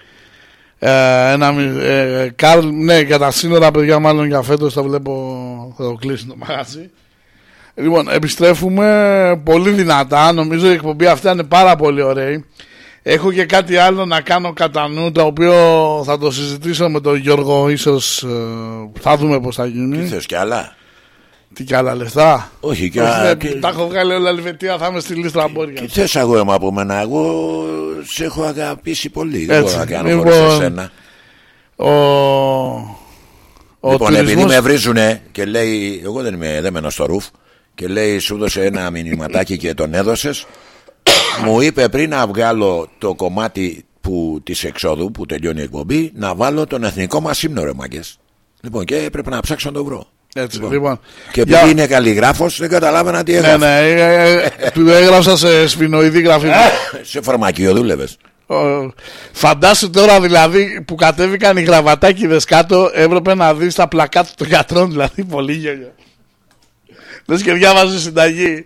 S2: ε, ένα, μι- ε, Καρλ, ναι, για τα σύνορα, παιδιά, μάλλον για φέτος θα βλέπω, θα το κλείσει το μαγαζί. Λοιπόν, επιστρέφουμε πολύ δυνατά. Νομίζω η εκπομπή αυτή είναι πάρα πολύ ωραία. Έχω και κάτι άλλο να κάνω κατά νου, το οποίο θα το συζητήσω με τον Γιώργο, ίσως ε, θα δούμε πώς θα
S1: Τι
S2: γίνει.
S1: θες κι άλλα;
S2: Τι κι άλλα λεφτά;
S1: Όχι κι
S2: Όχι,
S1: άλλα.
S2: ναι,
S1: Τι-
S2: τα έχω βγάλει όλα Ελβετία, θα είμαι στη λίστα μπόρια.
S1: Τι θες αγόρι μου από μένα. Εγώ σε έχω αγαπήσει πολύ. Δεν
S2: Έτσι,
S1: μπορώ να κάνω
S2: λοιπόν,
S1: χωρίς εσένα.
S2: Ο, ο
S1: Λοιπόν, επειδή
S2: τουρισμός-
S1: με βρίζουνε και λέει, εγώ δεν είμαι, δεν μένω στο ρουφ, και λέει, σου έδωσε ένα μηνυματάκι και τον έδωσες. Μου είπε πριν να βγάλω το κομμάτι που, της εξόδου που τελειώνει η εκπομπή, να βάλω τον εθνικό μας ύμνο, ρε μάγκες. Λοιπόν, και έπρεπε να ψάξω να το βρω.
S2: Έτσι, λοιπόν.
S1: Και επειδή
S2: Για-
S1: είναι καλλιγράφος, δεν καταλάβαινα τι
S2: Ναι,
S1: έγραφε.
S2: ναι, ε, ε, του έγραψα σε σφινοειδή γραφείο.
S1: Σε φαρμακείο δούλευες.
S2: Ο- Φαντάσου τώρα δηλαδή που κατέβηκαν οι γραβατάκιδες κάτω έπρεπε να δεις τα πλακάτ των γιατρών δηλαδή πολύ γέλιο. Λες και διάβαζες συνταγή.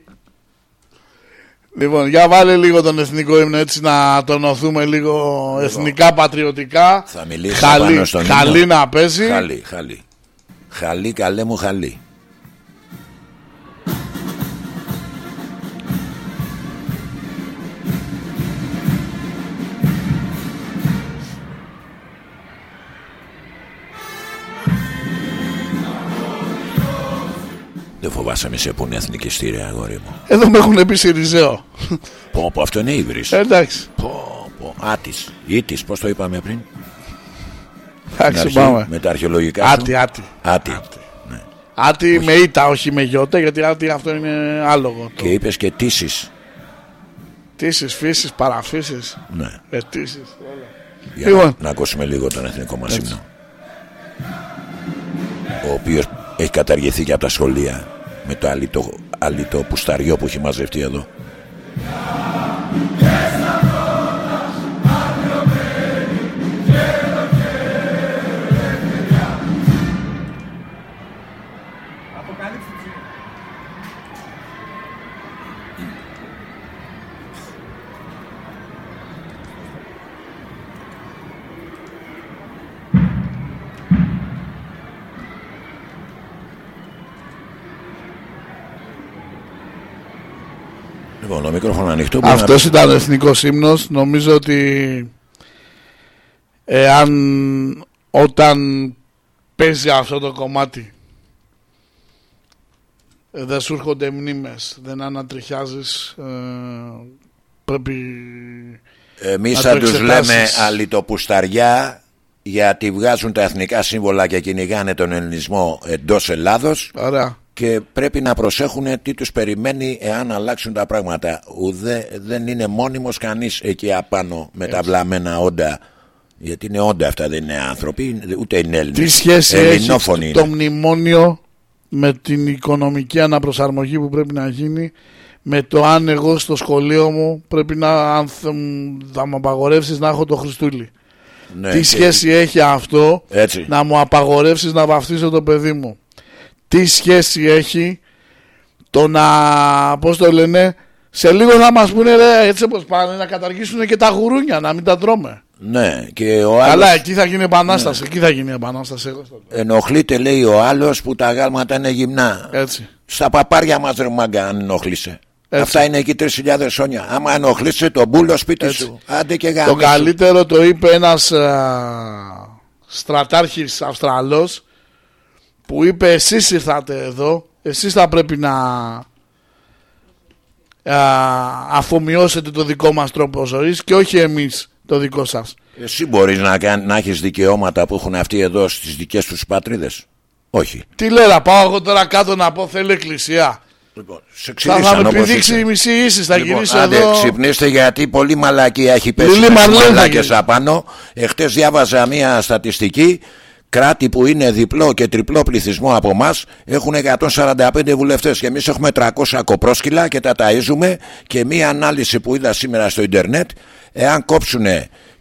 S2: Λοιπόν, για βάλε λίγο τον εθνικό ύμνο έτσι να τονωθούμε λίγο εθνικά πατριωτικά.
S1: Θα μιλήσω
S2: Χαλή,
S1: πάνω στον
S2: χαλή
S1: ύμνο.
S2: να πέσει.
S1: Χαλή, χαλή. Χαλή, καλέ μου χαλή. Δεν φοβάσαι μη σε πούνε εθνικιστήρια αγόρι μου
S2: Εδώ με έχουν πει Σιριζέο.
S1: Πω πω αυτό είναι ύβρις
S2: Ε, Εντάξει,
S1: Πω πω Άτης Ήτης πως το είπαμε πριν; Στην
S2: εντάξει
S1: αρχή,
S2: πάμε.
S1: Με τα αρχαιολογικά σου.
S2: Άτι, άτι.
S1: Άτη. Ναι.
S2: Άτι με ήττα, όχι με γιώτα, γιατί άτι αυτό είναι άλογο.
S1: Και είπες και τήσεις
S2: Τήσεις, φύσεις, παραφύσεις,
S1: Ναι
S2: ετήσεις.
S1: Για
S2: Λοιπόν.
S1: να, να ακούσουμε λίγο τον εθνικό μας ύμνο Ο οποίος έχει καταργηθεί και από τα σχολεία Με το αλήτο, αλήτο πουσταριό που έχει μαζευτεί εδώ ανοιχτό. μπορεί
S2: Αυτός ήταν ο εθνικός ύμνος. Νομίζω ότι εάν όταν παίζει αυτό το κομμάτι ε, δεν σου έρχονται μνήμες, δεν ανατριχιάζεις, ε, πρέπει...
S1: Εμείς
S2: να
S1: θα
S2: το
S1: του
S2: εξετάσεις.
S1: λέμε αλυτοπουσταριά γιατί βγάζουν τα εθνικά σύμβολα και κυνηγάνε τον ελληνισμό εντός Ελλάδος
S2: Ωραία.
S1: Και πρέπει να προσέχουν τι τους περιμένει εάν αλλάξουν τα πράγματα. Ουδέ, δεν είναι μόνιμος κανείς εκεί απάνω με τα βλαμμένα όντα. Γιατί είναι όντα αυτά, δεν είναι άνθρωποι, ούτε είναι Έλληνες.
S2: Τι σχέση έχει
S1: Ελληνόφωνοι
S2: το
S1: είναι.
S2: μνημόνιο με την οικονομική αναπροσαρμογή που πρέπει να γίνει με το αν εγώ στο σχολείο μου πρέπει να αν θε- θα μου απαγορεύσεις να έχω το Χριστούλη.
S1: Ναι,
S2: Τι
S1: και-
S2: σχέση έχει αυτό
S1: Έτσι.
S2: να μου απαγορεύσεις να βαφτίσω το παιδί μου. Τι σχέση έχει το να, πώς το λένε, σε λίγο θα μας πούνε ρε, έτσι όπως πάνε να καταργήσουν και τα γουρούνια, να μην τα τρώμε.
S1: Ναι, και ο άλλος
S2: Καλά, εκεί θα γίνει επανάσταση, εκεί θα γίνει επανάσταση. Εγώ στο λέω.
S1: ενοχλείται λέει ο άλλος που τα γάλματα είναι γυμνά.
S2: Έτσι.
S1: Στα παπάρια μας ρε μάγκα αν ενοχλείσαι.
S2: Έτσι.
S1: Αυτά είναι εκεί 3.000 χρόνια. Άμα ενοχλείσαι τον μπούλο σπίτι
S2: Έτσι.
S1: σου. Άντε και
S2: Το
S1: γάμισου.
S2: καλύτερο το είπε ένας α, στρατάρχης Αυστραλός που είπε εσείς ήρθατε εδώ, εσείς θα πρέπει να α, αφομοιώσετε το δικό μας τρόπο ζωής και όχι εμείς το δικό σας.
S1: Εσύ μπορείς να, κάν- να έχεις δικαιώματα που έχουν αυτοί εδώ στις δικές τους πατρίδες; Όχι.
S2: Τι λέει να πάω εγώ τώρα κάτω να πω θέλω εκκλησία.
S1: Λοιπόν, σε
S2: Θα, θα
S1: εξηγήσαν
S2: με
S1: όπως
S2: πηδήξει
S1: είσαι.
S2: η μισή ίσης, θα
S1: Λοιπόν,
S2: γυρίσω
S1: άντε,
S2: εδώ.
S1: ξυπνήστε γιατί πολύ μαλακία έχει πέσει
S2: Λιλή
S1: με τις
S2: Μαρλέν θα
S1: μαλάκες
S2: γίνει.
S1: απάνω. Εχθές διάβαζα μια στατιστική. Κράτη που είναι διπλό και τριπλό πληθυσμό από εμάς έχουν 145 βουλευτές και εμείς έχουμε 300 κοπρόσκυλα και τα ταΐζουμε. Και μία ανάλυση που είδα σήμερα στο Ιντερνετ, εάν κόψουν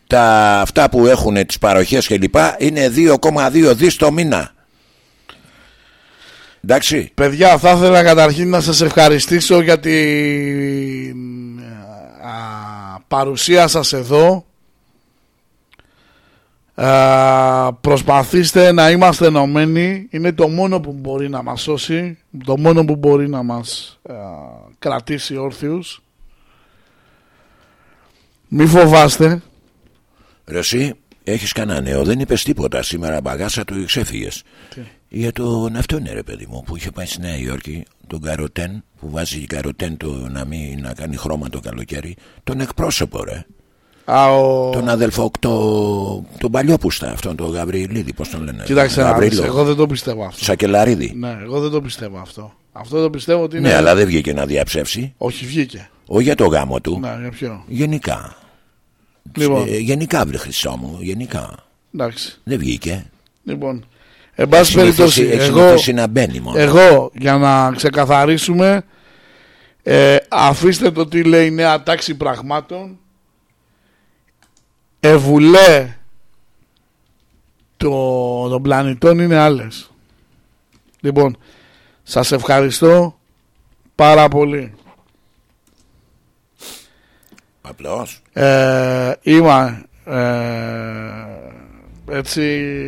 S1: τα, αυτά που έχουν τις παροχές κλπ., είναι 2,2 δις το μήνα. Εντάξει.
S2: Παιδιά, θα ήθελα καταρχήν να σας ευχαριστήσω για την α, παρουσία σας εδώ. Α, προσπαθήστε να είμαστε ενωμένοι. Είναι το μόνο που μπορεί να μας σώσει. Το μόνο που μπορεί να μας α, κρατήσει όρθιους. Μη φοβάστε.
S1: Ρε εσύ, έχεις κανένα νέο, δεν είπες τίποτα σήμερα μπαγάσα του ξέφυγες. Για τον αυτό είναι ρε παιδί μου που είχε πάει στη Νέα Υόρκη, τον Καροτέν, που βάζει Καροτέν το να μην να κάνει χρώμα το καλοκαίρι, τον εκπρόσωπο ρε.
S2: Α, ο...
S1: Τον αδελφό, το, τον παλιόπουστα αυτόν, τον Γαβριλίδη, πώς τον λένε.
S2: Κοίταξε να δεις,
S1: Γαβρίλο.
S2: εγώ δεν το πιστεύω αυτό.
S1: Σακελαρίδη.
S2: Ναι, εγώ δεν το πιστεύω αυτό. Αυτό το πιστεύω ότι είναι...
S1: Ναι, αλλά δεν βγήκε να διαψεύσει.
S2: Όχι, βγήκε.
S1: Όχι για το γάμο του.
S2: Ναι, για ποιο;
S1: Γενικά.
S2: Λοιπόν,
S1: Ε, γενικά βρε Χριστό μου, γενικά.
S2: εντάξει.
S1: Δεν βγήκε.
S2: Λοιπόν, εν πάση
S1: Έχει
S2: περιπτώσει,
S1: συνηθίσει- έχει
S2: εγώ,
S1: συνηθίσει να μπαίνει μόνο.
S2: εγώ για να ξεκαθαρίσουμε, ε, αφήστε το τι λέει η νέα τάξη πραγμάτων, ευουλέ το, των πλανητών είναι άλλες. Λοιπόν, σας ευχαριστώ πάρα πολύ.
S1: Απλώς.
S2: Ε, είμαι ε, έτσι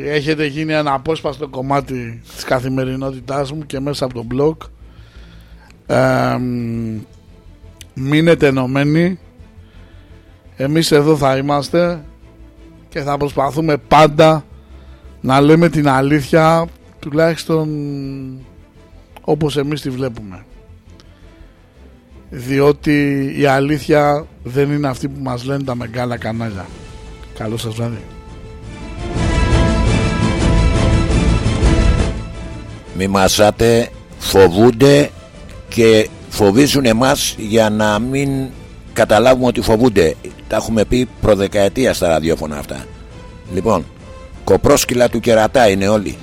S2: έχετε γίνει ένα απόσπαστο κομμάτι της καθημερινότητάς μου και μέσα από το blog ε, μ, μείνετε ενωμένοι εμείς εδώ θα είμαστε και θα προσπαθούμε πάντα να λέμε την αλήθεια τουλάχιστον όπως εμείς τη βλέπουμε διότι η αλήθεια δεν είναι αυτή που μας λένε τα μεγάλα κανάλια. Καλό σας βράδυ.
S1: Μη μασάτε, φοβούνται και φοβίζουν εμάς για να μην καταλάβουμε ότι φοβούνται. Τα έχουμε πει προδεκαετία στα ραδιόφωνα αυτά. Λοιπόν, κοπρόσκυλα του κερατά είναι όλοι.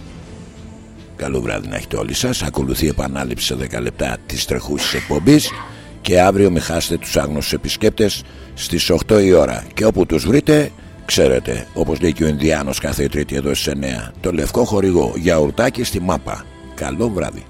S1: Καλό βράδυ να έχετε όλοι σας. Ακολουθεί επανάληψη σε 10 λεπτά της τρεχούσης εκπομπής και αύριο μην χάσετε τους άγνωστους επισκέπτες στις 8 η ώρα. Και όπου τους βρείτε, ξέρετε, όπως λέει και ο Ινδιάνος κάθε τρίτη εδώ στις 9, το λευκό χορηγό για ουρτάκι στη μάπα. Καλό βράδυ.